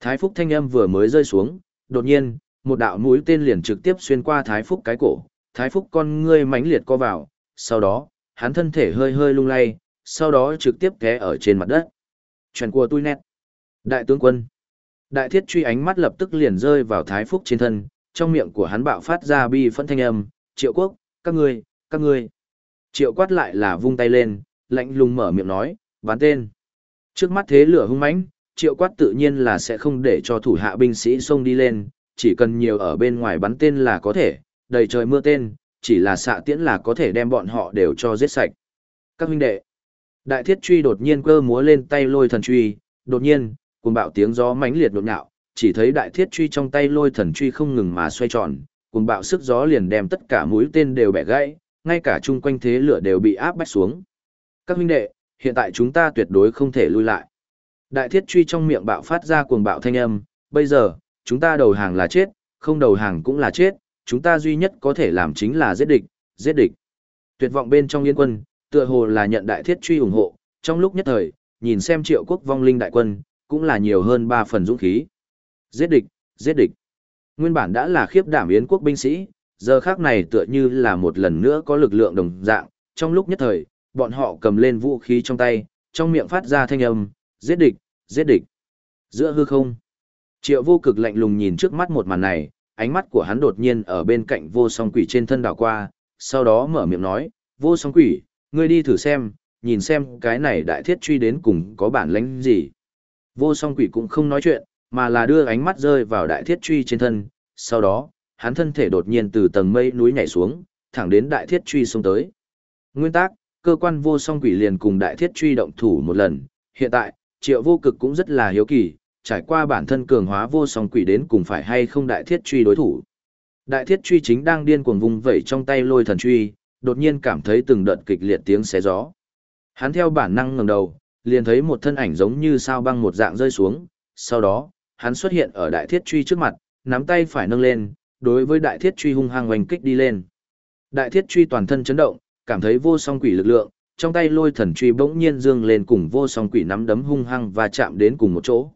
Thái Phúc thanh âm vừa mới rơi xuống, đột nhiên, một đạo mũi tên liền trực tiếp xuyên qua Thái Phúc cái cổ, Thái Phúc con ngươi mãnh liệt co vào, sau đó, hắn thân thể hơi hơi lung lay, sau đó trực tiếp té ở trên mặt đất. Chuyện của tôi nét. Đại tướng quân. Đại thiết truy ánh mắt lập tức liền rơi vào Thái Phúc trên thân, trong miệng của hắn bạo phát ra bi phẫn thanh âm, triệu quốc, các ngươi, các ngươi. Triệu quát lại là vung tay lên, lạnh lùng mở miệng nói, bán tên. Trước mắt thế lửa hung mãnh, triệu quát tự nhiên là sẽ không để cho thủ hạ binh sĩ xông đi lên, chỉ cần nhiều ở bên ngoài bắn tên là có thể, đầy trời mưa tên, chỉ là xạ tiễn là có thể đem bọn họ đều cho giết sạch. Các huynh đệ, đại thiết truy đột nhiên cơ múa lên tay lôi thần truy, đột nhiên, cùng bạo tiếng gió mãnh liệt đột nhạo, chỉ thấy đại thiết truy trong tay lôi thần truy không ngừng mà xoay tròn, cùng bạo sức gió liền đem tất cả mũi tên đều bẻ gãy, ngay cả chung quanh thế lửa đều bị áp bách xuống. Các huynh đệ, hiện tại chúng ta tuyệt đối không thể lui lại. Đại thiết truy trong miệng bạo phát ra cuồng bạo thanh âm, bây giờ, chúng ta đầu hàng là chết, không đầu hàng cũng là chết, chúng ta duy nhất có thể làm chính là giết địch, giết địch. Tuyệt vọng bên trong yên quân, tựa hồ là nhận đại thiết truy ủng hộ, trong lúc nhất thời, nhìn xem triệu quốc vong linh đại quân, cũng là nhiều hơn ba phần dũng khí. Giết địch, giết địch. Nguyên bản đã là khiếp đảm yến quốc binh sĩ, giờ khác này tựa như là một lần nữa có lực lượng đồng dạng, trong lúc nhất thời, bọn họ cầm lên vũ khí trong tay, trong miệng phát ra thanh âm, giết địch, giết địch. Giữa hư không, triệu vô cực lạnh lùng nhìn trước mắt một màn này, ánh mắt của hắn đột nhiên ở bên cạnh vô song quỷ trên thân đảo qua, sau đó mở miệng nói, vô song quỷ, ngươi đi thử xem, nhìn xem cái này đại thiết truy đến cùng có bản lãnh gì. Vô song quỷ cũng không nói chuyện, mà là đưa ánh mắt rơi vào đại thiết truy trên thân, sau đó, hắn thân thể đột nhiên từ tầng mây núi nhảy xuống, thẳng đến đại thiết truy xuống tới. Nguyên tắc, cơ quan vô song quỷ liền cùng đại thiết truy động thủ một lần, hiện tại, triệu vô cực cũng rất là hiếu kỳ, trải qua bản thân cường hóa vô song quỷ đến cùng phải hay không đại thiết truy đối thủ. Đại thiết truy chính đang điên cuồng vùng vẩy trong tay lôi thần truy, đột nhiên cảm thấy từng đợt kịch liệt tiếng xé gió. Hắn theo bản năng ngẩng đầu, liền thấy một thân ảnh giống như sao băng một dạng rơi xuống, sau đó, hắn xuất hiện ở đại thiết truy trước mặt, nắm tay phải nâng lên, đối với đại thiết truy hung hăng oanh kích đi lên. Đại thiết truy toàn thân chấn động, cảm thấy vô song quỷ lực lượng, trong tay lôi thần truy bỗng nhiên dương lên cùng vô song quỷ nắm đấm hung hăng và chạm đến cùng một chỗ.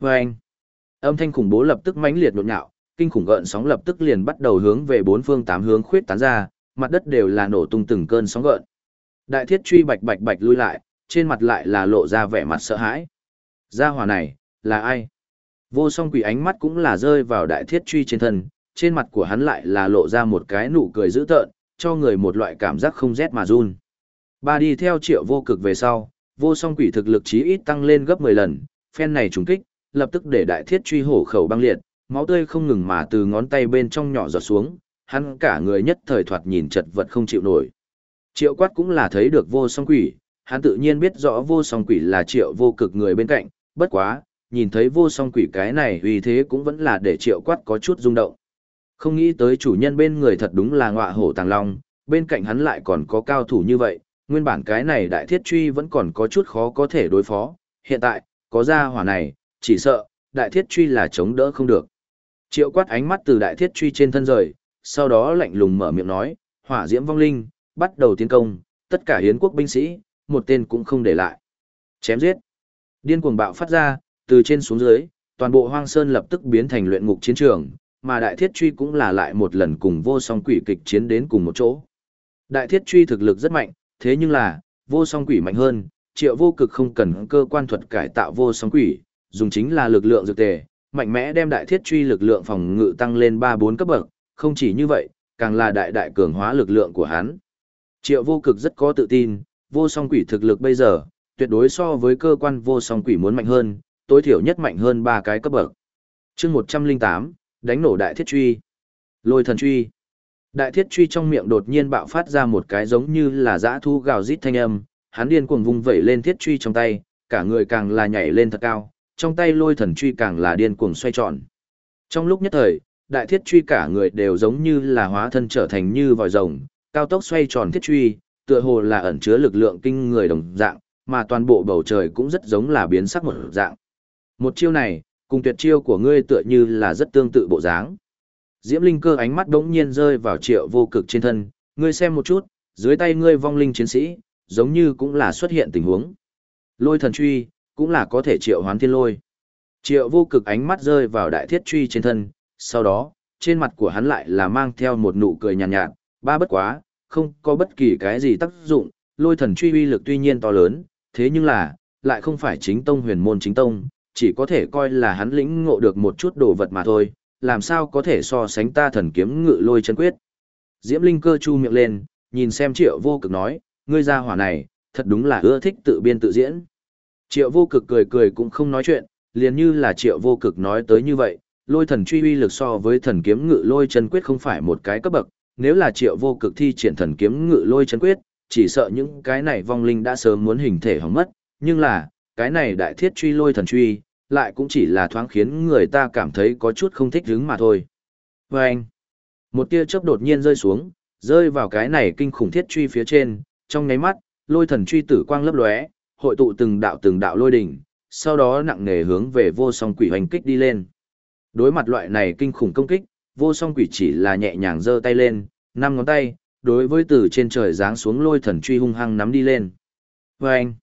Và anh, âm thanh khủng bố lập tức mãnh liệt nhộn nhạo, kinh khủng gợn sóng lập tức liền bắt đầu hướng về bốn phương tám hướng khuyết tán ra, mặt đất đều là nổ tung từng cơn sóng gợn. Đại thiết truy bạch bạch bạch lui lại, trên mặt lại là lộ ra vẻ mặt sợ hãi. Gia hỏa này, là ai? Vô song quỷ ánh mắt cũng là rơi vào đại thiết truy trên thân, trên mặt của hắn lại là lộ ra một cái nụ cười dữ tợn, cho người một loại cảm giác không rét mà run. Ba đi theo triệu vô cực về sau, vô song quỷ thực lực chí ít tăng lên gấp 10 lần, phen này trùng kích, lập tức để đại thiết truy hổ khẩu băng liệt, máu tươi không ngừng mà từ ngón tay bên trong nhỏ giọt xuống, hắn cả người nhất thời thoạt nhìn chật vật không chịu nổi. Triệu quát cũng là thấy được vô song quỷ, hắn tự nhiên biết rõ vô song quỷ là triệu vô cực người bên cạnh, bất quá, nhìn thấy vô song quỷ cái này vì thế cũng vẫn là để triệu quát có chút rung động. Không nghĩ tới chủ nhân bên người thật đúng là ngọa hổ tàng long, bên cạnh hắn lại còn có cao thủ như vậy, nguyên bản cái này đại thiết truy vẫn còn có chút khó có thể đối phó, hiện tại, có ra hỏa này, chỉ sợ, đại thiết truy là chống đỡ không được. Triệu quát ánh mắt từ đại thiết truy trên thân rời, sau đó lạnh lùng mở miệng nói, hỏa diễm vong linh, bắt đầu tiến công, tất cả hiến quốc binh sĩ, một tên cũng không để lại. Chém giết. Điên cuồng bạo phát ra, từ trên xuống dưới, toàn bộ hoang sơn lập tức biến thành luyện ngục chiến trường, mà đại thiết truy cũng là lại một lần cùng vô song quỷ kịch chiến đến cùng một chỗ. Đại thiết truy thực lực rất mạnh, thế nhưng là, vô song quỷ mạnh hơn, triệu vô cực không cần cơ quan thuật cải tạo vô song quỷ, dùng chính là lực lượng dược tề, mạnh mẽ đem đại thiết truy lực lượng phòng ngự tăng lên 3-4 cấp bậc, không chỉ như vậy, càng là đại đại cường hóa lực lượng của hắn. Triệu vô cực rất có tự tin, vô song quỷ thực lực bây giờ, tuyệt đối so với cơ quan vô song quỷ muốn mạnh hơn, tối thiểu nhất mạnh hơn 3 cái cấp bậc. chương 108, đánh nổ đại thiết truy. Lôi thần truy. Đại thiết truy trong miệng đột nhiên bạo phát ra một cái giống như là dã thu gào rít thanh âm, hắn điên cuồng vung vẩy lên thiết truy trong tay, cả người càng là nhảy lên thật cao, trong tay lôi thần truy càng là điên cuồng xoay tròn. Trong lúc nhất thời, đại thiết truy cả người đều giống như là hóa thân trở thành như vòi rồng, cao tốc xoay tròn thiết truy, tựa hồ là ẩn chứa lực lượng kinh người đồng dạng, mà toàn bộ bầu trời cũng rất giống là biến sắc một dạng. Một chiêu này, cùng tuyệt chiêu của ngươi tựa như là rất tương tự bộ dáng. Diễm Linh cơ ánh mắt đống nhiên rơi vào triệu vô cực trên thân, ngươi xem một chút, dưới tay ngươi vong linh chiến sĩ, giống như cũng là xuất hiện tình huống. Lôi thần truy, cũng là có thể triệu hoán thiên lôi. Triệu vô cực ánh mắt rơi vào đại thiết truy trên thân, sau đó, trên mặt của hắn lại là mang theo một nụ cười nhàn nhạt, nhạt, ba bất quá, không có bất kỳ cái gì tác dụng, lôi thần truy uy lực tuy nhiên to lớn, thế nhưng là, lại không phải chính tông huyền môn chính tông, chỉ có thể coi là hắn lĩnh ngộ được một chút đồ vật mà thôi, làm sao có thể so sánh ta thần kiếm ngự lôi chân quyết. Diễm Linh cơ chu miệng lên, nhìn xem triệu vô cực nói, ngươi ra hỏa này, thật đúng là ưa thích tự biên tự diễn. Triệu vô cực cười cười cũng không nói chuyện, liền như là triệu vô cực nói tới như vậy, lôi thần truy uy lực so với thần kiếm ngự lôi chân quyết không phải một cái cấp bậc, nếu là triệu vô cực thi triển thần kiếm ngự lôi chân quyết, chỉ sợ những cái này vong linh đã sớm muốn hình thể hỏng mất, nhưng là, cái này đại thiết truy lôi thần truy, lại cũng chỉ là thoáng khiến người ta cảm thấy có chút không thích hứng mà thôi. Và anh, một tia chớp đột nhiên rơi xuống, rơi vào cái này kinh khủng thiết truy phía trên, trong nháy mắt, lôi thần truy tử quang lấp lóe, hội tụ từng đạo từng đạo lôi đỉnh, sau đó nặng nề hướng về vô song quỷ hoành kích đi lên. Đối mặt loại này kinh khủng công kích, vô song quỷ chỉ là nhẹ nhàng giơ tay lên, năm ngón tay, đối với từ trên trời giáng xuống lôi thần truy hung hăng nắm đi lên. Và anh,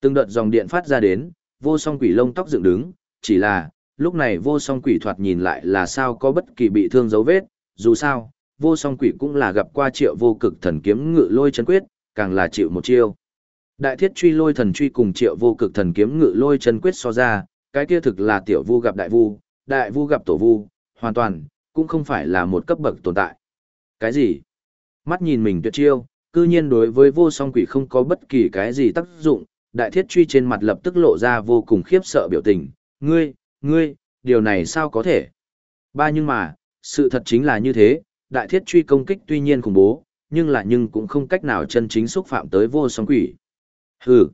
từng đợt dòng điện phát ra đến, vô song quỷ lông tóc dựng đứng, chỉ là, lúc này vô song quỷ thoạt nhìn lại là sao có bất kỳ bị thương dấu vết, dù sao, vô song quỷ cũng là gặp qua triệu vô cực thần kiếm ngự lôi chân quyết, càng là chịu một chiêu. Đại thiết truy lôi thần truy cùng triệu vô cực thần kiếm ngự lôi chân quyết so ra, cái kia thực là tiểu vu gặp đại vu, đại vu gặp tổ vu, hoàn toàn, cũng không phải là một cấp bậc tồn tại. Cái gì? Mắt nhìn mình tuyệt chiêu, cư nhiên đối với vô song quỷ không có bất kỳ cái gì tác dụng, đại thiết truy trên mặt lập tức lộ ra vô cùng khiếp sợ biểu tình, ngươi, ngươi, điều này sao có thể? Ba nhưng mà, sự thật chính là như thế, đại thiết truy công kích tuy nhiên khủng bố, nhưng là nhưng cũng không cách nào chân chính xúc phạm tới vô song quỷ. Hừ.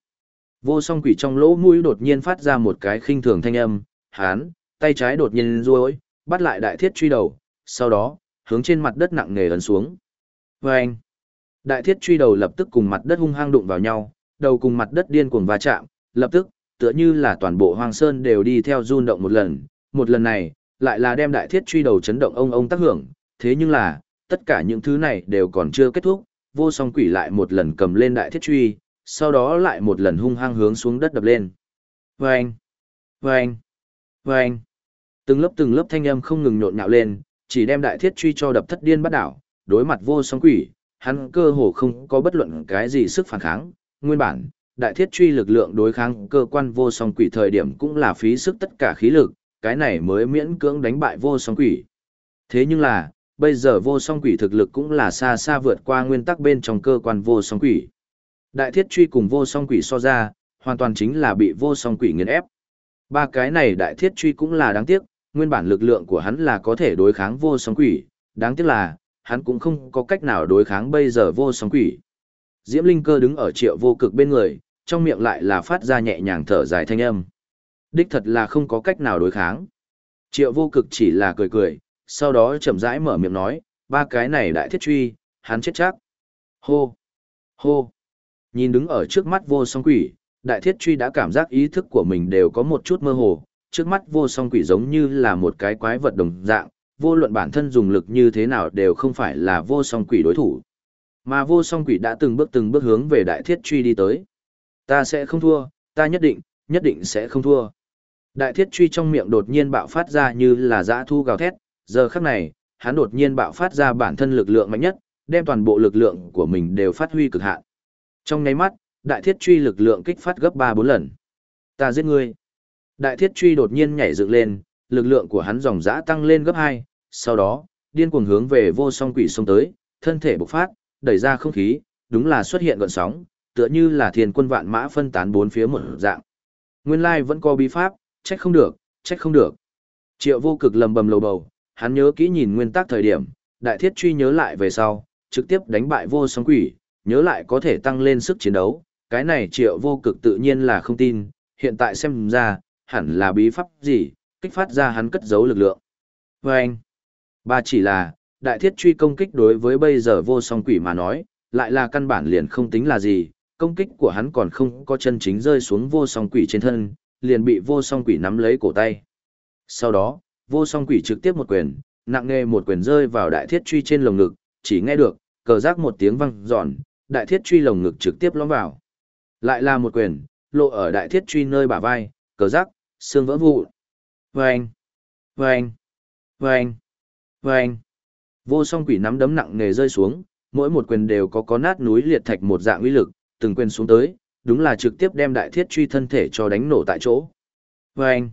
Vô song quỷ trong lỗ mũi đột nhiên phát ra một cái khinh thường thanh âm, hán, tay trái đột nhiên ruôi, bắt lại đại thiết truy đầu, sau đó, hướng trên mặt đất nặng nề ấn xuống. Vâng! Đại thiết truy đầu lập tức cùng mặt đất hung hăng đụng vào nhau, đầu cùng mặt đất điên cuồng va chạm, lập tức, tựa như là toàn bộ hoang sơn đều đi theo run động một lần, một lần này, lại là đem đại thiết truy đầu chấn động ông ông tác hưởng, thế nhưng là, tất cả những thứ này đều còn chưa kết thúc, vô song quỷ lại một lần cầm lên đại thiết truy, sau đó lại một lần hung hăng hướng xuống đất đập lên. Vâng! Vâng! Vâng! Từng lớp từng lớp thanh âm không ngừng nhộn nhạo lên, chỉ đem đại thiết truy cho đập thất điên bắt đảo, đối mặt vô song quỷ, hắn cơ hồ không có bất luận cái gì sức phản kháng, nguyên bản, đại thiết truy lực lượng đối kháng cơ quan vô song quỷ thời điểm cũng là phí sức tất cả khí lực, cái này mới miễn cưỡng đánh bại vô song quỷ. Thế nhưng là, bây giờ vô song quỷ thực lực cũng là xa xa vượt qua nguyên tắc bên trong cơ quan vô song quỷ. Đại thiết truy cùng vô song quỷ so ra, hoàn toàn chính là bị vô song quỷ nghiền ép. Ba cái này đại thiết truy cũng là đáng tiếc, nguyên bản lực lượng của hắn là có thể đối kháng vô song quỷ, đáng tiếc là, hắn cũng không có cách nào đối kháng bây giờ vô song quỷ. Diễm Linh Cơ đứng ở triệu vô cực bên người, trong miệng lại là phát ra nhẹ nhàng thở dài thanh âm. Đích thật là không có cách nào đối kháng. Triệu vô cực chỉ là cười cười, sau đó chậm rãi mở miệng nói, ba cái này đại thiết truy, hắn chết chắc. Hô! Hô! Nhìn đứng ở trước mắt vô song quỷ, đại thiết truy đã cảm giác ý thức của mình đều có một chút mơ hồ, trước mắt vô song quỷ giống như là một cái quái vật đồng dạng, vô luận bản thân dùng lực như thế nào đều không phải là vô song quỷ đối thủ. Mà vô song quỷ đã từng bước từng bước hướng về đại thiết truy đi tới. Ta sẽ không thua, ta nhất định, nhất định sẽ không thua. Đại thiết truy trong miệng đột nhiên bạo phát ra như là dã thu gào thét, giờ khắc này, hắn đột nhiên bạo phát ra bản thân lực lượng mạnh nhất, đem toàn bộ lực lượng của mình đều phát huy cực hạn. Trong nháy mắt, đại thiết truy lực lượng kích phát gấp 3-4 lần. Ta giết ngươi. Đại thiết truy đột nhiên nhảy dựng lên, lực lượng của hắn dòng dã tăng lên gấp 2, sau đó, điên cuồng hướng về vô song quỷ xông tới, thân thể bộc phát, đẩy ra không khí, đúng là xuất hiện gọn sóng, tựa như là thiên quân vạn mã phân tán bốn phía một dạng. Nguyên lai vẫn có bí pháp, trách không được, trách không được. Triệu vô cực lầm bầm lầu bầu, hắn nhớ kỹ nhìn nguyên tắc thời điểm, đại thiết truy nhớ lại về sau, trực tiếp đánh bại vô sóng quỷ, nhớ lại có thể tăng lên sức chiến đấu, cái này triệu vô cực tự nhiên là không tin, hiện tại xem ra, hẳn là bí pháp gì, kích phát ra hắn cất giấu lực lượng. Và anh, ba chỉ là, đại thiết truy công kích đối với bây giờ vô song quỷ mà nói, lại là căn bản liền không tính là gì, công kích của hắn còn không có chân chính rơi xuống vô song quỷ trên thân, liền bị vô song quỷ nắm lấy cổ tay. Sau đó, vô song quỷ trực tiếp một quyền, nặng nề một quyền rơi vào đại thiết truy trên lồng ngực, chỉ nghe được, cờ rác một tiếng vang giòn, đại thiết truy lồng ngực trực tiếp lõm vào. Lại là một quyền, lộ ở đại thiết truy nơi bả vai, cờ rác xương vỡ vụn. Vâng! Vâng! Vâng! Vâng! Vô song quỷ nắm đấm nặng nề rơi xuống, mỗi một quyền đều có có nát núi liệt thạch một dạng uy lực, từng quyền xuống tới, đúng là trực tiếp đem đại thiết truy thân thể cho đánh nổ tại chỗ. Vâng!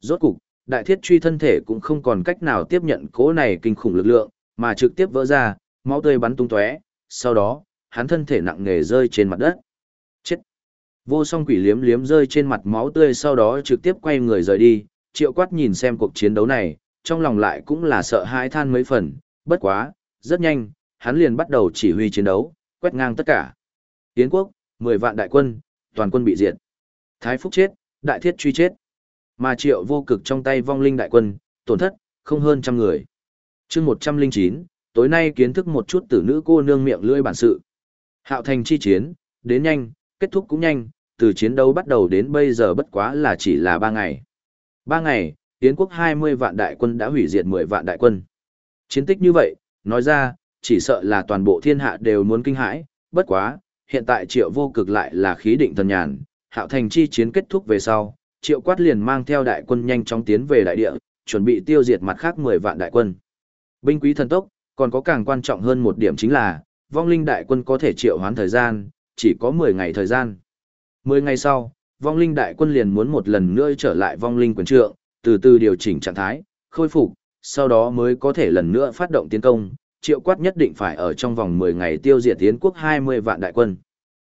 Rốt cục, đại thiết truy thân thể cũng không còn cách nào tiếp nhận cố này kinh khủng lực lượng, mà trực tiếp vỡ ra, máu tươi bắn tung tóe, sau đó, hắn thân thể nặng nề rơi trên mặt đất. Chết! Vô song quỷ liếm liếm rơi trên mặt máu tươi sau đó trực tiếp quay người rời đi, triệu quát nhìn xem cuộc chiến đấu này, trong lòng lại cũng là sợ hãi than mấy phần, bất quá, rất nhanh, hắn liền bắt đầu chỉ huy chiến đấu, quét ngang tất cả. Tiến quốc, 10 vạn đại quân, toàn quân bị diệt. Thái Phúc chết, đại thiết truy chết. Mà triệu vô cực trong tay vong linh đại quân, tổn thất, không hơn trăm người. chương 109, tối nay kiến thức một chút tử nữ cô nương miệng lưỡi bản sự. Hạo thành chi chiến, đến nhanh, kết thúc cũng nhanh, từ chiến đấu bắt đầu đến bây giờ bất quá là chỉ là 3 ngày. 3 ngày, Yến quốc 20 vạn đại quân đã hủy diệt 10 vạn đại quân. Chiến tích như vậy, nói ra, chỉ sợ là toàn bộ thiên hạ đều muốn kinh hãi, bất quá, hiện tại triệu vô cực lại là khí định thần nhàn, hạo thành chi chiến kết thúc về sau, triệu quát liền mang theo đại quân nhanh chóng tiến về đại địa, chuẩn bị tiêu diệt mặt khác 10 vạn đại quân. Binh quý thần tốc, còn có càng quan trọng hơn một điểm chính là, vong linh đại quân có thể triệu hoán thời gian, chỉ có 10 ngày thời gian. 10 ngày sau, vong linh đại quân liền muốn một lần nữa trở lại vong linh quyền trượng, từ từ điều chỉnh trạng thái, khôi phục, sau đó mới có thể lần nữa phát động tiến công. Triệu quát nhất định phải ở trong vòng 10 ngày tiêu diệt tiến quốc 20 vạn đại quân.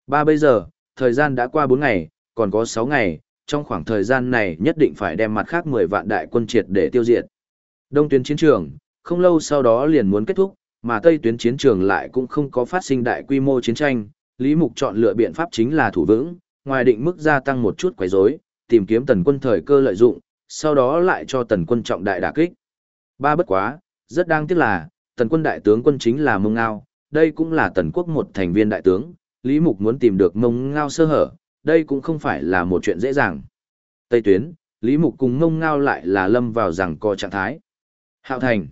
Ba bây giờ, thời gian đã qua 4 ngày, còn có 6 ngày, trong khoảng thời gian này nhất định phải đem mặt khác 10 vạn đại quân triệt để tiêu diệt. Đông tuyến chiến trường, không lâu sau đó liền muốn kết thúc, mà Tây tuyến chiến trường lại cũng không có phát sinh đại quy mô chiến tranh, Lý Mục chọn lựa biện pháp chính là thủ vững, ngoài định mức gia tăng một chút quấy rối, tìm kiếm tần quân thời cơ lợi dụng, sau đó lại cho tần quân trọng đại đả kích. Ba bất quá, rất đáng tiếc là, tần quân đại tướng quân chính là Mông Ngao, đây cũng là tần quốc một thành viên đại tướng, Lý Mục muốn tìm được Mông Ngao sơ hở, đây cũng không phải là một chuyện dễ dàng. Tây tuyến, Lý Mục cùng Mông Ngao lại là lâm vào rằng co trạng thái. Hạo Thành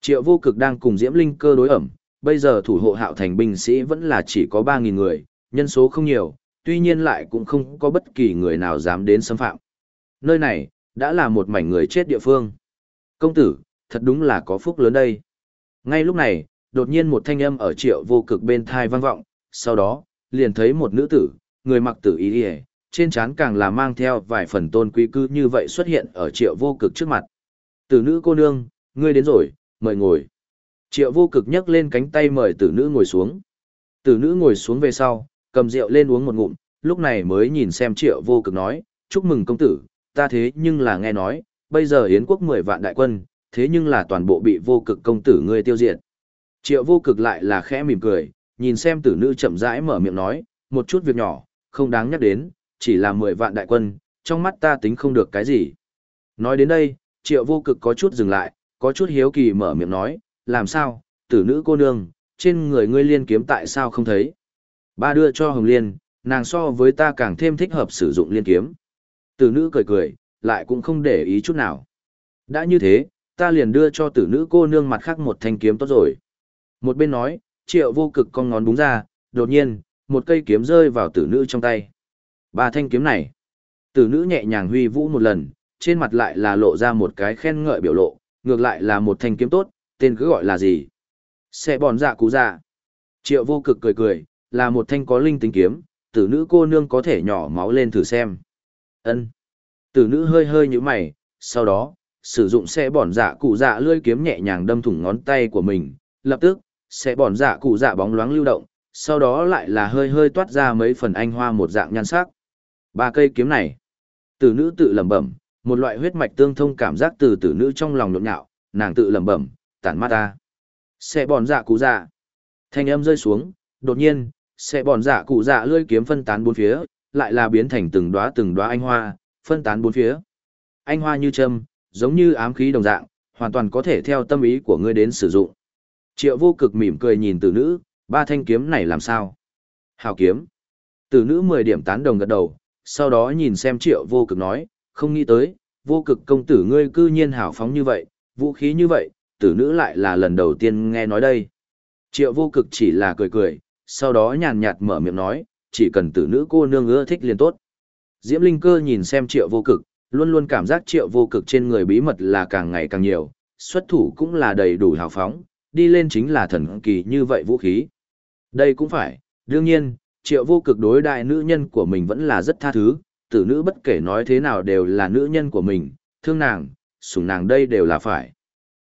Triệu vô cực đang cùng Diễm Linh cơ đối ẩm, bây giờ thủ hộ Hạo Thành binh sĩ vẫn là chỉ có 3.000 người, nhân số không nhiều, tuy nhiên lại cũng không có bất kỳ người nào dám đến xâm phạm. Nơi này, đã là một mảnh người chết địa phương. Công tử, thật đúng là có phúc lớn đây. Ngay lúc này, đột nhiên một thanh âm ở triệu vô cực bên thai vang vọng, sau đó, liền thấy một nữ tử, người mặc tử y hề, trên trán càng là mang theo vài phần tôn quý cư như vậy xuất hiện ở triệu vô cực trước mặt. Tử nữ cô nương, ngươi đến rồi, mời ngồi. Triệu vô cực nhấc lên cánh tay mời tử nữ ngồi xuống. Tử nữ ngồi xuống về sau, cầm rượu lên uống một ngụm, lúc này mới nhìn xem triệu vô cực nói, chúc mừng công tử, ta thế nhưng là nghe nói, bây giờ Yến quốc 10 vạn đại quân, thế nhưng là toàn bộ bị vô cực công tử ngươi tiêu diệt. Triệu vô cực lại là khẽ mỉm cười, nhìn xem tử nữ chậm rãi mở miệng nói, một chút việc nhỏ, không đáng nhắc đến, chỉ là 10 vạn đại quân, trong mắt ta tính không được cái gì. Nói đến đây, triệu vô cực có chút dừng lại, có chút hiếu kỳ mở miệng nói, làm sao, tử nữ cô nương, trên người ngươi liên kiếm tại sao không thấy. Ba đưa cho Hồng Liên, nàng so với ta càng thêm thích hợp sử dụng liên kiếm. Tử nữ cười cười, lại cũng không để ý chút nào. Đã như thế, ta liền đưa cho tử nữ cô nương mặt khác một thanh kiếm tốt rồi. Một bên nói, triệu vô cực con ngón búng ra, đột nhiên, một cây kiếm rơi vào tử nữ trong tay. Ba thanh kiếm này, tử nữ nhẹ nhàng huy vũ một lần, trên mặt lại là lộ ra một cái khen ngợi biểu lộ, ngược lại là một thanh kiếm tốt, tên cứ gọi là gì? Sẽ bòn dạ cú dạ. Triệu vô cực cười cười, là một thanh có linh tính kiếm, tử nữ cô nương có thể nhỏ máu lên thử xem. ân Tử nữ hơi hơi như mày, sau đó, sử dụng xe bòn dạ cụ dạ lưỡi kiếm nhẹ nhàng đâm thủng ngón tay của mình, lập tức, xe bòn dạ cụ dạ bóng loáng lưu động, sau đó lại là hơi hơi toát ra mấy phần anh hoa một dạng nhan sắc. Ba cây kiếm này, tử nữ tự lẩm bẩm, một loại huyết mạch tương thông cảm giác từ tử nữ trong lòng nhộn nhạo, nàng tự lẩm bẩm, tản mắt ta. Xe bòn dạ cụ dạ. Thanh âm rơi xuống, đột nhiên, xe bòn dạ cụ dạ lưỡi kiếm phân tán bốn phía, lại là biến thành từng đóa từng đóa anh hoa, phân tán bốn phía. Anh hoa như châm, giống như ám khí đồng dạng, hoàn toàn có thể theo tâm ý của ngươi đến sử dụng. Triệu vô cực mỉm cười nhìn tử nữ, ba thanh kiếm này làm sao? Hào kiếm. Tử nữ 10 điểm tán đồng gật đầu, sau đó nhìn xem triệu vô cực nói, không nghĩ tới, vô cực công tử ngươi cư nhiên hào phóng như vậy, vũ khí như vậy, tử nữ lại là lần đầu tiên nghe nói đây. Triệu vô cực chỉ là cười cười, sau đó nhàn nhạt mở miệng nói, chỉ cần tử nữ cô nương ưa thích liền tốt. Diễm Linh Cơ nhìn xem triệu vô cực, luôn luôn cảm giác triệu vô cực trên người bí mật là càng ngày càng nhiều, xuất thủ cũng là đầy đủ hào phóng, đi lên chính là thần kỳ như vậy vũ khí. Đây cũng phải, đương nhiên, triệu vô cực đối đại nữ nhân của mình vẫn là rất tha thứ, tử nữ bất kể nói thế nào đều là nữ nhân của mình, thương nàng, sủng nàng đây đều là phải.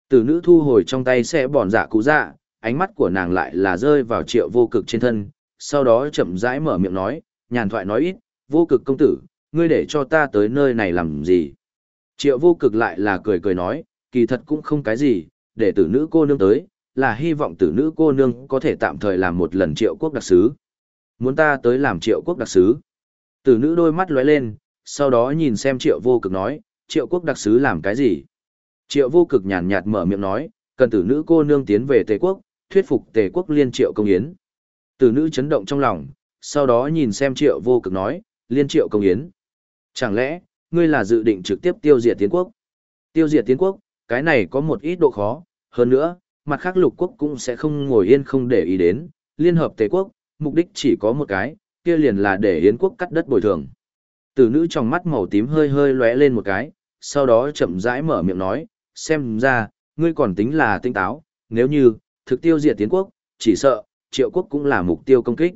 Tử nữ thu hồi trong tay sẽ bòn dạ cú dạ, ánh mắt của nàng lại là rơi vào triệu vô cực trên thân, sau đó chậm rãi mở miệng nói, nhàn thoại nói ít, vô cực công tử, ngươi để cho ta tới nơi này làm gì? Triệu vô cực lại là cười cười nói, kỳ thật cũng không cái gì, để tử nữ cô nương tới, là hy vọng tử nữ cô nương có thể tạm thời làm một lần triệu quốc đặc sứ. Muốn ta tới làm triệu quốc đặc sứ. Tử nữ đôi mắt lóe lên, sau đó nhìn xem triệu vô cực nói, triệu quốc đặc sứ làm cái gì? Triệu vô cực nhàn nhạt mở miệng nói, cần tử nữ cô nương tiến về Tề quốc, thuyết phục Tề quốc liên triệu công yến. Tử nữ chấn động trong lòng, sau đó nhìn xem triệu vô cực nói, liên triệu công yến. Chẳng lẽ, ngươi là dự định trực tiếp tiêu diệt tiến quốc? Tiêu diệt tiến quốc, cái này có một ít độ khó, hơn nữa, mặt khác lục quốc cũng sẽ không ngồi yên không để ý đến, liên hợp Tề quốc, mục đích chỉ có một cái, kia liền là để Yến quốc cắt đất bồi thường. Tử nữ trong mắt màu tím hơi hơi lóe lên một cái, sau đó chậm rãi mở miệng nói, xem ra, ngươi còn tính là tinh táo, nếu như, thực tiêu diệt tiến quốc, chỉ sợ, triệu quốc cũng là mục tiêu công kích.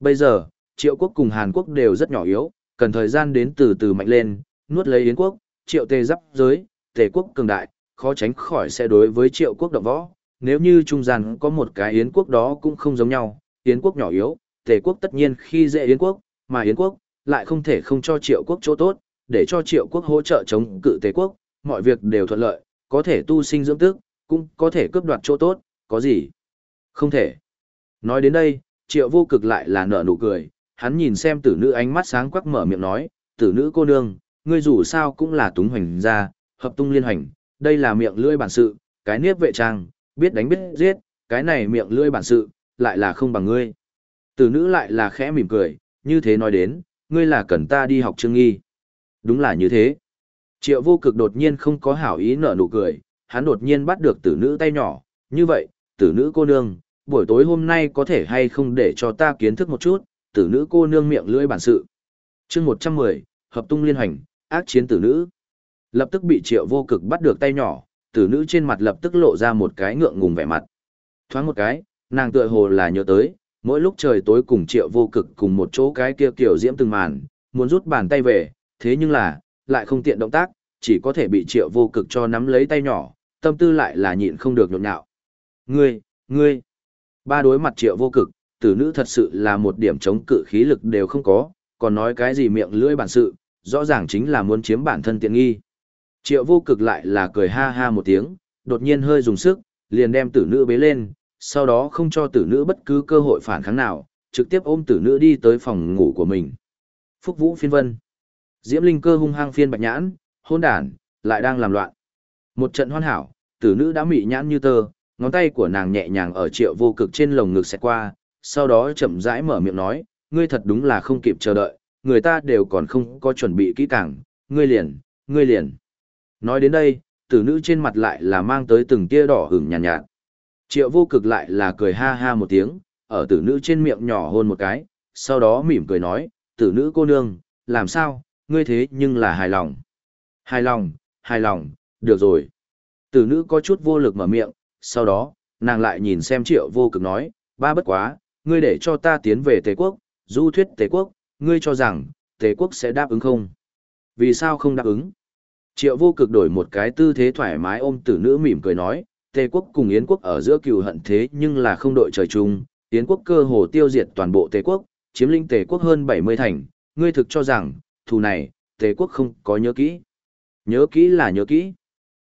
Bây giờ, triệu quốc cùng Hàn Quốc đều rất nhỏ yếu, cần thời gian đến từ từ mạnh lên, nuốt lấy Yến quốc, triệu tề giáp giới, tề quốc cường đại, khó tránh khỏi sẽ đối với triệu quốc động võ. Nếu như trung gian có một cái Yến quốc đó cũng không giống nhau, Yến quốc nhỏ yếu, tề quốc tất nhiên khi dễ Yến quốc, mà Yến quốc lại không thể không cho triệu quốc chỗ tốt, để cho triệu quốc hỗ trợ chống cự tề quốc, mọi việc đều thuận lợi, có thể tu sinh dưỡng tức, cũng có thể cướp đoạt chỗ tốt, có gì? Không thể. Nói đến đây, triệu vô cực lại là nở nụ cười, hắn nhìn xem tử nữ ánh mắt sáng quắc mở miệng nói, tử nữ cô nương, ngươi dù sao cũng là túng hoành gia, hợp tung liên hoành, đây là miệng lưỡi bản sự, cái niếp vệ trang, biết đánh biết giết, cái này miệng lưỡi bản sự, lại là không bằng ngươi. Tử nữ lại là khẽ mỉm cười, như thế nói đến, ngươi là cần ta đi học trương nghi. Đúng là như thế. Triệu vô cực đột nhiên không có hảo ý nở nụ cười, hắn đột nhiên bắt được tử nữ tay nhỏ, như vậy, tử nữ cô nương, buổi tối hôm nay có thể hay không để cho ta kiến thức một chút, tử nữ cô nương miệng lưỡi bản sự. chương 110, hợp tung liên hành, ác chiến tử nữ. Lập tức bị triệu vô cực bắt được tay nhỏ, tử nữ trên mặt lập tức lộ ra một cái ngượng ngùng vẻ mặt. Thoáng một cái, nàng tựa hồ là nhớ tới, mỗi lúc trời tối cùng triệu vô cực cùng một chỗ cái kia kiểu diễm từng màn, muốn rút bàn tay về, thế nhưng là, lại không tiện động tác, chỉ có thể bị triệu vô cực cho nắm lấy tay nhỏ, tâm tư lại là nhịn không được nhộn nhạo. Ngươi, ngươi, ba đối mặt triệu vô cực, tử nữ thật sự là một điểm chống cự khí lực đều không có, còn nói cái gì miệng lưỡi bản sự, rõ ràng chính là muốn chiếm bản thân tiện nghi. Triệu vô cực lại là cười ha ha một tiếng, đột nhiên hơi dùng sức, liền đem tử nữ bế lên, sau đó không cho tử nữ bất cứ cơ hội phản kháng nào, trực tiếp ôm tử nữ đi tới phòng ngủ của mình. Phúc Vũ phiên vân. Diễm Linh cơ hung hăng phiên bạch nhãn, hôn đản, lại đang làm loạn. Một trận hoàn hảo, tử nữ đã mị nhãn như tơ, ngón tay của nàng nhẹ nhàng ở triệu vô cực trên lồng ngực xẹt qua, sau đó chậm rãi mở miệng nói, ngươi thật đúng là không kịp chờ đợi, người ta đều còn không có chuẩn bị kỹ càng, ngươi liền, ngươi liền. Nói đến đây, tử nữ trên mặt lại là mang tới từng tia đỏ hửng nhàn nhạt, nhạt. Triệu vô cực lại là cười ha ha một tiếng, ở tử nữ trên miệng nhỏ hôn một cái, sau đó mỉm cười nói, tử nữ cô nương, làm sao, ngươi thế nhưng là hài lòng. Hài lòng, hài lòng, được rồi. Tử nữ có chút vô lực mở miệng, sau đó, nàng lại nhìn xem triệu vô cực nói, ba bất quá, ngươi để cho ta tiến về Tề quốc, du thuyết Tề quốc, ngươi cho rằng, Tề quốc sẽ đáp ứng không? Vì sao không đáp ứng? Triệu vô cực đổi một cái tư thế thoải mái ôm tử nữ mỉm cười nói, Tề quốc cùng Yến quốc ở giữa cừu hận thế nhưng là không đội trời chung, Yến quốc cơ hồ tiêu diệt toàn bộ Tề quốc, chiếm lĩnh Tề quốc hơn 70 thành, ngươi thực cho rằng, thù này, Tề quốc không có nhớ kỹ. Nhớ kỹ là nhớ kỹ.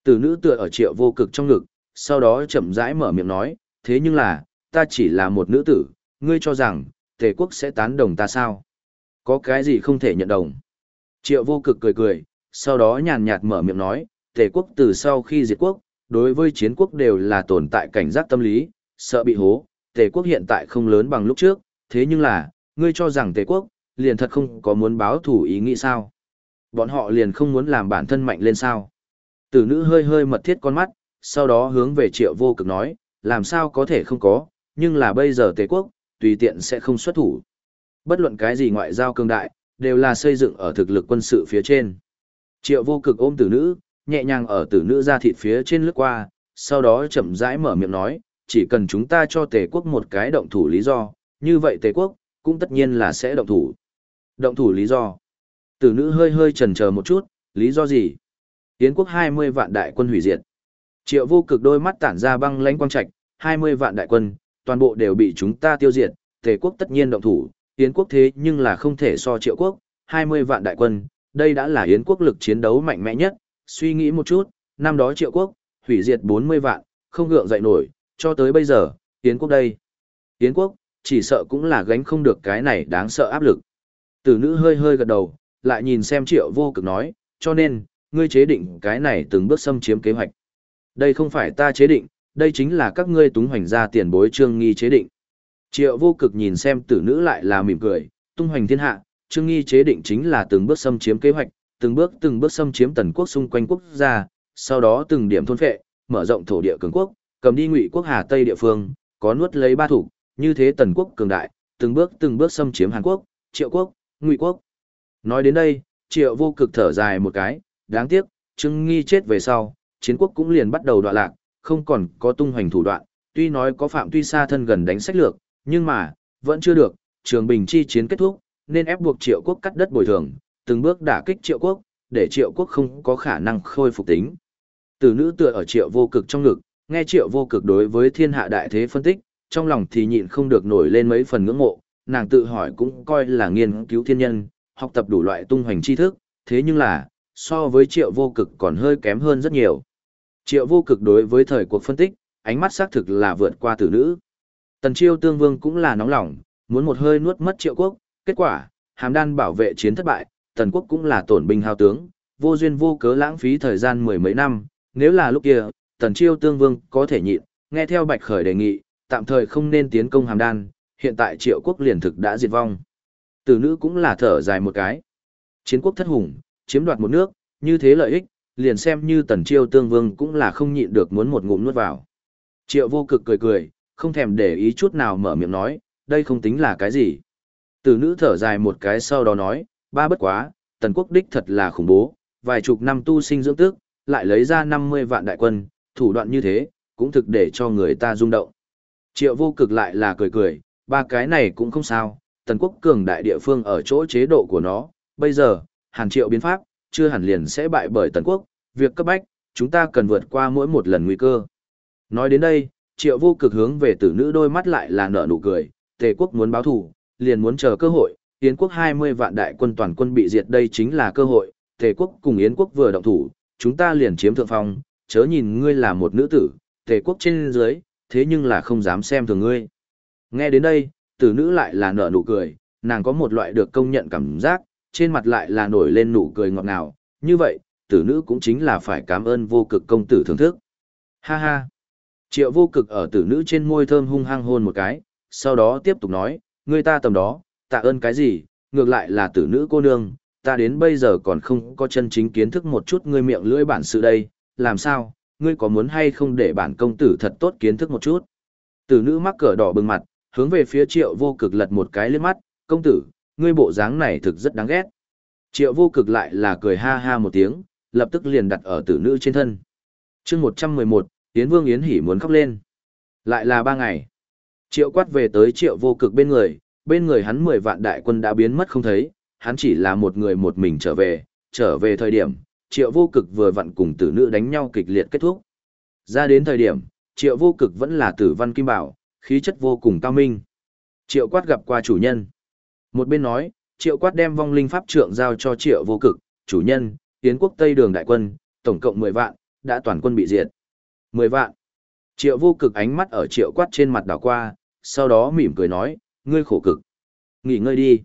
Tử nữ tựa ở triệu vô cực trong ngực, sau đó chậm rãi mở miệng nói, thế nhưng là, ta chỉ là một nữ tử, ngươi cho rằng, Tề quốc sẽ tán đồng ta sao? Có cái gì không thể nhận đồng? Triệu vô cực cười cười, sau đó nhàn nhạt mở miệng nói, Tề quốc từ sau khi diệt quốc, đối với chiến quốc đều là tồn tại cảnh giác tâm lý, sợ bị hố, Tề quốc hiện tại không lớn bằng lúc trước, thế nhưng là, ngươi cho rằng Tề quốc, liền thật không có muốn báo thủ ý nghĩ sao? Bọn họ liền không muốn làm bản thân mạnh lên sao? Tử nữ hơi hơi mật thiết con mắt, sau đó hướng về triệu vô cực nói, làm sao có thể không có, nhưng là bây giờ Tề quốc, tùy tiện sẽ không xuất thủ. Bất luận cái gì ngoại giao cường đại, đều là xây dựng ở thực lực quân sự phía trên. Triệu vô cực ôm tử nữ, nhẹ nhàng ở tử nữ ra thịt phía trên lướt qua, sau đó chậm rãi mở miệng nói, chỉ cần chúng ta cho tề quốc một cái động thủ lý do, như vậy tề quốc, cũng tất nhiên là sẽ động thủ. Động thủ lý do. Tử nữ hơi hơi chần chờ một chút, lý do gì? Tiến quốc 20 vạn đại quân hủy diệt. Triệu vô cực đôi mắt tản ra băng lãnh quang trạch, 20 vạn đại quân, toàn bộ đều bị chúng ta tiêu diệt, tề quốc tất nhiên động thủ, Yến quốc thế nhưng là không thể so triệu quốc, 20 vạn đại quân, đây đã là Yến quốc lực chiến đấu mạnh mẽ nhất, suy nghĩ một chút, năm đó triệu quốc, hủy diệt 40 vạn, không gượng dậy nổi, cho tới bây giờ, Yến quốc đây. Yến quốc, chỉ sợ cũng là gánh không được cái này đáng sợ áp lực. Tử nữ hơi hơi gật đầu, lại nhìn xem triệu vô cực nói, cho nên, ngươi chế định cái này từng bước xâm chiếm kế hoạch. Đây không phải ta chế định, đây chính là các ngươi túng hoành ra tiền bối trương nghi chế định. Triệu vô cực nhìn xem tử nữ lại là mỉm cười, tung hoành thiên hạ, trương nghi chế định chính là từng bước xâm chiếm kế hoạch, từng bước từng bước xâm chiếm tần quốc xung quanh quốc gia, sau đó từng điểm thôn phệ, mở rộng thổ địa cường quốc, cầm đi ngụy quốc Hà Tây địa phương, có nuốt lấy ba thủ, như thế tần quốc cường đại, từng bước từng bước xâm chiếm Hàn Quốc, Triệu quốc, Ngụy quốc. Nói đến đây, Triệu vô cực thở dài một cái, đáng tiếc, Trương Nghi chết về sau, chiến quốc cũng liền bắt đầu đoạn lạc, không còn có tung hoành thủ đoạn, tuy nói có phạm tuy xa thân gần đánh sách lược, nhưng mà, vẫn chưa được, trường bình chi chiến kết thúc, nên ép buộc triệu quốc cắt đất bồi thường, từng bước đả kích triệu quốc, để triệu quốc không có khả năng khôi phục tính. Từ nữ tựa ở triệu vô cực trong ngực, nghe triệu vô cực đối với thiên hạ đại thế phân tích, trong lòng thì nhịn không được nổi lên mấy phần ngưỡng mộ, nàng tự hỏi cũng coi là nghiên cứu thiên nhân, học tập đủ loại tung hoành tri thức, thế nhưng là, so với triệu vô cực còn hơi kém hơn rất nhiều. Triệu vô cực đối với thời cuộc phân tích, ánh mắt xác thực là vượt qua tử nữ. Tần Chiêu Tương Vương cũng là nóng lòng, muốn một hơi nuốt mất Triệu Quốc, kết quả, Hàm Đan bảo vệ chiến thất bại, Tần Quốc cũng là tổn binh hao tướng, vô duyên vô cớ lãng phí thời gian mười mấy năm, nếu là lúc kia, Tần Chiêu Tương Vương có thể nhịn, nghe theo Bạch Khởi đề nghị, tạm thời không nên tiến công Hàm Đan, hiện tại Triệu Quốc liền thực đã diệt vong. Tử nữ cũng là thở dài một cái. Chiến quốc thất hùng, chiếm đoạt một nước, như thế lợi ích, liền xem như Tần Chiêu Tương Vương cũng là không nhịn được muốn một ngụm nuốt vào. Triệu vô cực cười cười, không thèm để ý chút nào mở miệng nói, đây không tính là cái gì. Từ nữ thở dài một cái sau đó nói, ba bất quá, tần quốc đích thật là khủng bố, vài chục năm tu sinh dưỡng tước, lại lấy ra 50 vạn đại quân, thủ đoạn như thế, cũng thực để cho người ta rung động. Triệu vô cực lại là cười cười, ba cái này cũng không sao, tần quốc cường đại địa phương ở chỗ chế độ của nó, bây giờ, hàng triệu biến pháp, chưa hẳn liền sẽ bại bởi tần quốc, việc cấp bách, chúng ta cần vượt qua mỗi một lần nguy cơ. Nói đến đây, triệu vô cực hướng về tử nữ đôi mắt lại là nở nụ cười, tề quốc muốn báo thù, liền muốn chờ cơ hội, Yến quốc 20 vạn đại quân toàn quân bị diệt đây chính là cơ hội, tề quốc cùng Yến quốc vừa động thủ, chúng ta liền chiếm thượng phong, chớ nhìn ngươi là một nữ tử, tề quốc trên dưới, thế nhưng là không dám xem thường ngươi. Nghe đến đây, tử nữ lại là nở nụ cười, nàng có một loại được công nhận cảm giác, trên mặt lại là nổi lên nụ cười ngọt ngào, như vậy, tử nữ cũng chính là phải cảm ơn vô cực công tử thưởng thức. Ha ha! Triệu vô cực ở tử nữ trên môi thơm hung hăng hôn một cái, sau đó tiếp tục nói, người ta tầm đó, tạ ơn cái gì, ngược lại là tử nữ cô nương, ta đến bây giờ còn không có chân chính kiến thức một chút ngươi miệng lưỡi bản sự đây, làm sao, ngươi có muốn hay không để bản công tử thật tốt kiến thức một chút. Tử nữ mắc cỡ đỏ bừng mặt, hướng về phía triệu vô cực lật một cái lên mắt, công tử, ngươi bộ dáng này thực rất đáng ghét. Triệu vô cực lại là cười ha ha một tiếng, lập tức liền đặt ở tử nữ trên thân. chương 111, Yến Vương Yến Hỉ muốn khóc lên. Lại là ba ngày. Triệu quát về tới triệu vô cực bên người, bên người hắn 10 vạn đại quân đã biến mất không thấy, hắn chỉ là một người một mình trở về, trở về thời điểm, triệu vô cực vừa vặn cùng tử nữ đánh nhau kịch liệt kết thúc. Ra đến thời điểm, triệu vô cực vẫn là tử văn kim bảo, khí chất vô cùng cao minh. Triệu quát gặp qua chủ nhân. Một bên nói, triệu quát đem vong linh pháp trượng giao cho triệu vô cực, chủ nhân, tiến quốc Tây đường đại quân, tổng cộng 10 vạn, đã toàn quân bị diệt. 10 vạn. Triệu vô cực ánh mắt ở triệu quát trên mặt đảo qua, sau đó mỉm cười nói, ngươi khổ cực. Nghỉ ngơi đi.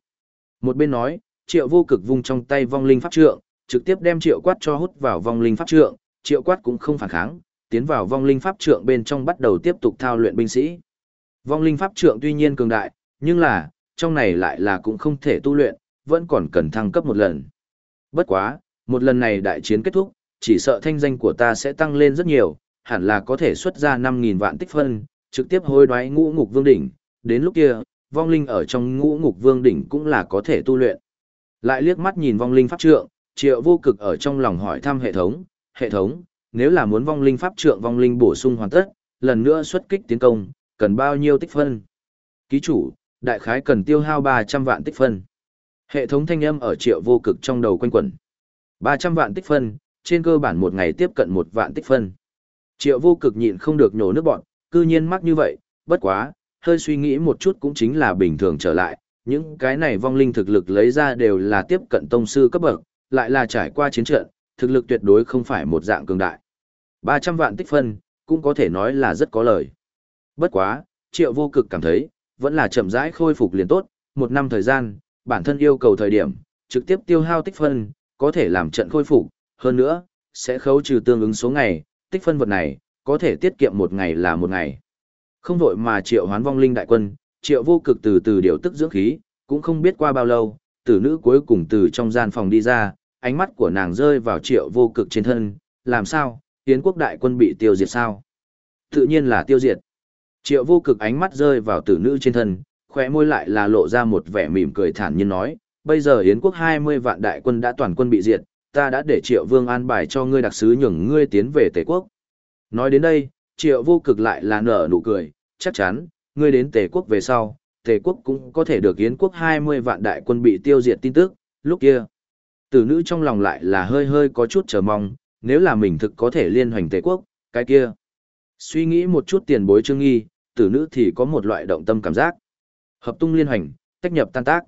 Một bên nói, triệu vô cực vung trong tay vong linh pháp trượng, trực tiếp đem triệu quát cho hút vào vong linh pháp trượng, triệu quát cũng không phản kháng, tiến vào vong linh pháp trượng bên trong bắt đầu tiếp tục thao luyện binh sĩ. Vong linh pháp trượng tuy nhiên cường đại, nhưng là, trong này lại là cũng không thể tu luyện, vẫn còn cần thăng cấp một lần. Bất quá, một lần này đại chiến kết thúc, chỉ sợ thanh danh của ta sẽ tăng lên rất nhiều, hẳn là có thể xuất ra 5.000 vạn tích phân, trực tiếp hối đoái ngũ ngục vương đỉnh, đến lúc kia, vong linh ở trong ngũ ngục vương đỉnh cũng là có thể tu luyện. Lại liếc mắt nhìn vong linh pháp trượng, triệu vô cực ở trong lòng hỏi thăm hệ thống, hệ thống, nếu là muốn vong linh pháp trượng vong linh bổ sung hoàn tất, lần nữa xuất kích tiến công, cần bao nhiêu tích phân? Ký chủ, đại khái cần tiêu hao 300 vạn tích phân. Hệ thống thanh âm ở triệu vô cực trong đầu quanh quẩn. 300 vạn tích phân, trên cơ bản một ngày tiếp cận một vạn tích phân. Triệu vô cực nhịn không được nhổ nước bọn, cư nhiên mắc như vậy, bất quá, hơi suy nghĩ một chút cũng chính là bình thường trở lại, những cái này vong linh thực lực lấy ra đều là tiếp cận tông sư cấp bậc, lại là trải qua chiến trận, thực lực tuyệt đối không phải một dạng cường đại. 300 vạn tích phân, cũng có thể nói là rất có lời. Bất quá, triệu vô cực cảm thấy, vẫn là chậm rãi khôi phục liền tốt, một năm thời gian, bản thân yêu cầu thời điểm, trực tiếp tiêu hao tích phân, có thể làm trận khôi phục, hơn nữa, sẽ khấu trừ tương ứng số ngày, tích phân vật này, có thể tiết kiệm một ngày là một ngày. Không vội mà triệu hoán vong linh đại quân, triệu vô cực từ từ điều tức dưỡng khí, cũng không biết qua bao lâu, tử nữ cuối cùng từ trong gian phòng đi ra, ánh mắt của nàng rơi vào triệu vô cực trên thân, làm sao, tiến quốc đại quân bị tiêu diệt sao? Tự nhiên là tiêu diệt. Triệu vô cực ánh mắt rơi vào tử nữ trên thân, khỏe môi lại là lộ ra một vẻ mỉm cười thản nhiên nói, bây giờ Yến quốc 20 vạn đại quân đã toàn quân bị diệt, ta đã để triệu vương an bài cho ngươi đặc sứ nhường ngươi tiến về tề quốc. Nói đến đây, triệu vô cực lại là nở nụ cười, chắc chắn, ngươi đến tề quốc về sau, tề quốc cũng có thể được Yến quốc 20 vạn đại quân bị tiêu diệt tin tức, lúc kia. Tử nữ trong lòng lại là hơi hơi có chút chờ mong, nếu là mình thực có thể liên hoành tề quốc, cái kia. Suy nghĩ một chút tiền bối trương nghi, tử nữ thì có một loại động tâm cảm giác. Hợp tung liên hoành, tách nhập tan tác.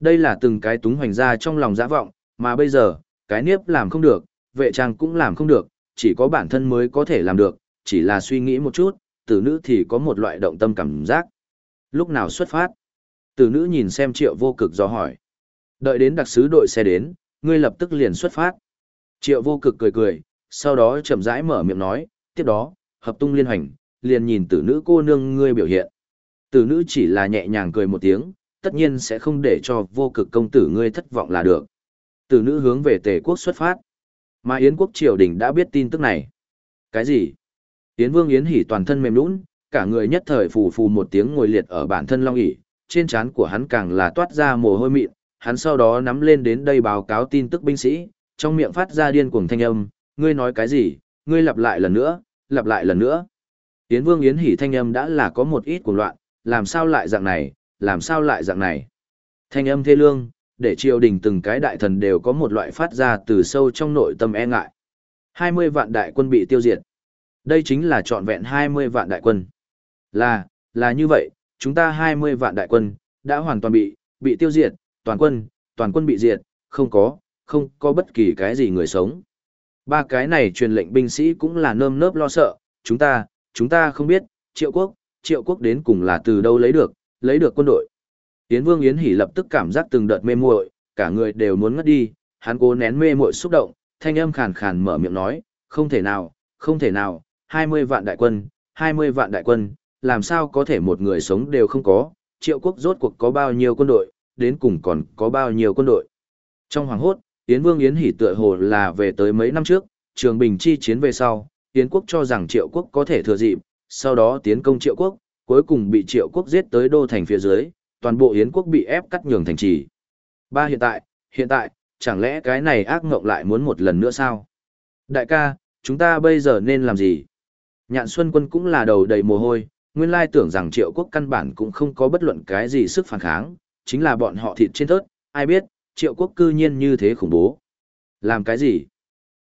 Đây là từng cái túng hoành ra trong lòng dã vọng, mà bây giờ, cái niếp làm không được, vệ trang cũng làm không được, chỉ có bản thân mới có thể làm được, chỉ là suy nghĩ một chút, tử nữ thì có một loại động tâm cảm giác. Lúc nào xuất phát? Tử nữ nhìn xem triệu vô cực do hỏi. Đợi đến đặc sứ đội xe đến, ngươi lập tức liền xuất phát. Triệu vô cực cười cười, sau đó chậm rãi mở miệng nói, tiếp đó, hợp tung liên hành, liền nhìn tử nữ cô nương ngươi biểu hiện. Tử nữ chỉ là nhẹ nhàng cười một tiếng, tất nhiên sẽ không để cho vô cực công tử ngươi thất vọng là được. Tử nữ hướng về tề quốc xuất phát. Mà Yến quốc triều đình đã biết tin tức này. Cái gì? Yến vương Yến hỉ toàn thân mềm nũng, cả người nhất thời phù phù một tiếng ngồi liệt ở bản thân long ỉ, trên trán của hắn càng là toát ra mồ hôi mịn, hắn sau đó nắm lên đến đây báo cáo tin tức binh sĩ, trong miệng phát ra điên cuồng thanh âm, ngươi nói cái gì, ngươi lặp lại lần nữa, lặp lại lần nữa. Yến Vương Yến Hỉ thanh âm đã là có một ít cuồng loạn, làm sao lại dạng này, làm sao lại dạng này. Thanh âm thê lương, để triều đình từng cái đại thần đều có một loại phát ra từ sâu trong nội tâm e ngại. 20 vạn đại quân bị tiêu diệt. Đây chính là trọn vẹn 20 vạn đại quân. Là, là như vậy, chúng ta 20 vạn đại quân, đã hoàn toàn bị, bị tiêu diệt, toàn quân, toàn quân bị diệt, không có, không có bất kỳ cái gì người sống. Ba cái này truyền lệnh binh sĩ cũng là nơm nớp lo sợ, chúng ta, chúng ta không biết, triệu quốc, triệu quốc đến cùng là từ đâu lấy được, lấy được quân đội. Yến Vương Yến Hỷ lập tức cảm giác từng đợt mê muội, cả người đều muốn ngất đi, hắn cố nén mê muội xúc động, thanh âm khàn khàn mở miệng nói, không thể nào, không thể nào, 20 vạn đại quân, 20 vạn đại quân, làm sao có thể một người sống đều không có, triệu quốc rốt cuộc có bao nhiêu quân đội, đến cùng còn có bao nhiêu quân đội. Trong hoàng hốt, Yến Vương Yến Hỷ tựa hồ là về tới mấy năm trước, Trường Bình chi chiến về sau, Yến quốc cho rằng Triệu quốc có thể thừa dịp, sau đó tiến công Triệu quốc, cuối cùng bị Triệu quốc giết tới đô thành phía dưới, toàn bộ Yến quốc bị ép cắt nhường thành trì. Ba hiện tại, hiện tại, chẳng lẽ cái này ác ngộng lại muốn một lần nữa sao? Đại ca, chúng ta bây giờ nên làm gì? Nhạn Xuân Quân cũng là đầu đầy mồ hôi, nguyên lai tưởng rằng triệu quốc căn bản cũng không có bất luận cái gì sức phản kháng, chính là bọn họ thịt trên thớt, ai biết, triệu quốc cư nhiên như thế khủng bố. Làm cái gì?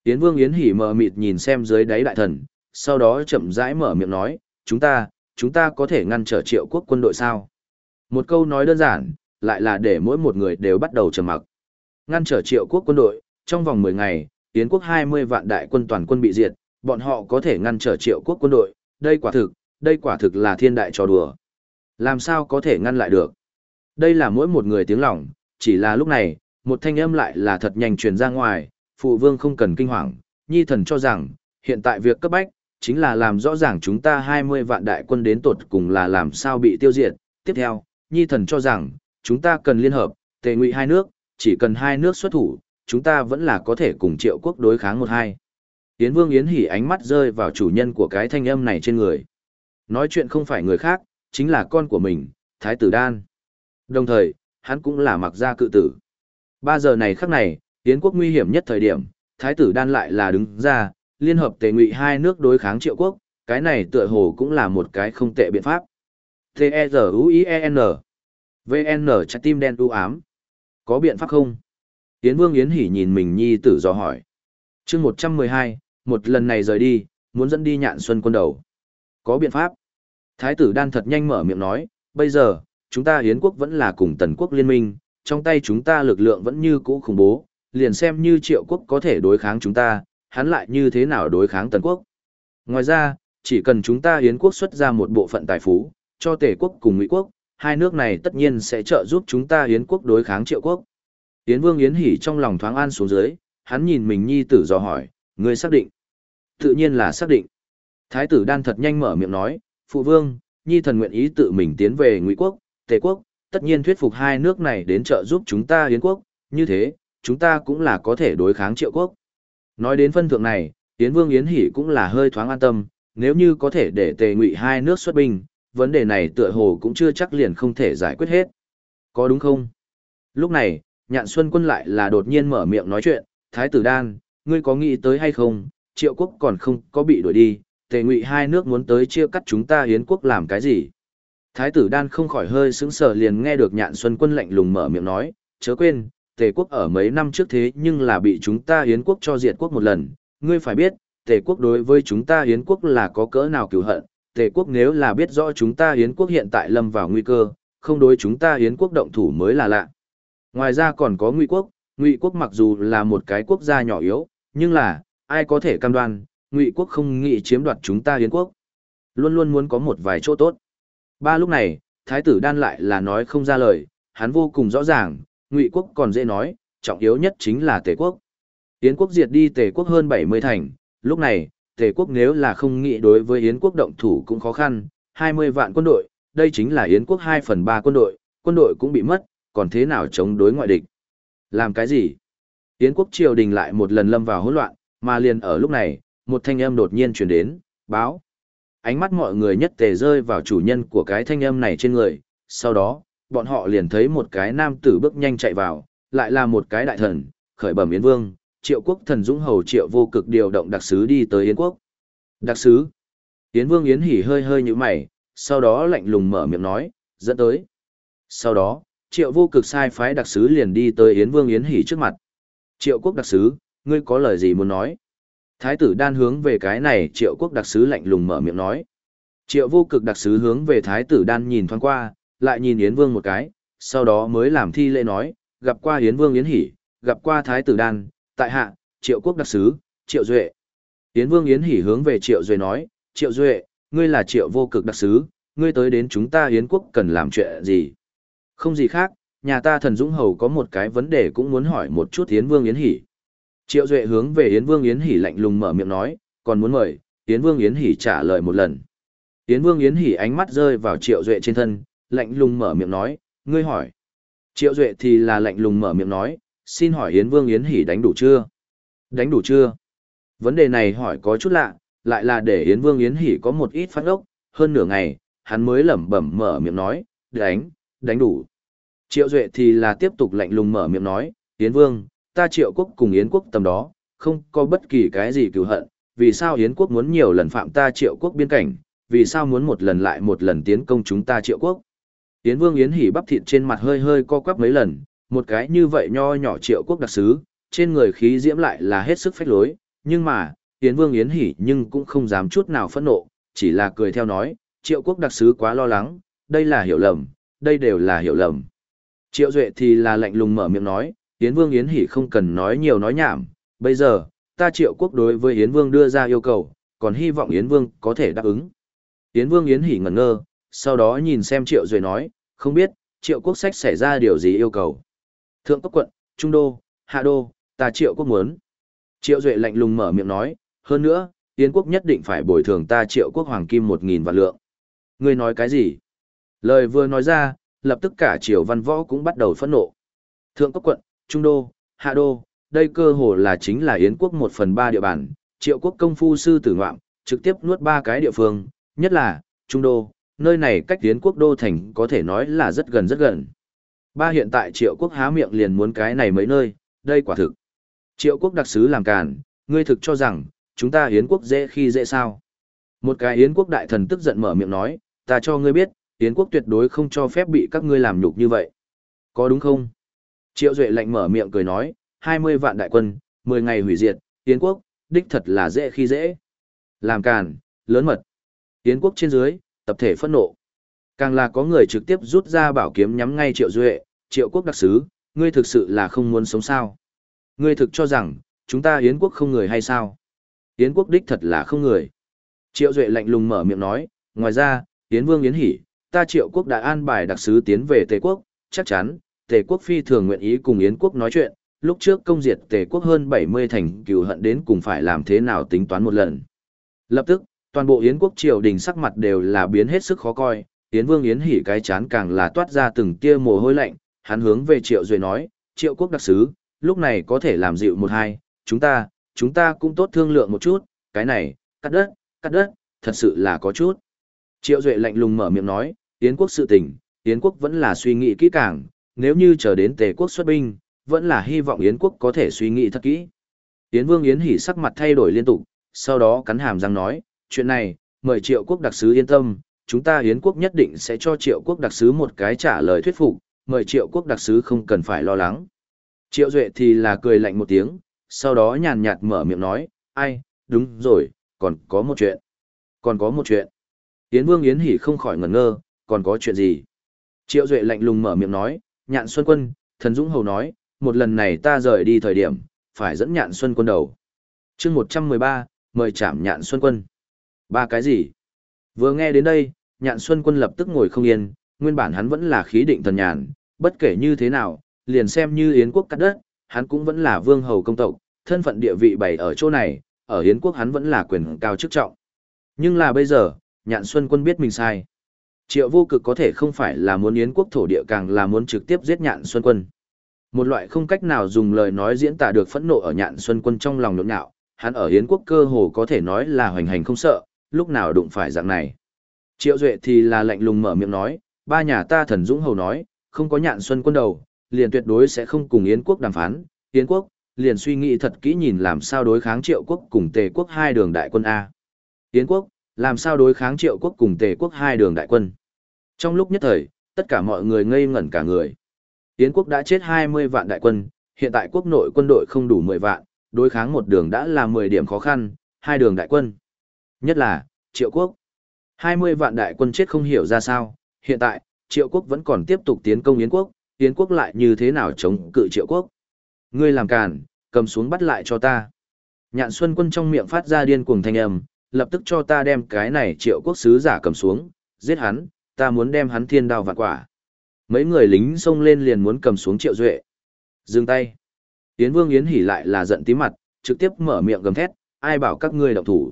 Yến Vương Yến Hỉ mờ mịt nhìn xem dưới đáy đại thần, sau đó chậm rãi mở miệng nói, chúng ta, chúng ta có thể ngăn trở triệu quốc quân đội sao? Một câu nói đơn giản, lại là để mỗi một người đều bắt đầu trầm mặc. Ngăn trở triệu quốc quân đội, trong vòng 10 ngày, Yến quốc 20 vạn đại quân toàn quân bị diệt, bọn họ có thể ngăn trở triệu quốc quân đội, đây quả thực, đây quả thực là thiên đại trò đùa. Làm sao có thể ngăn lại được? Đây là mỗi một người tiếng lòng, chỉ là lúc này, một thanh âm lại là thật nhanh truyền ra ngoài, phụ vương không cần kinh hoàng, nhi thần cho rằng, hiện tại việc cấp bách, chính là làm rõ ràng chúng ta 20 vạn đại quân đến tột cùng là làm sao bị tiêu diệt. Tiếp theo, nhi thần cho rằng, chúng ta cần liên hợp, tề ngụy hai nước, chỉ cần hai nước xuất thủ, chúng ta vẫn là có thể cùng triệu quốc đối kháng một hai. Yến Vương Yến Hỉ ánh mắt rơi vào chủ nhân của cái thanh âm này trên người. Nói chuyện không phải người khác, chính là con của mình, Thái tử Đan. Đồng thời, hắn cũng là mặc gia cự tử. Ba giờ này khắc này, Yến quốc nguy hiểm nhất thời điểm, Thái tử Đan lại là đứng ra, liên hợp tề ngụy hai nước đối kháng triệu quốc, cái này tựa hồ cũng là một cái không tệ biện pháp. T-E-Z-U-I-E-N VN trái tim đen u ám. Có biện pháp không? Yến Vương Yến Hỉ nhìn mình nhi tử dò hỏi. chương 112, một lần này rời đi, muốn dẫn đi nhạn xuân quân đầu. Có biện pháp. Thái tử đan thật nhanh mở miệng nói, bây giờ, chúng ta Yến quốc vẫn là cùng tần quốc liên minh, trong tay chúng ta lực lượng vẫn như cũ khủng bố, liền xem như triệu quốc có thể đối kháng chúng ta, hắn lại như thế nào đối kháng tần quốc. Ngoài ra, chỉ cần chúng ta Hiến quốc xuất ra một bộ phận tài phú, cho tề quốc cùng ngụy quốc, hai nước này tất nhiên sẽ trợ giúp chúng ta Hiến quốc đối kháng triệu quốc. Yến Vương Yến Hỉ trong lòng thoáng an xuống dưới, hắn nhìn mình nhi tử dò hỏi, ngươi xác định. Tự nhiên là xác định. Thái tử đan thật nhanh mở miệng nói, phụ vương, nhi thần nguyện ý tự mình tiến về ngụy quốc, tề quốc, tất nhiên thuyết phục hai nước này đến trợ giúp chúng ta Yến quốc, như thế, chúng ta cũng là có thể đối kháng triệu quốc. Nói đến phân thượng này, Yến Vương Yến Hỷ cũng là hơi thoáng an tâm, nếu như có thể để tề ngụy hai nước xuất binh, vấn đề này tựa hồ cũng chưa chắc liền không thể giải quyết hết. Có đúng không? Lúc này, nhạn xuân quân lại là đột nhiên mở miệng nói chuyện, Thái tử Đan, ngươi có nghĩ tới hay không, triệu quốc còn không có bị đuổi đi, tề ngụy hai nước muốn tới chia cắt chúng ta hiến quốc làm cái gì? Thái tử Đan không khỏi hơi sững sờ liền nghe được nhạn xuân quân lạnh lùng mở miệng nói, chớ quên, tề quốc ở mấy năm trước thế nhưng là bị chúng ta hiến quốc cho diệt quốc một lần, ngươi phải biết, tề quốc đối với chúng ta hiến quốc là có cỡ nào cứu hận, tề quốc nếu là biết rõ chúng ta hiến quốc hiện tại lâm vào nguy cơ, không đối chúng ta hiến quốc động thủ mới là lạ. Ngoài ra còn có ngụy quốc, ngụy quốc mặc dù là một cái quốc gia nhỏ yếu, nhưng là, ai có thể cam đoan, ngụy quốc không nghĩ chiếm đoạt chúng ta hiến quốc. Luôn luôn muốn có một vài chỗ tốt. Ba lúc này, thái tử đan lại là nói không ra lời, hắn vô cùng rõ ràng, ngụy quốc còn dễ nói, trọng yếu nhất chính là tề quốc. Yến quốc diệt đi tề quốc hơn 70 thành, lúc này, tề quốc nếu là không nghĩ đối với Yến quốc động thủ cũng khó khăn, 20 vạn quân đội, đây chính là Yến quốc 2 phần 3 quân đội, quân đội cũng bị mất, còn thế nào chống đối ngoại địch. Làm cái gì? Yến quốc triều đình lại một lần lâm vào hỗn loạn, mà liền ở lúc này, một thanh âm đột nhiên truyền đến, báo. Ánh mắt mọi người nhất tề rơi vào chủ nhân của cái thanh âm này trên người, sau đó, bọn họ liền thấy một cái nam tử bước nhanh chạy vào, lại là một cái đại thần, khởi bẩm Yến Vương, triệu quốc thần dũng hầu triệu vô cực điều động đặc sứ đi tới Yến quốc. Đặc sứ? Yến Vương Yến hỉ hơi hơi như mày, sau đó lạnh lùng mở miệng nói, dẫn tới. Sau đó, triệu vô cực sai phái đặc sứ liền đi tới Yến Vương Yến hỉ trước mặt. Triệu quốc đặc sứ, ngươi có lời gì muốn nói? Thái tử đan hướng về cái này triệu quốc đặc sứ lạnh lùng mở miệng nói. Triệu vô cực đặc sứ hướng về thái tử đan nhìn thoáng qua, lại nhìn Yến Vương một cái, sau đó mới làm thi lễ nói, gặp qua Yến Vương Yến Hỷ, gặp qua thái tử đan, tại hạ, triệu quốc đặc sứ, triệu duệ. Yến Vương Yến Hỷ hướng về triệu duệ nói, triệu duệ, ngươi là triệu vô cực đặc sứ, ngươi tới đến chúng ta Yến quốc cần làm chuyện gì? Không gì khác, nhà ta thần Dũng Hầu có một cái vấn đề cũng muốn hỏi một chút Yến Vương Yến Hỷ. Triệu Duệ hướng về Yến Vương Yến Hỷ lạnh lùng mở miệng nói, còn muốn mời, Yến Vương Yến Hỷ trả lời một lần. Yến Vương Yến Hỷ ánh mắt rơi vào Triệu Duệ trên thân, lạnh lùng mở miệng nói, ngươi hỏi. Triệu Duệ thì là lạnh lùng mở miệng nói, xin hỏi Yến Vương Yến Hỷ đánh đủ chưa? Đánh đủ chưa? Vấn đề này hỏi có chút lạ, lại là để Yến Vương Yến Hỷ có một ít phát ốc, hơn nửa ngày, hắn mới lẩm bẩm mở miệng nói, đánh, đánh đủ. Triệu Duệ thì là tiếp tục lạnh lùng mở miệng nói, Yến Vương, ta triệu quốc cùng Yến quốc tầm đó, không có bất kỳ cái gì cựu hận, vì sao Yến quốc muốn nhiều lần phạm ta triệu quốc biên cảnh, vì sao muốn một lần lại một lần tiến công chúng ta triệu quốc. Yến Vương Yến Hỉ bắp thịt trên mặt hơi hơi co quắp mấy lần, một cái như vậy nho nhỏ triệu quốc đặc sứ, trên người khí diễm lại là hết sức phách lối, nhưng mà, Yến Vương Yến Hỉ nhưng cũng không dám chút nào phẫn nộ, chỉ là cười theo nói, triệu quốc đặc sứ quá lo lắng, đây là hiểu lầm, đây đều là hiểu lầm. Triệu Duệ thì là lạnh lùng mở miệng nói, Yến Vương Yến Hỷ không cần nói nhiều nói nhảm, bây giờ, ta triệu quốc đối với Yến Vương đưa ra yêu cầu, còn hy vọng Yến Vương có thể đáp ứng. Yến Vương Yến Hỷ ngẩn ngơ, sau đó nhìn xem Triệu Duệ nói, không biết, Triệu quốc sách xảy ra điều gì yêu cầu. Thượng cấp quận, Trung Đô, Hạ Đô, ta Triệu quốc muốn. Triệu Duệ lạnh lùng mở miệng nói, hơn nữa, Yến quốc nhất định phải bồi thường ta Triệu quốc hoàng kim một nghìn vạn lượng. Ngươi nói cái gì? Lời vừa nói ra, lập tức cả Triều Văn Võ cũng bắt đầu phẫn nộ. Thượng cấp quận, Trung Đô, Hạ Đô, đây cơ hồ là chính là Yến quốc một phần ba địa bàn, Triệu quốc công phu sư tử ngoạm, trực tiếp nuốt ba cái địa phương, nhất là, Trung Đô, nơi này cách Yến quốc đô thành có thể nói là rất gần rất gần. Ba hiện tại Triệu quốc há miệng liền muốn cái này mấy nơi, đây quả thực. Triệu quốc đặc sứ làm càn, ngươi thực cho rằng, chúng ta Yến quốc dễ khi dễ sao. Một cái Yến quốc đại thần tức giận mở miệng nói, ta cho ngươi biết, Yến quốc tuyệt đối không cho phép bị các ngươi làm nhục như vậy. Có đúng không? Triệu Duệ lạnh mở miệng cười nói, 20 vạn đại quân, 10 ngày hủy diệt, Yến quốc, đích thật là dễ khi dễ. Làm càn, lớn mật. Yến quốc trên dưới, tập thể phẫn nộ. Càng là có người trực tiếp rút ra bảo kiếm nhắm ngay Triệu Duệ, Triệu quốc đặc sứ, ngươi thực sự là không muốn sống sao. Ngươi thực cho rằng, chúng ta Yến quốc không người hay sao? Yến quốc đích thật là không người. Triệu Duệ lạnh lùng mở miệng nói, ngoài ra, Yến Vương Yến Hỷ, ta Triệu quốc đã an bài đặc sứ tiến về Tề quốc, chắc chắn, Tề quốc phi thường nguyện ý cùng Yến quốc nói chuyện, lúc trước công diệt Tề quốc hơn 70 thành cừu hận đến cùng phải làm thế nào tính toán một lần. Lập tức, toàn bộ Yến quốc triều đình sắc mặt đều là biến hết sức khó coi, Yến Vương Yến Hỉ cái chán càng là toát ra từng tia mồ hôi lạnh, hắn hướng về Triệu Duệ nói, Triệu quốc đặc sứ, lúc này có thể làm dịu một hai, chúng ta, chúng ta cũng tốt thương lượng một chút, cái này, cắt đất, cắt đất, thật sự là có chút. Triệu Duệ lạnh lùng mở miệng nói, Yến quốc sự tình, Yến quốc vẫn là suy nghĩ kỹ càng, nếu như chờ đến Tề quốc xuất binh, vẫn là hy vọng Yến quốc có thể suy nghĩ thật kỹ. Yến Vương Yến Hỉ sắc mặt thay đổi liên tục, sau đó cắn hàm răng nói, chuyện này, mời Triệu quốc đặc sứ yên tâm, chúng ta Yến quốc nhất định sẽ cho Triệu quốc đặc sứ một cái trả lời thuyết phục, mời Triệu quốc đặc sứ không cần phải lo lắng. Triệu Duệ thì là cười lạnh một tiếng, sau đó nhàn nhạt mở miệng nói, ai, đúng rồi, còn có một chuyện. Còn có một chuyện. Yến Vương Yến Hỉ không khỏi ngẩn ngơ, còn có chuyện gì? Triệu Duệ lạnh lùng mở miệng nói, nhạn xuân quân, thần Dũng Hầu nói, một lần này ta rời đi thời điểm, phải dẫn nhạn xuân quân đầu. chương 113, mời chạm nhạn xuân quân. Ba cái gì? Vừa nghe đến đây, nhạn xuân quân lập tức ngồi không yên, nguyên bản hắn vẫn là khí định thần nhàn, bất kể như thế nào, liền xem như Yến quốc cắt đất, hắn cũng vẫn là vương hầu công tộc, thân phận địa vị bày ở chỗ này, ở Yến quốc hắn vẫn là quyền cao chức trọng. Nhưng là bây giờ, nhạn xuân quân biết mình sai. Triệu vô cực có thể không phải là muốn Yến quốc thổ địa càng là muốn trực tiếp giết nhạn xuân quân. Một loại không cách nào dùng lời nói diễn tả được phẫn nộ ở nhạn xuân quân trong lòng nhộn nhạo, hắn ở Yến quốc cơ hồ có thể nói là hoành hành không sợ, lúc nào đụng phải dạng này. Triệu Duệ thì là lạnh lùng mở miệng nói, ba nhà ta thần dũng hầu nói, không có nhạn xuân quân đầu, liền tuyệt đối sẽ không cùng Yến quốc đàm phán, Yến quốc, liền suy nghĩ thật kỹ nhìn làm sao đối kháng triệu quốc cùng tề quốc hai đường đại quân A. Yến quốc, làm sao đối kháng triệu quốc cùng tề quốc hai đường đại quân. Trong lúc nhất thời, tất cả mọi người ngây ngẩn cả người. Yến quốc đã chết 20 vạn đại quân, hiện tại quốc nội quân đội không đủ 10 vạn, đối kháng một đường đã là 10 điểm khó khăn, hai đường đại quân. Nhất là, triệu quốc. 20 vạn đại quân chết không hiểu ra sao, hiện tại, triệu quốc vẫn còn tiếp tục tiến công Yến quốc, Yến quốc lại như thế nào chống cự triệu quốc. Ngươi làm càn, cầm xuống bắt lại cho ta. Nhạn Xuân quân trong miệng phát ra điên cuồng thanh âm, lập tức cho ta đem cái này triệu quốc sứ giả cầm xuống, giết hắn, ta muốn đem hắn thiên đao vạn quả. Mấy người lính xông lên liền muốn cầm xuống triệu duệ. Dừng tay. Yến Vương Yến hỉ lại là giận tí mặt, trực tiếp mở miệng gầm thét, ai bảo các ngươi động thủ.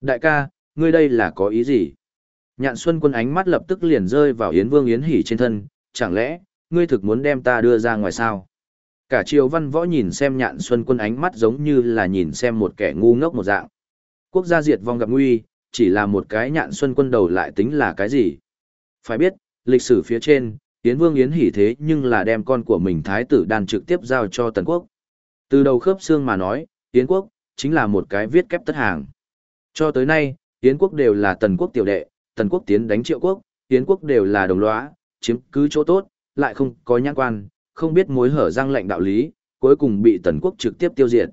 Đại ca, ngươi đây là có ý gì? Nhạn Xuân quân ánh mắt lập tức liền rơi vào Yến Vương Yến hỉ trên thân, chẳng lẽ, ngươi thực muốn đem ta đưa ra ngoài sao? Cả triều văn võ nhìn xem nhạn xuân quân ánh mắt giống như là nhìn xem một kẻ ngu ngốc một dạng. Quốc gia diệt vong gặp nguy, chỉ là một cái nhạn xuân quân đầu lại tính là cái gì? Phải biết, lịch sử phía trên, Yến Vương Yến hỉ thế nhưng là đem con của mình thái tử đàn trực tiếp giao cho Tần Quốc. Từ đầu khớp xương mà nói, Yến Quốc, chính là một cái viết kép tất hàng. Cho tới nay, Yến Quốc đều là Tần Quốc tiểu đệ, Tần Quốc tiến đánh Triệu Quốc, Yến Quốc đều là đồng lõa, chiếm cứ chỗ tốt, lại không có nhãn quan, không biết mối hở răng lệnh đạo lý, cuối cùng bị Tần Quốc trực tiếp tiêu diệt.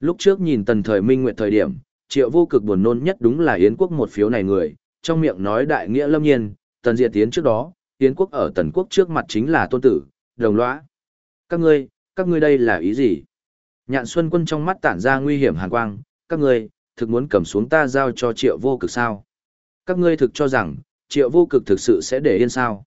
Lúc trước nhìn Tần Thời Minh Nguyệt thời điểm, Triệu Vô Cực buồn nôn nhất đúng là Yến Quốc một phiếu này người, trong miệng nói đại nghĩa lâm nhiên, Tần Diệt tiến trước đó, Yến Quốc ở Tần Quốc trước mặt chính là tôn tử, đồng lõa. Các ngươi, các ngươi đây là ý gì? Nhạn Xuân Quân trong mắt tản ra nguy hiểm hàn quang, các ngươi, thực muốn cầm xuống ta giao cho Triệu Vô Cực sao? Các ngươi thực cho rằng, Triệu Vô Cực thực sự sẽ để yên sao?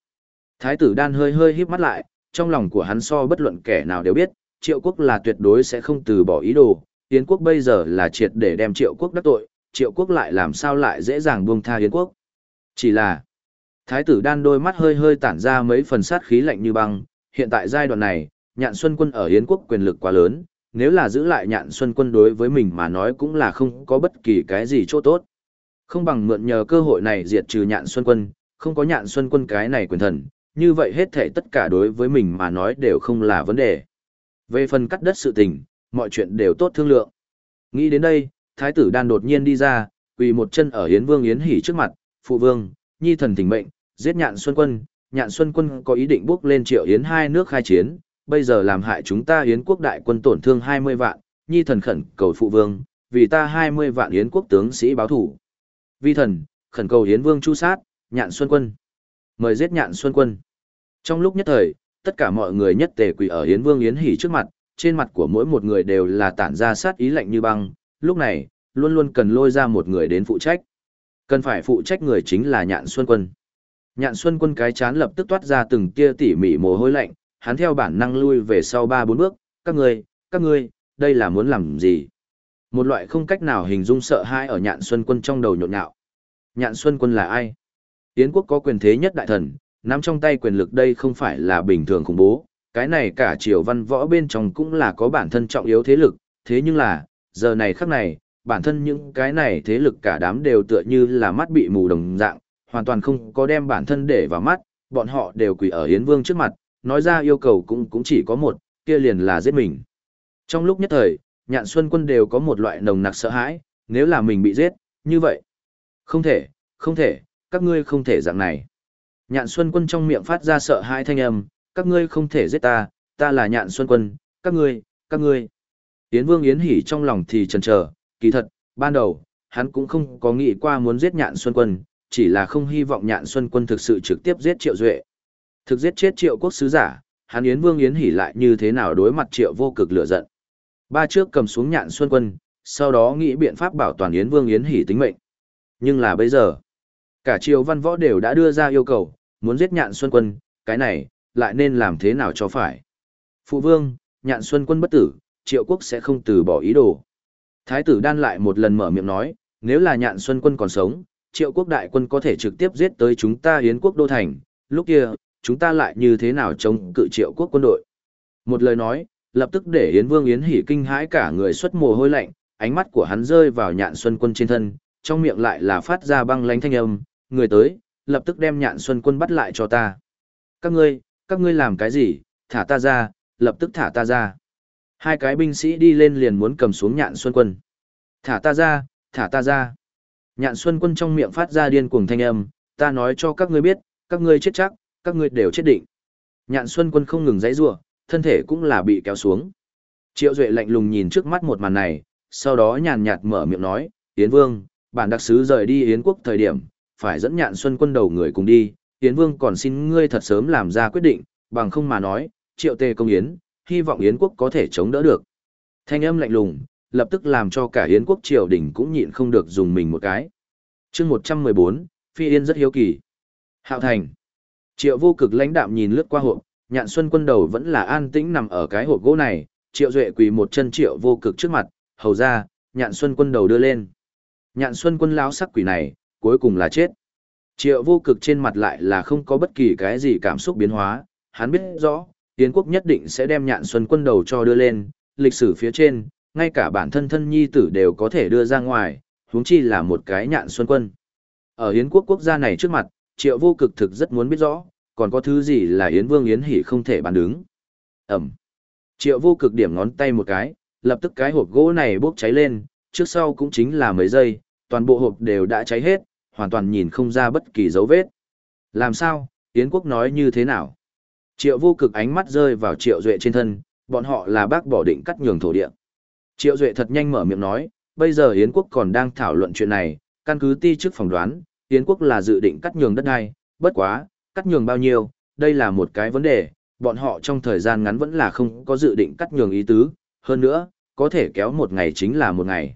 Thái tử đan hơi hơi híp mắt lại, trong lòng của hắn so bất luận kẻ nào đều biết, triệu quốc là tuyệt đối sẽ không từ bỏ ý đồ, Yến quốc bây giờ là triệt để đem triệu quốc đắc tội, triệu quốc lại làm sao lại dễ dàng buông tha Yến quốc. Chỉ là, thái tử đan đôi mắt hơi hơi tản ra mấy phần sát khí lạnh như băng, hiện tại giai đoạn này, nhạn xuân quân ở Yến quốc quyền lực quá lớn, nếu là giữ lại nhạn xuân quân đối với mình mà nói cũng là không có bất kỳ cái gì chỗ tốt. Không bằng mượn nhờ cơ hội này diệt trừ nhạn xuân quân, không có nhạn xuân quân cái này quyền thần, như vậy hết thể tất cả đối với mình mà nói đều không là vấn đề. Về phần cắt đất sự tình, mọi chuyện đều tốt thương lượng. Nghĩ đến đây, thái tử đan đột nhiên đi ra, quỳ một chân ở Yến Vương Yến Hỉ trước mặt, phụ vương, nhi thần tỉnh mệnh, giết nhạn xuân quân, nhạn xuân quân có ý định bước lên triệu Yến hai nước khai chiến, bây giờ làm hại chúng ta Yến quốc đại quân tổn thương 20 vạn, nhi thần khẩn cầu phụ vương, vì ta 20 vạn Yến quốc tướng sĩ báo thủ. Vi thần, khẩn cầu Yến Vương chu sát, nhạn xuân quân. Mời giết nhạn xuân quân. Trong lúc nhất thời, tất cả mọi người nhất tề quỳ ở Yến Vương Yến Hỉ trước mặt, trên mặt của mỗi một người đều là tản ra sát ý lạnh như băng, lúc này, luôn luôn cần lôi ra một người đến phụ trách. Cần phải phụ trách người chính là Nhạn Xuân Quân. Nhạn Xuân Quân cái chán lập tức toát ra từng tia tỉ mỉ mồ hôi lạnh, hắn theo bản năng lui về sau ba bốn bước, các người các ngươi, đây là muốn làm gì? Một loại không cách nào hình dung sợ hãi ở Nhạn Xuân Quân trong đầu nhộn nhạo. Nhạn Xuân Quân là ai? Yến quốc có quyền thế nhất đại thần, nắm trong tay quyền lực đây không phải là bình thường khủng bố, cái này cả triều văn võ bên trong cũng là có bản thân trọng yếu thế lực, thế nhưng là, giờ này khắc này, bản thân những cái này thế lực cả đám đều tựa như là mắt bị mù đồng dạng, hoàn toàn không có đem bản thân để vào mắt, bọn họ đều quỳ ở Yến Vương trước mặt, nói ra yêu cầu cũng cũng chỉ có một, kia liền là giết mình. Trong lúc nhất thời, nhạn xuân quân đều có một loại nồng nặc sợ hãi, nếu là mình bị giết, như vậy. Không thể, không thể, các ngươi không thể dạng này. Nhạn Xuân Quân trong miệng phát ra sợ hãi thanh âm, các ngươi không thể giết ta, ta là Nhạn Xuân Quân, các ngươi, các ngươi. Yến Vương Yến Hỉ trong lòng thì chần chờ, kỳ thật, ban đầu, hắn cũng không có nghĩ qua muốn giết Nhạn Xuân Quân, chỉ là không hy vọng Nhạn Xuân Quân thực sự trực tiếp giết Triệu Duệ. Thực giết chết Triệu Quốc sứ giả, hắn Yến Vương Yến Hỉ lại như thế nào đối mặt Triệu vô cực lửa giận. Ba trước cầm xuống Nhạn Xuân Quân, sau đó nghĩ biện pháp bảo toàn Yến Vương Yến Hỉ tính mệnh. Nhưng là bây giờ, cả Triều Văn Võ đều đã đưa ra yêu cầu, muốn giết nhạn xuân quân, cái này, lại nên làm thế nào cho phải. Phụ vương, nhạn xuân quân bất tử, triệu quốc sẽ không từ bỏ ý đồ. Thái tử đan lại một lần mở miệng nói, nếu là nhạn xuân quân còn sống, triệu quốc đại quân có thể trực tiếp giết tới chúng ta hiến quốc đô thành, lúc kia, chúng ta lại như thế nào chống cự triệu quốc quân đội. Một lời nói, lập tức để Yến Vương Yến Hỉ kinh hãi cả người xuất mồ hôi lạnh, ánh mắt của hắn rơi vào nhạn xuân quân trên thân, trong miệng lại là phát ra băng lánh thanh âm, người tới, lập tức đem nhạn xuân quân bắt lại cho ta. Các ngươi, các ngươi làm cái gì, thả ta ra, lập tức thả ta ra. Hai cái binh sĩ đi lên liền muốn cầm xuống nhạn xuân quân. Thả ta ra, thả ta ra. Nhạn xuân quân trong miệng phát ra điên cuồng thanh âm, ta nói cho các ngươi biết, các ngươi chết chắc, các ngươi đều chết định. Nhạn xuân quân không ngừng dãy rủa, thân thể cũng là bị kéo xuống. Triệu Duệ lạnh lùng nhìn trước mắt một màn này, sau đó nhàn nhạt mở miệng nói, Yến Vương, bản đặc sứ rời đi Yến quốc thời điểm, phải dẫn nhạn xuân quân đầu người cùng đi, Yến Vương còn xin ngươi thật sớm làm ra quyết định, bằng không mà nói, triệu tề công Yến, hy vọng Yến quốc có thể chống đỡ được. Thanh âm lạnh lùng, lập tức làm cho cả Yến quốc triều đình cũng nhịn không được dùng mình một cái. chương 114, Phi Yên rất hiếu kỳ. Hạo Thành. Triệu vô cực lãnh đạm nhìn lướt qua hộp, nhạn xuân quân đầu vẫn là an tĩnh nằm ở cái hộp gỗ này, triệu duệ quỳ một chân triệu vô cực trước mặt, hầu ra, nhạn xuân quân đầu đưa lên. Nhạn xuân quân lão sắc quỷ này, cuối cùng là chết. Triệu vô cực trên mặt lại là không có bất kỳ cái gì cảm xúc biến hóa, hắn biết rõ, Yến quốc nhất định sẽ đem nhạn xuân quân đầu cho đưa lên, lịch sử phía trên, ngay cả bản thân thân nhi tử đều có thể đưa ra ngoài, huống chi là một cái nhạn xuân quân. Ở Yến quốc quốc gia này trước mặt, triệu vô cực thực rất muốn biết rõ, còn có thứ gì là Yến vương Yến hỉ không thể bàn đứng. Ẩm. Triệu vô cực điểm ngón tay một cái, lập tức cái hộp gỗ này bốc cháy lên, trước sau cũng chính là mấy giây, toàn bộ hộp đều đã cháy hết, hoàn toàn nhìn không ra bất kỳ dấu vết. Làm sao, Yến quốc nói như thế nào? Triệu vô cực ánh mắt rơi vào triệu duệ trên thân, bọn họ là bác bỏ định cắt nhường thổ địa. Triệu duệ thật nhanh mở miệng nói, bây giờ Yến quốc còn đang thảo luận chuyện này, căn cứ ti trước phỏng đoán, Yến quốc là dự định cắt nhường đất đai, bất quá, cắt nhường bao nhiêu, đây là một cái vấn đề, bọn họ trong thời gian ngắn vẫn là không có dự định cắt nhường ý tứ, hơn nữa, có thể kéo một ngày chính là một ngày.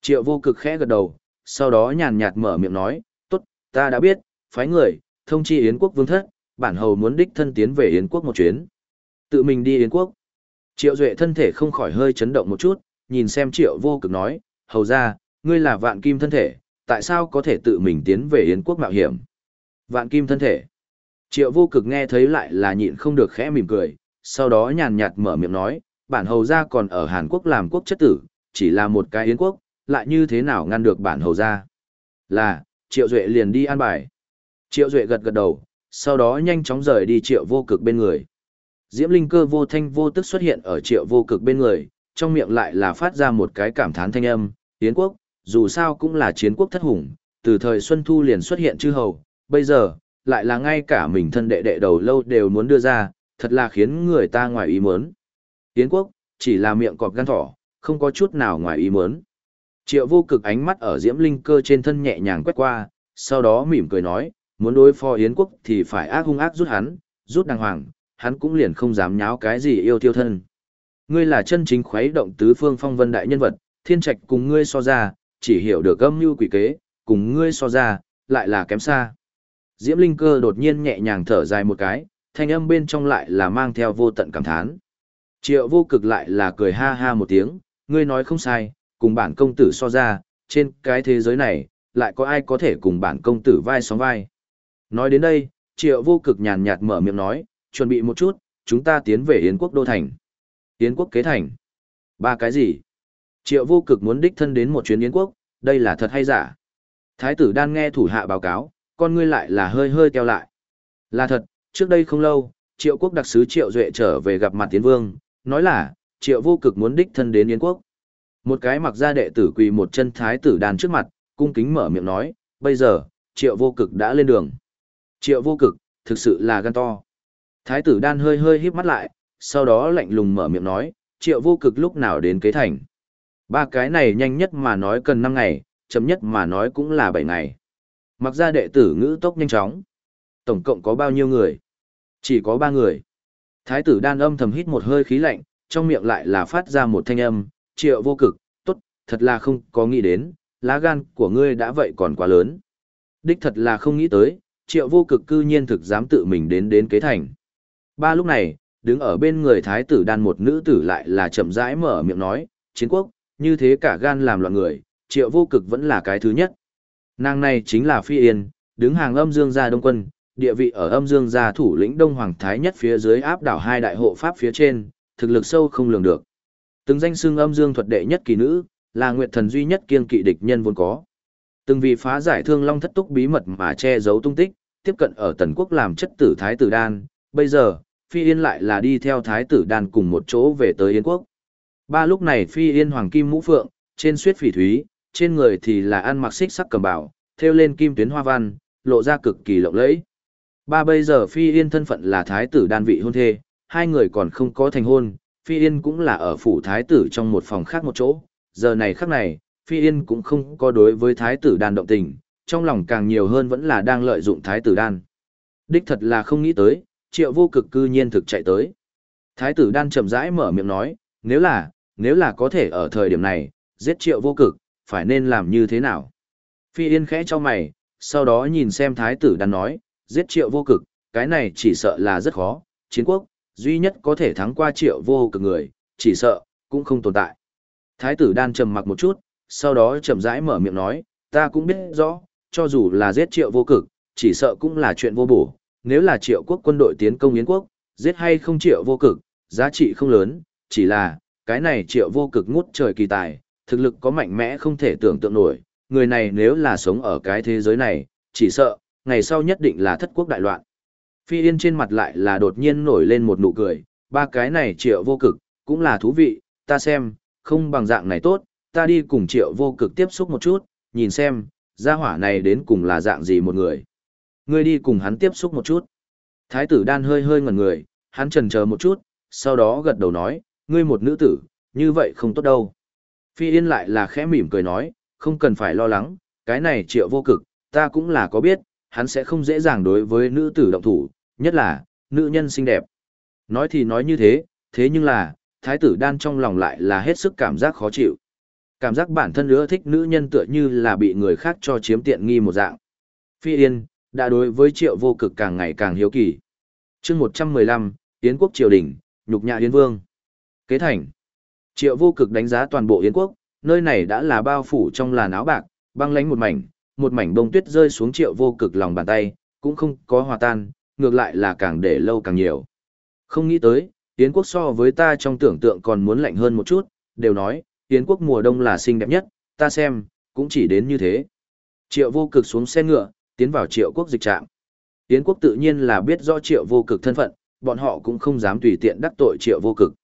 Triệu vô cực khẽ gật đầu, sau đó nhàn nhạt mở miệng nói, tốt, ta đã biết, phái người, thông chi Yến quốc vương thất, bản hầu muốn đích thân tiến về Yến quốc một chuyến. Tự mình đi Yến quốc. Triệu Duệ thân thể không khỏi hơi chấn động một chút, nhìn xem Triệu vô cực nói, hầu ra, ngươi là vạn kim thân thể, tại sao có thể tự mình tiến về Yến quốc mạo hiểm? Vạn kim thân thể. Triệu vô cực nghe thấy lại là nhịn không được khẽ mỉm cười, sau đó nhàn nhạt mở miệng nói, bản hầu ra còn ở Hàn Quốc làm quốc chất tử, chỉ là một cái Yến quốc, lại như thế nào ngăn được bản hầu ra? Là, Triệu Duệ liền đi an bài. Triệu Duệ gật gật đầu, sau đó nhanh chóng rời đi Triệu vô cực bên người. Diễm Linh cơ vô thanh vô tức xuất hiện ở Triệu vô cực bên người, trong miệng lại là phát ra một cái cảm thán thanh âm, Yến quốc, dù sao cũng là chiến quốc thất hùng, từ thời Xuân Thu liền xuất hiện chư hầu, bây giờ, lại là ngay cả mình thân đệ đệ đầu lâu đều muốn đưa ra, thật là khiến người ta ngoài ý muốn. Yến quốc, chỉ là miệng cọp gan thỏ, không có chút nào ngoài ý muốn. Triệu vô cực ánh mắt ở diễm linh cơ trên thân nhẹ nhàng quét qua, sau đó mỉm cười nói, muốn đối phó Yến quốc thì phải ác hung ác rút hắn, rút đàng hoàng, hắn cũng liền không dám nháo cái gì yêu tiêu thân. Ngươi là chân chính khuấy động tứ phương phong vân đại nhân vật, thiên trạch cùng ngươi so ra, chỉ hiểu được âm mưu quỷ kế, cùng ngươi so ra, lại là kém xa. Diễm Linh Cơ đột nhiên nhẹ nhàng thở dài một cái, thanh âm bên trong lại là mang theo vô tận cảm thán. Triệu vô cực lại là cười ha ha một tiếng, ngươi nói không sai, cùng bản công tử so ra, trên cái thế giới này, lại có ai có thể cùng bản công tử vai sóng vai. Nói đến đây, triệu vô cực nhàn nhạt mở miệng nói, chuẩn bị một chút, chúng ta tiến về Yến quốc đô thành. Yến quốc kế thành. Ba cái gì? Triệu vô cực muốn đích thân đến một chuyến Yến quốc, đây là thật hay giả? Thái tử đang nghe thủ hạ báo cáo, con ngươi lại là hơi hơi teo lại. Là thật, trước đây không lâu, triệu quốc đặc sứ triệu duệ trở về gặp mặt tiến vương, nói là, triệu vô cực muốn đích thân đến Yến quốc. Một cái mặc ra đệ tử quỳ một chân thái tử đàn trước mặt, cung kính mở miệng nói, bây giờ, triệu vô cực đã lên đường. Triệu vô cực, thực sự là gan to. Thái tử đan hơi hơi híp mắt lại, sau đó lạnh lùng mở miệng nói, triệu vô cực lúc nào đến kế thành. Ba cái này nhanh nhất mà nói cần 5 ngày, chậm nhất mà nói cũng là 7 ngày. Mặc ra đệ tử ngữ tốc nhanh chóng. Tổng cộng có bao nhiêu người? Chỉ có 3 người. Thái tử đan âm thầm hít một hơi khí lạnh, trong miệng lại là phát ra một thanh âm, triệu vô cực, tốt, thật là không có nghĩ đến, lá gan của ngươi đã vậy còn quá lớn. Đích thật là không nghĩ tới, triệu vô cực cư nhiên thực dám tự mình đến đến kế thành. Ba lúc này, đứng ở bên người thái tử đan một nữ tử lại là chậm rãi mở miệng nói, chiến quốc, như thế cả gan làm loạn người, triệu vô cực vẫn là cái thứ nhất. Nàng này chính là Phi Yên, đứng hàng âm dương gia đông quân, địa vị ở âm dương gia thủ lĩnh đông hoàng thái nhất phía dưới áp đảo hai đại hộ pháp phía trên, thực lực sâu không lường được. Từng danh xưng âm dương thuật đệ nhất kỳ nữ, là nguyệt thần duy nhất kiên kỵ địch nhân vốn có. Từng vì phá giải thương long thất túc bí mật mà che giấu tung tích, tiếp cận ở tần quốc làm chất tử thái tử đan, bây giờ, Phi Yên lại là đi theo thái tử đan cùng một chỗ về tới Yên quốc. Ba lúc này Phi Yên hoàng kim mũ phượng, trên suyết phỉ thúy, trên người thì là ăn mặc xích sắc cầm bảo, thêu lên kim tuyến hoa văn, lộ ra cực kỳ lộng lẫy. Ba bây giờ Phi Yên thân phận là thái tử đan vị hôn thê, hai người còn không có thành hôn, Phi Yên cũng là ở phủ thái tử trong một phòng khác một chỗ, giờ này khắc này, Phi Yên cũng không có đối với thái tử đan động tình, trong lòng càng nhiều hơn vẫn là đang lợi dụng thái tử đan. Đích thật là không nghĩ tới, triệu vô cực cư nhiên thực chạy tới. Thái tử đan chậm rãi mở miệng nói, nếu là, nếu là có thể ở thời điểm này, giết triệu vô cực, phải nên làm như thế nào? Phi Yên khẽ cho mày, sau đó nhìn xem thái tử đan nói, giết triệu vô cực, cái này chỉ sợ là rất khó, chiến quốc, duy nhất có thể thắng qua triệu vô cực người, chỉ sợ, cũng không tồn tại. Thái tử đan trầm mặc một chút, sau đó chậm rãi mở miệng nói, ta cũng biết rõ, cho dù là giết triệu vô cực, chỉ sợ cũng là chuyện vô bổ, nếu là triệu quốc quân đội tiến công Yến quốc, Giết hay không triệu vô cực, giá trị không lớn, chỉ là, cái này triệu vô cực ngút trời kỳ tài, thực lực có mạnh mẽ không thể tưởng tượng nổi, người này nếu là sống ở cái thế giới này, chỉ sợ, ngày sau nhất định là thất quốc đại loạn. Phi Yên trên mặt lại là đột nhiên nổi lên một nụ cười, ba cái này triệu vô cực, cũng là thú vị, ta xem, không bằng dạng này tốt, ta đi cùng triệu vô cực tiếp xúc một chút, nhìn xem, gia hỏa này đến cùng là dạng gì một người. Ngươi đi cùng hắn tiếp xúc một chút. Thái tử đan hơi hơi ngẩn người, hắn trần chờ một chút, sau đó gật đầu nói, ngươi một nữ tử, như vậy không tốt đâu. Phi Yên lại là khẽ mỉm cười nói, không cần phải lo lắng, cái này triệu vô cực, ta cũng là có biết, hắn sẽ không dễ dàng đối với nữ tử động thủ, nhất là, nữ nhân xinh đẹp. Nói thì nói như thế, thế nhưng là, thái tử đan trong lòng lại là hết sức cảm giác khó chịu. Cảm giác bản thân ưa thích nữ nhân tựa như là bị người khác cho chiếm tiện nghi một dạng. Phi Yên, đã đối với triệu vô cực càng ngày càng hiếu kỳ. chương 115, Yến quốc triều đình, nhục nhã Yến vương. Kế thành. Triệu vô cực đánh giá toàn bộ Yến quốc, nơi này đã là bao phủ trong làn áo bạc, băng lánh một mảnh, một mảnh bông tuyết rơi xuống triệu vô cực lòng bàn tay, cũng không có hòa tan, ngược lại là càng để lâu càng nhiều. Không nghĩ tới, Yến quốc so với ta trong tưởng tượng còn muốn lạnh hơn một chút, đều nói, Yến quốc mùa đông là xinh đẹp nhất, ta xem, cũng chỉ đến như thế. Triệu vô cực xuống xe ngựa, tiến vào triệu quốc dịch trạm. Yến quốc tự nhiên là biết rõ triệu vô cực thân phận, bọn họ cũng không dám tùy tiện đắc tội triệu vô cực.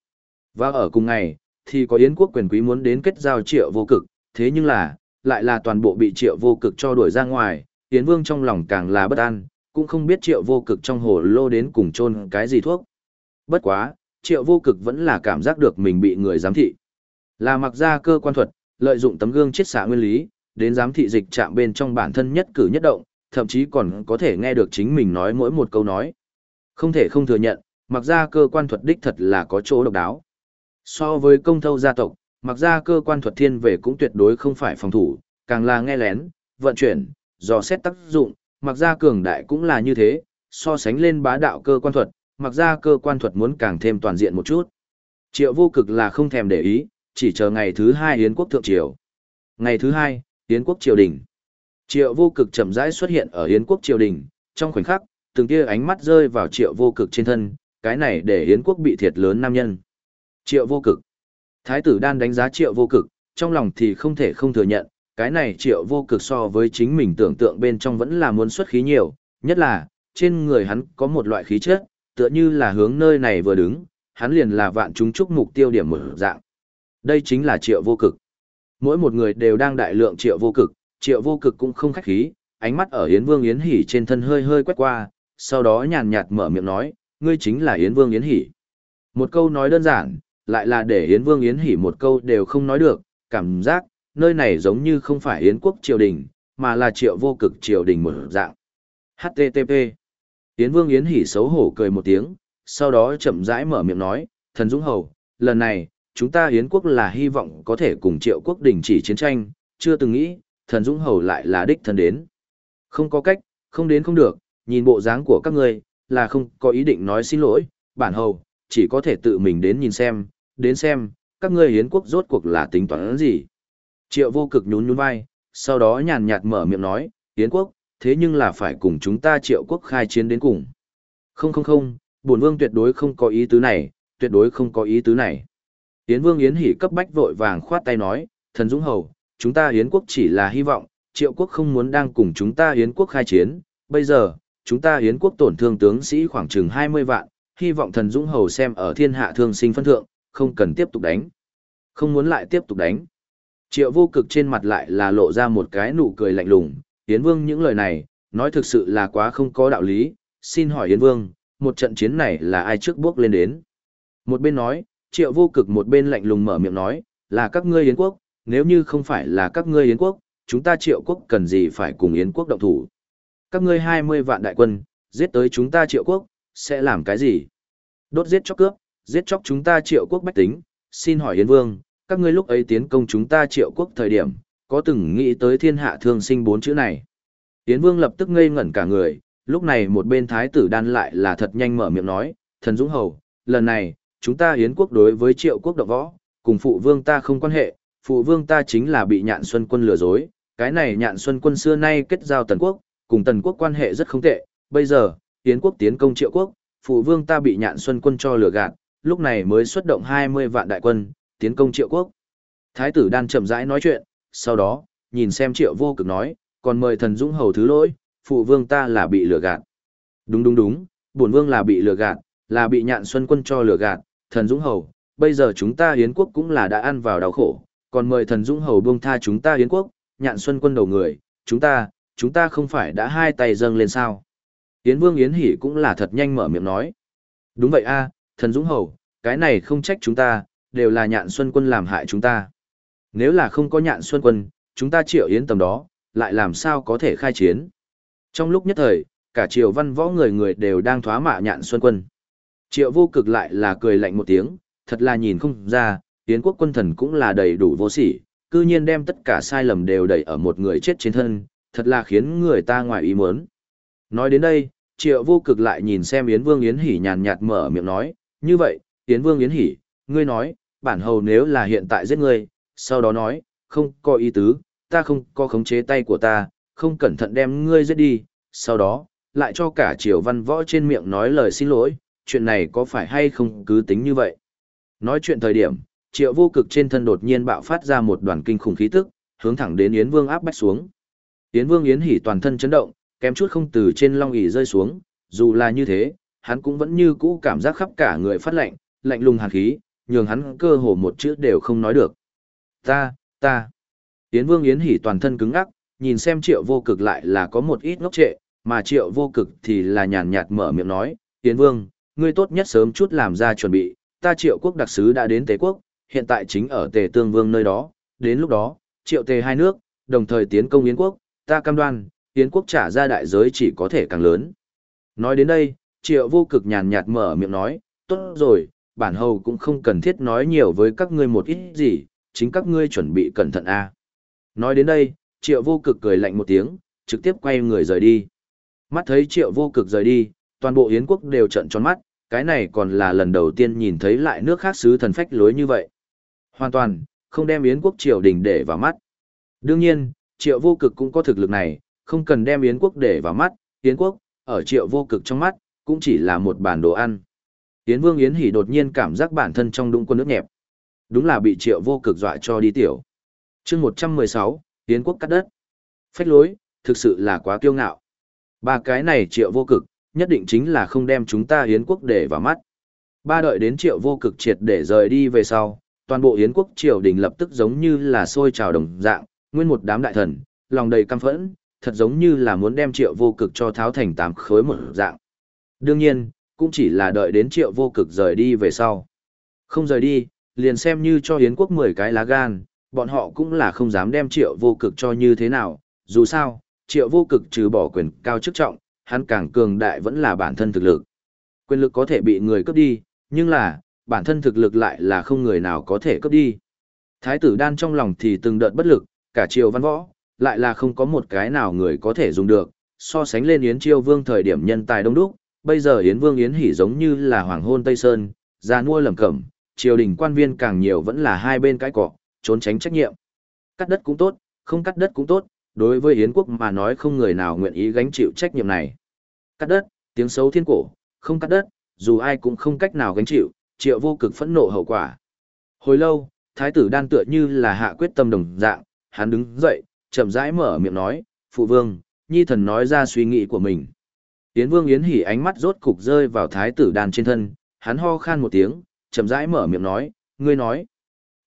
Và ở cùng ngày, thì có Yến quốc quyền quý muốn đến kết giao triệu vô cực, thế nhưng là, lại là toàn bộ bị triệu vô cực cho đuổi ra ngoài, Yến vương trong lòng càng là bất an, cũng không biết triệu vô cực trong hồ lô đến cùng chôn cái gì thuốc. Bất quá, triệu vô cực vẫn là cảm giác được mình bị người giám thị. Là mặc ra cơ quan thuật, lợi dụng tấm gương chiết xạ nguyên lý, đến giám thị dịch chạm bên trong bản thân nhất cử nhất động, thậm chí còn có thể nghe được chính mình nói mỗi một câu nói. Không thể không thừa nhận, mặc ra cơ quan thuật đích thật là có chỗ độc đáo. So với công thâu gia tộc, mặc ra cơ quan thuật thiên về cũng tuyệt đối không phải phòng thủ, càng là nghe lén, vận chuyển, dò xét tác dụng, mặc ra cường đại cũng là như thế, so sánh lên bá đạo cơ quan thuật, mặc ra cơ quan thuật muốn càng thêm toàn diện một chút. Triệu vô cực là không thèm để ý, chỉ chờ ngày thứ hai Yến quốc thượng triều. Ngày thứ hai, Yến quốc triều đình. Triệu vô cực chậm rãi xuất hiện ở Yến quốc triều đình, trong khoảnh khắc, từng tia ánh mắt rơi vào triệu vô cực trên thân, cái này để Yến quốc bị thiệt lớn nam nhân. Triệu vô cực. Thái tử đan đánh giá triệu vô cực, trong lòng thì không thể không thừa nhận, cái này triệu vô cực so với chính mình tưởng tượng bên trong vẫn là muốn xuất khí nhiều, nhất là, trên người hắn có một loại khí chất, tựa như là hướng nơi này vừa đứng, hắn liền là vạn chúng chúc mục tiêu điểm mở dạng. Đây chính là triệu vô cực. Mỗi một người đều đang đại lượng triệu vô cực, triệu vô cực cũng không khách khí, ánh mắt ở Yến Vương Yến Hỷ trên thân hơi hơi quét qua, sau đó nhàn nhạt mở miệng nói, ngươi chính là Yến Vương Yến Hỷ. Một câu nói đơn giản, lại là để Yến Vương Yến hỉ một câu đều không nói được, cảm giác, nơi này giống như không phải Yến quốc triều đình, mà là triệu vô cực triều đình một dạng. HTTP Yến Vương Yến hỉ xấu hổ cười một tiếng, sau đó chậm rãi mở miệng nói, thần Dũng Hầu, lần này, chúng ta Yến quốc là hy vọng có thể cùng triệu quốc đình chỉ chiến tranh, chưa từng nghĩ, thần Dũng Hầu lại là đích thân đến. Không có cách, không đến không được, nhìn bộ dáng của các ngươi, là không có ý định nói xin lỗi, bản hầu, chỉ có thể tự mình đến nhìn xem, đến xem, các ngươi hiến quốc rốt cuộc là tính toán gì. Triệu vô cực nhún nhún vai, sau đó nhàn nhạt mở miệng nói, hiến quốc, thế nhưng là phải cùng chúng ta triệu quốc khai chiến đến cùng. Không không không, bổn vương tuyệt đối không có ý tứ này, tuyệt đối không có ý tứ này. Yến vương Yến hỉ cấp bách vội vàng khoát tay nói, thần dũng hầu, chúng ta Yến quốc chỉ là hy vọng, triệu quốc không muốn đang cùng chúng ta Yến quốc khai chiến, bây giờ, chúng ta Yến quốc tổn thương tướng sĩ khoảng chừng 20 vạn, hy vọng thần dũng hầu xem ở thiên hạ thương sinh phân thượng, không cần tiếp tục đánh. Không muốn lại tiếp tục đánh. Triệu vô cực trên mặt lại là lộ ra một cái nụ cười lạnh lùng, Yến Vương những lời này, nói thực sự là quá không có đạo lý, xin hỏi Yến Vương, một trận chiến này là ai trước bước lên đến? Một bên nói, triệu vô cực một bên lạnh lùng mở miệng nói, là các ngươi Yến quốc, nếu như không phải là các ngươi Yến quốc, chúng ta triệu quốc cần gì phải cùng Yến quốc động thủ. Các ngươi 20 vạn đại quân, giết tới chúng ta triệu quốc, sẽ làm cái gì? Đốt giết chóc cướp, giết chóc chúng ta triệu quốc bách tính, xin hỏi Yến Vương, các ngươi lúc ấy tiến công chúng ta triệu quốc thời điểm, có từng nghĩ tới thiên hạ thương sinh bốn chữ này. Yến Vương lập tức ngây ngẩn cả người, lúc này một bên thái tử đan lại là thật nhanh mở miệng nói, thần Dũng Hầu, lần này, chúng ta Yến quốc đối với triệu quốc động võ, cùng phụ vương ta không quan hệ, phụ vương ta chính là bị nhạn xuân quân lừa dối, cái này nhạn xuân quân xưa nay kết giao tần quốc, cùng tần quốc quan hệ rất không tệ, bây giờ, Yến quốc tiến công triệu quốc, phụ vương ta bị nhạn xuân quân cho lừa gạt, lúc này mới xuất động 20 vạn đại quân, tiến công triệu quốc. Thái tử đan chậm rãi nói chuyện, sau đó, nhìn xem triệu vô cực nói, còn mời thần dũng hầu thứ lỗi, phụ vương ta là bị lừa gạt. Đúng đúng đúng, bổn vương là bị lừa gạt, là bị nhạn xuân quân cho lừa gạt, thần dũng hầu, bây giờ chúng ta hiến quốc cũng là đã ăn vào đau khổ, còn mời thần dũng hầu buông tha chúng ta hiến quốc, nhạn xuân quân đầu người, chúng ta, chúng ta không phải đã hai tay dâng lên sao. Yến vương Yến Hỷ cũng là thật nhanh mở miệng nói. Đúng vậy a, thần dũng hầu, cái này không trách chúng ta, đều là nhạn xuân quân làm hại chúng ta. Nếu là không có nhạn xuân quân, chúng ta triệu yến tầm đó, lại làm sao có thể khai chiến. Trong lúc nhất thời, cả triều văn võ người người đều đang thoá mạ nhạn xuân quân. Triệu vô cực lại là cười lạnh một tiếng, thật là nhìn không ra, Yến quốc quân thần cũng là đầy đủ vô sỉ, cư nhiên đem tất cả sai lầm đều đẩy ở một người chết trên thân, thật là khiến người ta ngoài ý muốn. Nói đến đây, triệu vô cực lại nhìn xem Yến Vương Yến hỉ nhàn nhạt mở miệng nói, như vậy, Yến Vương Yến Hỷ, ngươi nói, bản hầu nếu là hiện tại giết ngươi, sau đó nói, không có ý tứ, ta không có khống chế tay của ta, không cẩn thận đem ngươi giết đi, sau đó, lại cho cả triều văn võ trên miệng nói lời xin lỗi, chuyện này có phải hay không cứ tính như vậy. Nói chuyện thời điểm, triệu vô cực trên thân đột nhiên bạo phát ra một đoàn kinh khủng khí tức, hướng thẳng đến Yến Vương áp bách xuống. Yến Vương Yến Hỉ toàn thân chấn động, kém chút không từ trên long ỷ rơi xuống, dù là như thế, hắn cũng vẫn như cũ cảm giác khắp cả người phát lạnh, lạnh lùng hàn khí, nhường hắn cơ hồ một chữ đều không nói được. Ta, ta. Yến Vương Yến Hỉ toàn thân cứng ngắc, nhìn xem triệu vô cực lại là có một ít ngốc trệ, mà triệu vô cực thì là nhàn nhạt mở miệng nói, Yến Vương, ngươi tốt nhất sớm chút làm ra chuẩn bị, ta triệu quốc đặc sứ đã đến Tề quốc, hiện tại chính ở Tề Tương Vương nơi đó, đến lúc đó, triệu Tề hai nước, đồng thời tiến công Yến quốc, ta cam đoan, Yến quốc trả ra đại giới chỉ có thể càng lớn. Nói đến đây, triệu vô cực nhàn nhạt mở miệng nói, tốt rồi, bản hầu cũng không cần thiết nói nhiều với các ngươi một ít gì, chính các ngươi chuẩn bị cẩn thận a. Nói đến đây, triệu vô cực cười lạnh một tiếng, trực tiếp quay người rời đi. Mắt thấy triệu vô cực rời đi, toàn bộ Yến quốc đều trận tròn mắt, cái này còn là lần đầu tiên nhìn thấy lại nước khác sứ thần phách lối như vậy. Hoàn toàn, không đem Yến quốc triều đình để vào mắt. Đương nhiên, triệu vô cực cũng có thực lực này, không cần đem Yến quốc để vào mắt, Yến quốc, ở triệu vô cực trong mắt, cũng chỉ là một bản đồ ăn. Yến vương Yến hỉ đột nhiên cảm giác bản thân trong đũng quân nước nhẹp. Đúng là bị triệu vô cực dọa cho đi tiểu. chương 116, Yến quốc cắt đất. Phách lối, thực sự là quá kiêu ngạo. Ba cái này triệu vô cực, nhất định chính là không đem chúng ta Yến quốc để vào mắt. Ba đợi đến triệu vô cực triệt để rời đi về sau, toàn bộ Yến quốc triều đình lập tức giống như là sôi trào đồng dạng, nguyên một đám đại thần, lòng đầy căm phẫn, thật giống như là muốn đem triệu vô cực cho tháo thành tám khối một dạng. Đương nhiên, cũng chỉ là đợi đến triệu vô cực rời đi về sau. Không rời đi, liền xem như cho Yến quốc 10 cái lá gan, bọn họ cũng là không dám đem triệu vô cực cho như thế nào, dù sao, triệu vô cực trừ bỏ quyền cao chức trọng, hắn càng cường đại vẫn là bản thân thực lực. Quyền lực có thể bị người cướp đi, nhưng là, bản thân thực lực lại là không người nào có thể cướp đi. Thái tử đan trong lòng thì từng đợt bất lực, cả triều văn võ, lại là không có một cái nào người có thể dùng được, so sánh lên Yến Chiêu Vương thời điểm nhân tài đông đúc, bây giờ Yến Vương Yến Hỷ giống như là hoàng hôn Tây Sơn, ra mua lầm cẩm, triều đình quan viên càng nhiều vẫn là hai bên cái cọ, trốn tránh trách nhiệm. Cắt đất cũng tốt, không cắt đất cũng tốt, đối với Yến quốc mà nói không người nào nguyện ý gánh chịu trách nhiệm này. Cắt đất, tiếng xấu thiên cổ, không cắt đất, dù ai cũng không cách nào gánh chịu, triệu vô cực phẫn nộ hậu quả. Hồi lâu, thái tử đan tựa như là hạ quyết tâm đồng dạng, hắn đứng dậy, chậm rãi mở miệng nói, phụ vương, nhi thần nói ra suy nghĩ của mình. Yến vương Yến hỉ ánh mắt rốt cục rơi vào thái tử đan trên thân, hắn ho khan một tiếng, chậm rãi mở miệng nói, ngươi nói.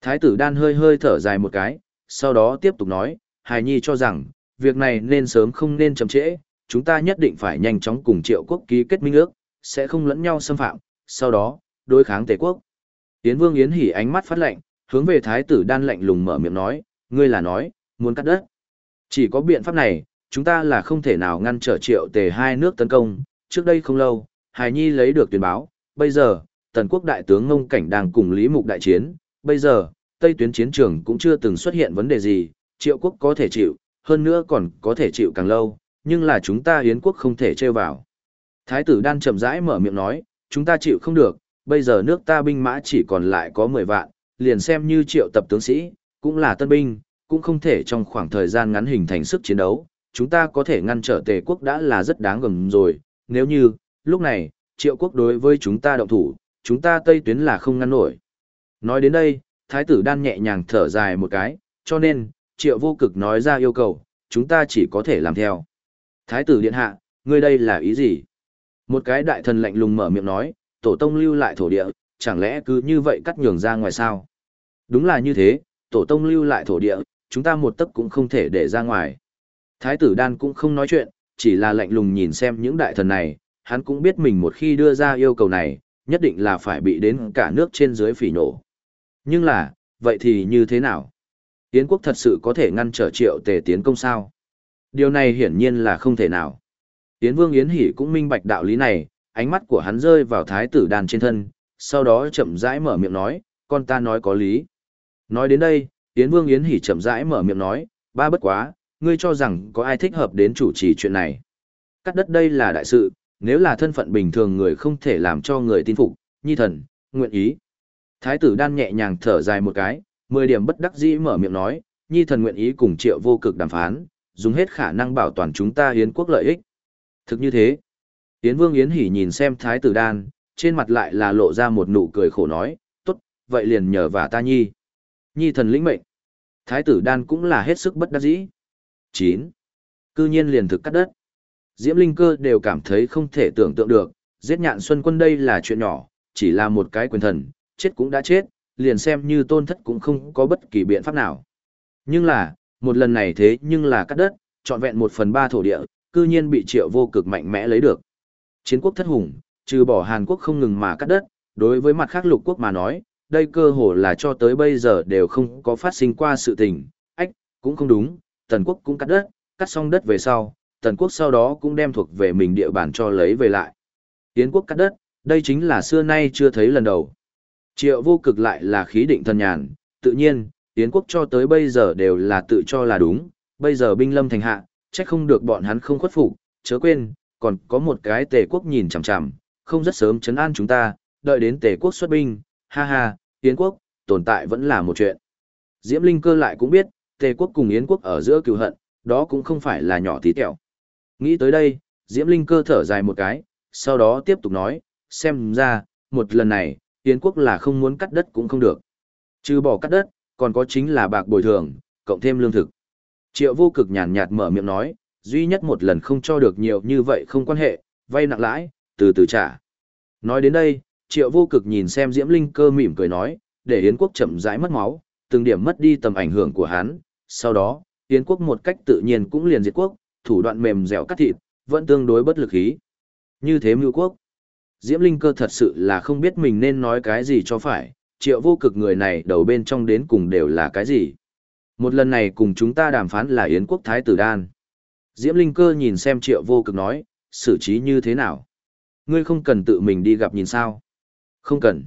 Thái tử đan hơi hơi thở dài một cái, sau đó tiếp tục nói, hài nhi cho rằng, việc này nên sớm không nên chậm trễ, chúng ta nhất định phải nhanh chóng cùng triệu quốc ký kết minh ước, sẽ không lẫn nhau xâm phạm, sau đó, đối kháng tề quốc. Yến vương Yến hỉ ánh mắt phát lạnh, hướng về thái tử đan lạnh lùng mở miệng nói, ngươi là nói, muốn cắt đất. Chỉ có biện pháp này, chúng ta là không thể nào ngăn trở triệu tề hai nước tấn công. Trước đây không lâu, Hải Nhi lấy được tuyên báo, bây giờ, tần quốc đại tướng ngông cảnh đang cùng Lý Mục đại chiến, bây giờ, Tây tuyến chiến trường cũng chưa từng xuất hiện vấn đề gì, triệu quốc có thể chịu, hơn nữa còn có thể chịu càng lâu, nhưng là chúng ta hiến quốc không thể trêu vào. Thái tử đan chậm rãi mở miệng nói, chúng ta chịu không được, bây giờ nước ta binh mã chỉ còn lại có 10 vạn, liền xem như triệu tập tướng sĩ, cũng là tân binh, cũng không thể trong khoảng thời gian ngắn hình thành sức chiến đấu, chúng ta có thể ngăn trở tề quốc đã là rất đáng gầm rồi, nếu như, lúc này, triệu quốc đối với chúng ta động thủ, chúng ta tây tuyến là không ngăn nổi. Nói đến đây, thái tử đan nhẹ nhàng thở dài một cái, cho nên, triệu vô cực nói ra yêu cầu, chúng ta chỉ có thể làm theo. Thái tử điện hạ, ngươi đây là ý gì? Một cái đại thần lạnh lùng mở miệng nói, tổ tông lưu lại thổ địa, chẳng lẽ cứ như vậy cắt nhường ra ngoài sao? Đúng là như thế, tổ tông lưu lại thổ địa, chúng ta một tấc cũng không thể để ra ngoài. Thái tử đan cũng không nói chuyện, chỉ là lạnh lùng nhìn xem những đại thần này, hắn cũng biết mình một khi đưa ra yêu cầu này, nhất định là phải bị đến cả nước trên dưới phỉ nổ. Nhưng là, vậy thì như thế nào? Yến quốc thật sự có thể ngăn trở triệu tề tiến công sao? Điều này hiển nhiên là không thể nào. Yến vương Yến Hỷ cũng minh bạch đạo lý này, ánh mắt của hắn rơi vào thái tử đàn trên thân, sau đó chậm rãi mở miệng nói, con ta nói có lý. Nói đến đây, Yến vương Yến Hỷ chậm rãi mở miệng nói, ba bất quá, ngươi cho rằng có ai thích hợp đến chủ trì chuyện này. Cắt đất đây là đại sự, nếu là thân phận bình thường người không thể làm cho người tin phục, nhi thần, nguyện ý. Thái tử đan nhẹ nhàng thở dài một cái, mười điểm bất đắc dĩ mở miệng nói, nhi thần nguyện ý cùng triệu vô cực đàm phán, dùng hết khả năng bảo toàn chúng ta hiến quốc lợi ích. Thực như thế, Yến Vương Yến Hỷ nhìn xem Thái tử đan, trên mặt lại là lộ ra một nụ cười khổ nói, tốt, vậy liền nhờ vả ta nhi. Nhi thần lĩnh mệnh. Thái tử đan cũng là hết sức bất đắc dĩ. 9. Cư nhiên liền thực cắt đất. Diễm Linh Cơ đều cảm thấy không thể tưởng tượng được, giết nhạn xuân quân đây là chuyện nhỏ, chỉ là một cái quyền thần, chết cũng đã chết, liền xem như tôn thất cũng không có bất kỳ biện pháp nào. Nhưng là, một lần này thế nhưng là cắt đất, trọn vẹn một phần ba thổ địa, cư nhiên bị triệu vô cực mạnh mẽ lấy được. Chiến quốc thất hùng, trừ bỏ Hàn Quốc không ngừng mà cắt đất, đối với mặt khác lục quốc mà nói, đây cơ hồ là cho tới bây giờ đều không có phát sinh qua sự tình, ách, cũng không đúng, tần quốc cũng cắt đất, cắt xong đất về sau, tần quốc sau đó cũng đem thuộc về mình địa bàn cho lấy về lại. Yến quốc cắt đất, đây chính là xưa nay chưa thấy lần đầu. Triệu vô cực lại là khí định thần nhàn, tự nhiên, Yến quốc cho tới bây giờ đều là tự cho là đúng, bây giờ binh lâm thành hạ, trách không được bọn hắn không khuất phục, chớ quên, còn có một cái tề quốc nhìn chằm chằm, không rất sớm chấn an chúng ta, đợi đến tề quốc xuất binh, ha ha, Yến quốc, tồn tại vẫn là một chuyện. Diễm Linh cơ lại cũng biết, tề quốc cùng Yến quốc ở giữa cựu hận, đó cũng không phải là nhỏ tí tẹo. Nghĩ tới đây, Diễm Linh cơ thở dài một cái, sau đó tiếp tục nói, xem ra, một lần này, Yến quốc là không muốn cắt đất cũng không được. Trừ bỏ cắt đất, còn có chính là bạc bồi thường, cộng thêm lương thực. Triệu vô cực nhàn nhạt mở miệng nói, duy nhất một lần không cho được nhiều như vậy không quan hệ, vay nặng lãi, từ từ trả. Nói đến đây, triệu vô cực nhìn xem Diễm Linh cơ mỉm cười nói, để Yến quốc chậm rãi mất máu, từng điểm mất đi tầm ảnh hưởng của hắn, sau đó, Yến quốc một cách tự nhiên cũng liền diệt quốc, thủ đoạn mềm dẻo cắt thịt, vẫn tương đối bất lực khí. Như thế mưu quốc. Diễm Linh cơ thật sự là không biết mình nên nói cái gì cho phải, triệu vô cực người này đầu bên trong đến cùng đều là cái gì. Một lần này cùng chúng ta đàm phán là Yến quốc Thái tử Đan. Diễm Linh cơ nhìn xem triệu vô cực nói, xử trí như thế nào. Ngươi không cần tự mình đi gặp nhìn sao. Không cần.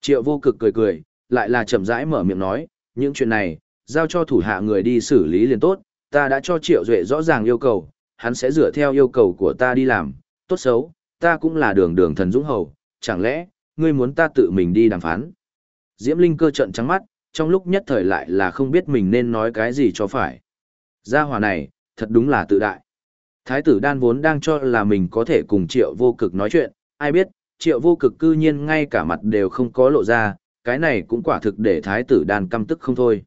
Triệu vô cực cười cười, lại là chậm rãi mở miệng nói, những chuyện này, giao cho thủ hạ người đi xử lý liền tốt, ta đã cho Triệu Duệ rõ ràng yêu cầu, hắn sẽ dựa theo yêu cầu của ta đi làm, tốt xấu, ta cũng là đường đường thần dũng hầu, chẳng lẽ, ngươi muốn ta tự mình đi đàm phán. Diễm Linh cơ trận trắng mắt, trong lúc nhất thời lại là không biết mình nên nói cái gì cho phải. Gia hòa này, thật đúng là tự đại. Thái tử đan vốn đang cho là mình có thể cùng triệu vô cực nói chuyện, ai biết, triệu vô cực cư nhiên ngay cả mặt đều không có lộ ra, cái này cũng quả thực để thái tử đan căm tức không thôi.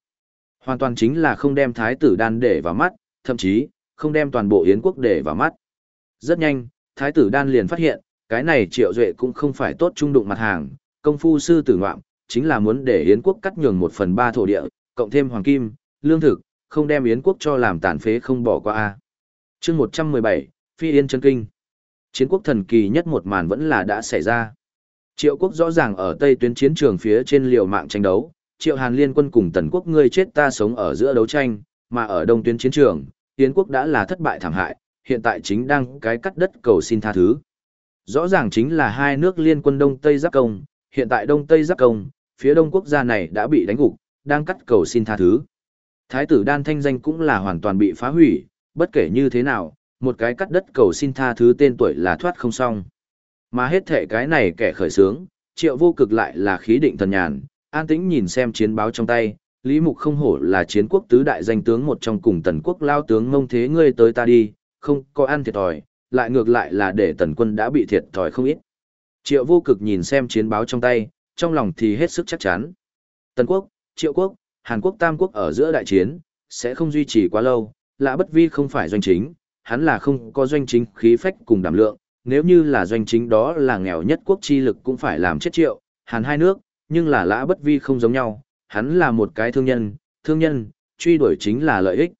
Hoàn toàn chính là không đem thái tử đan để vào mắt, thậm chí, không đem toàn bộ Yến quốc để vào mắt. Rất nhanh, thái tử đan liền phát hiện, cái này triệu duệ cũng không phải tốt trung đụng mặt hàng, công phu sư tử ngoạm, chính là muốn để Yến quốc cắt nhường một phần ba thổ địa, cộng thêm hoàng kim, lương thực, không đem Yến quốc cho làm tàn phế không bỏ qua. a chương 117, Phi Yên chân Kinh. Chiến quốc thần kỳ nhất một màn vẫn là đã xảy ra. Triệu quốc rõ ràng ở tây tuyến chiến trường phía trên liều mạng tranh đấu, triệu hàn liên quân cùng tần quốc ngươi chết ta sống ở giữa đấu tranh, mà ở đông tuyến chiến trường, Yến quốc đã là thất bại thảm hại, hiện tại chính đang cái cắt đất cầu xin tha thứ. Rõ ràng chính là hai nước liên quân đông tây giáp công, hiện tại đông tây giáp công, phía đông quốc gia này đã bị đánh gục, đang cắt cầu xin tha thứ. Thái tử đan thanh danh cũng là hoàn toàn bị phá hủy, bất kể như thế nào, một cái cắt đất cầu xin tha thứ tên tuổi là thoát không xong. Mà hết thể cái này kẻ khởi sướng, triệu vô cực lại là khí định thần nhàn, an tĩnh nhìn xem chiến báo trong tay, Lý Mục không hổ là chiến quốc tứ đại danh tướng một trong cùng tần quốc lao tướng mông thế ngươi tới ta đi, không có ăn thiệt thòi, lại ngược lại là để tần quân đã bị thiệt thòi không ít. Triệu vô cực nhìn xem chiến báo trong tay, trong lòng thì hết sức chắc chắn. Tần quốc, Triệu quốc, Hàn quốc Tam quốc ở giữa đại chiến, sẽ không duy trì quá lâu, lã bất vi không phải doanh chính, hắn là không có doanh chính khí phách cùng đảm lượng, nếu như là doanh chính đó là nghèo nhất quốc chi lực cũng phải làm chết triệu, hàn hai nước, nhưng là lã bất vi không giống nhau, hắn là một cái thương nhân, thương nhân, truy đuổi chính là lợi ích.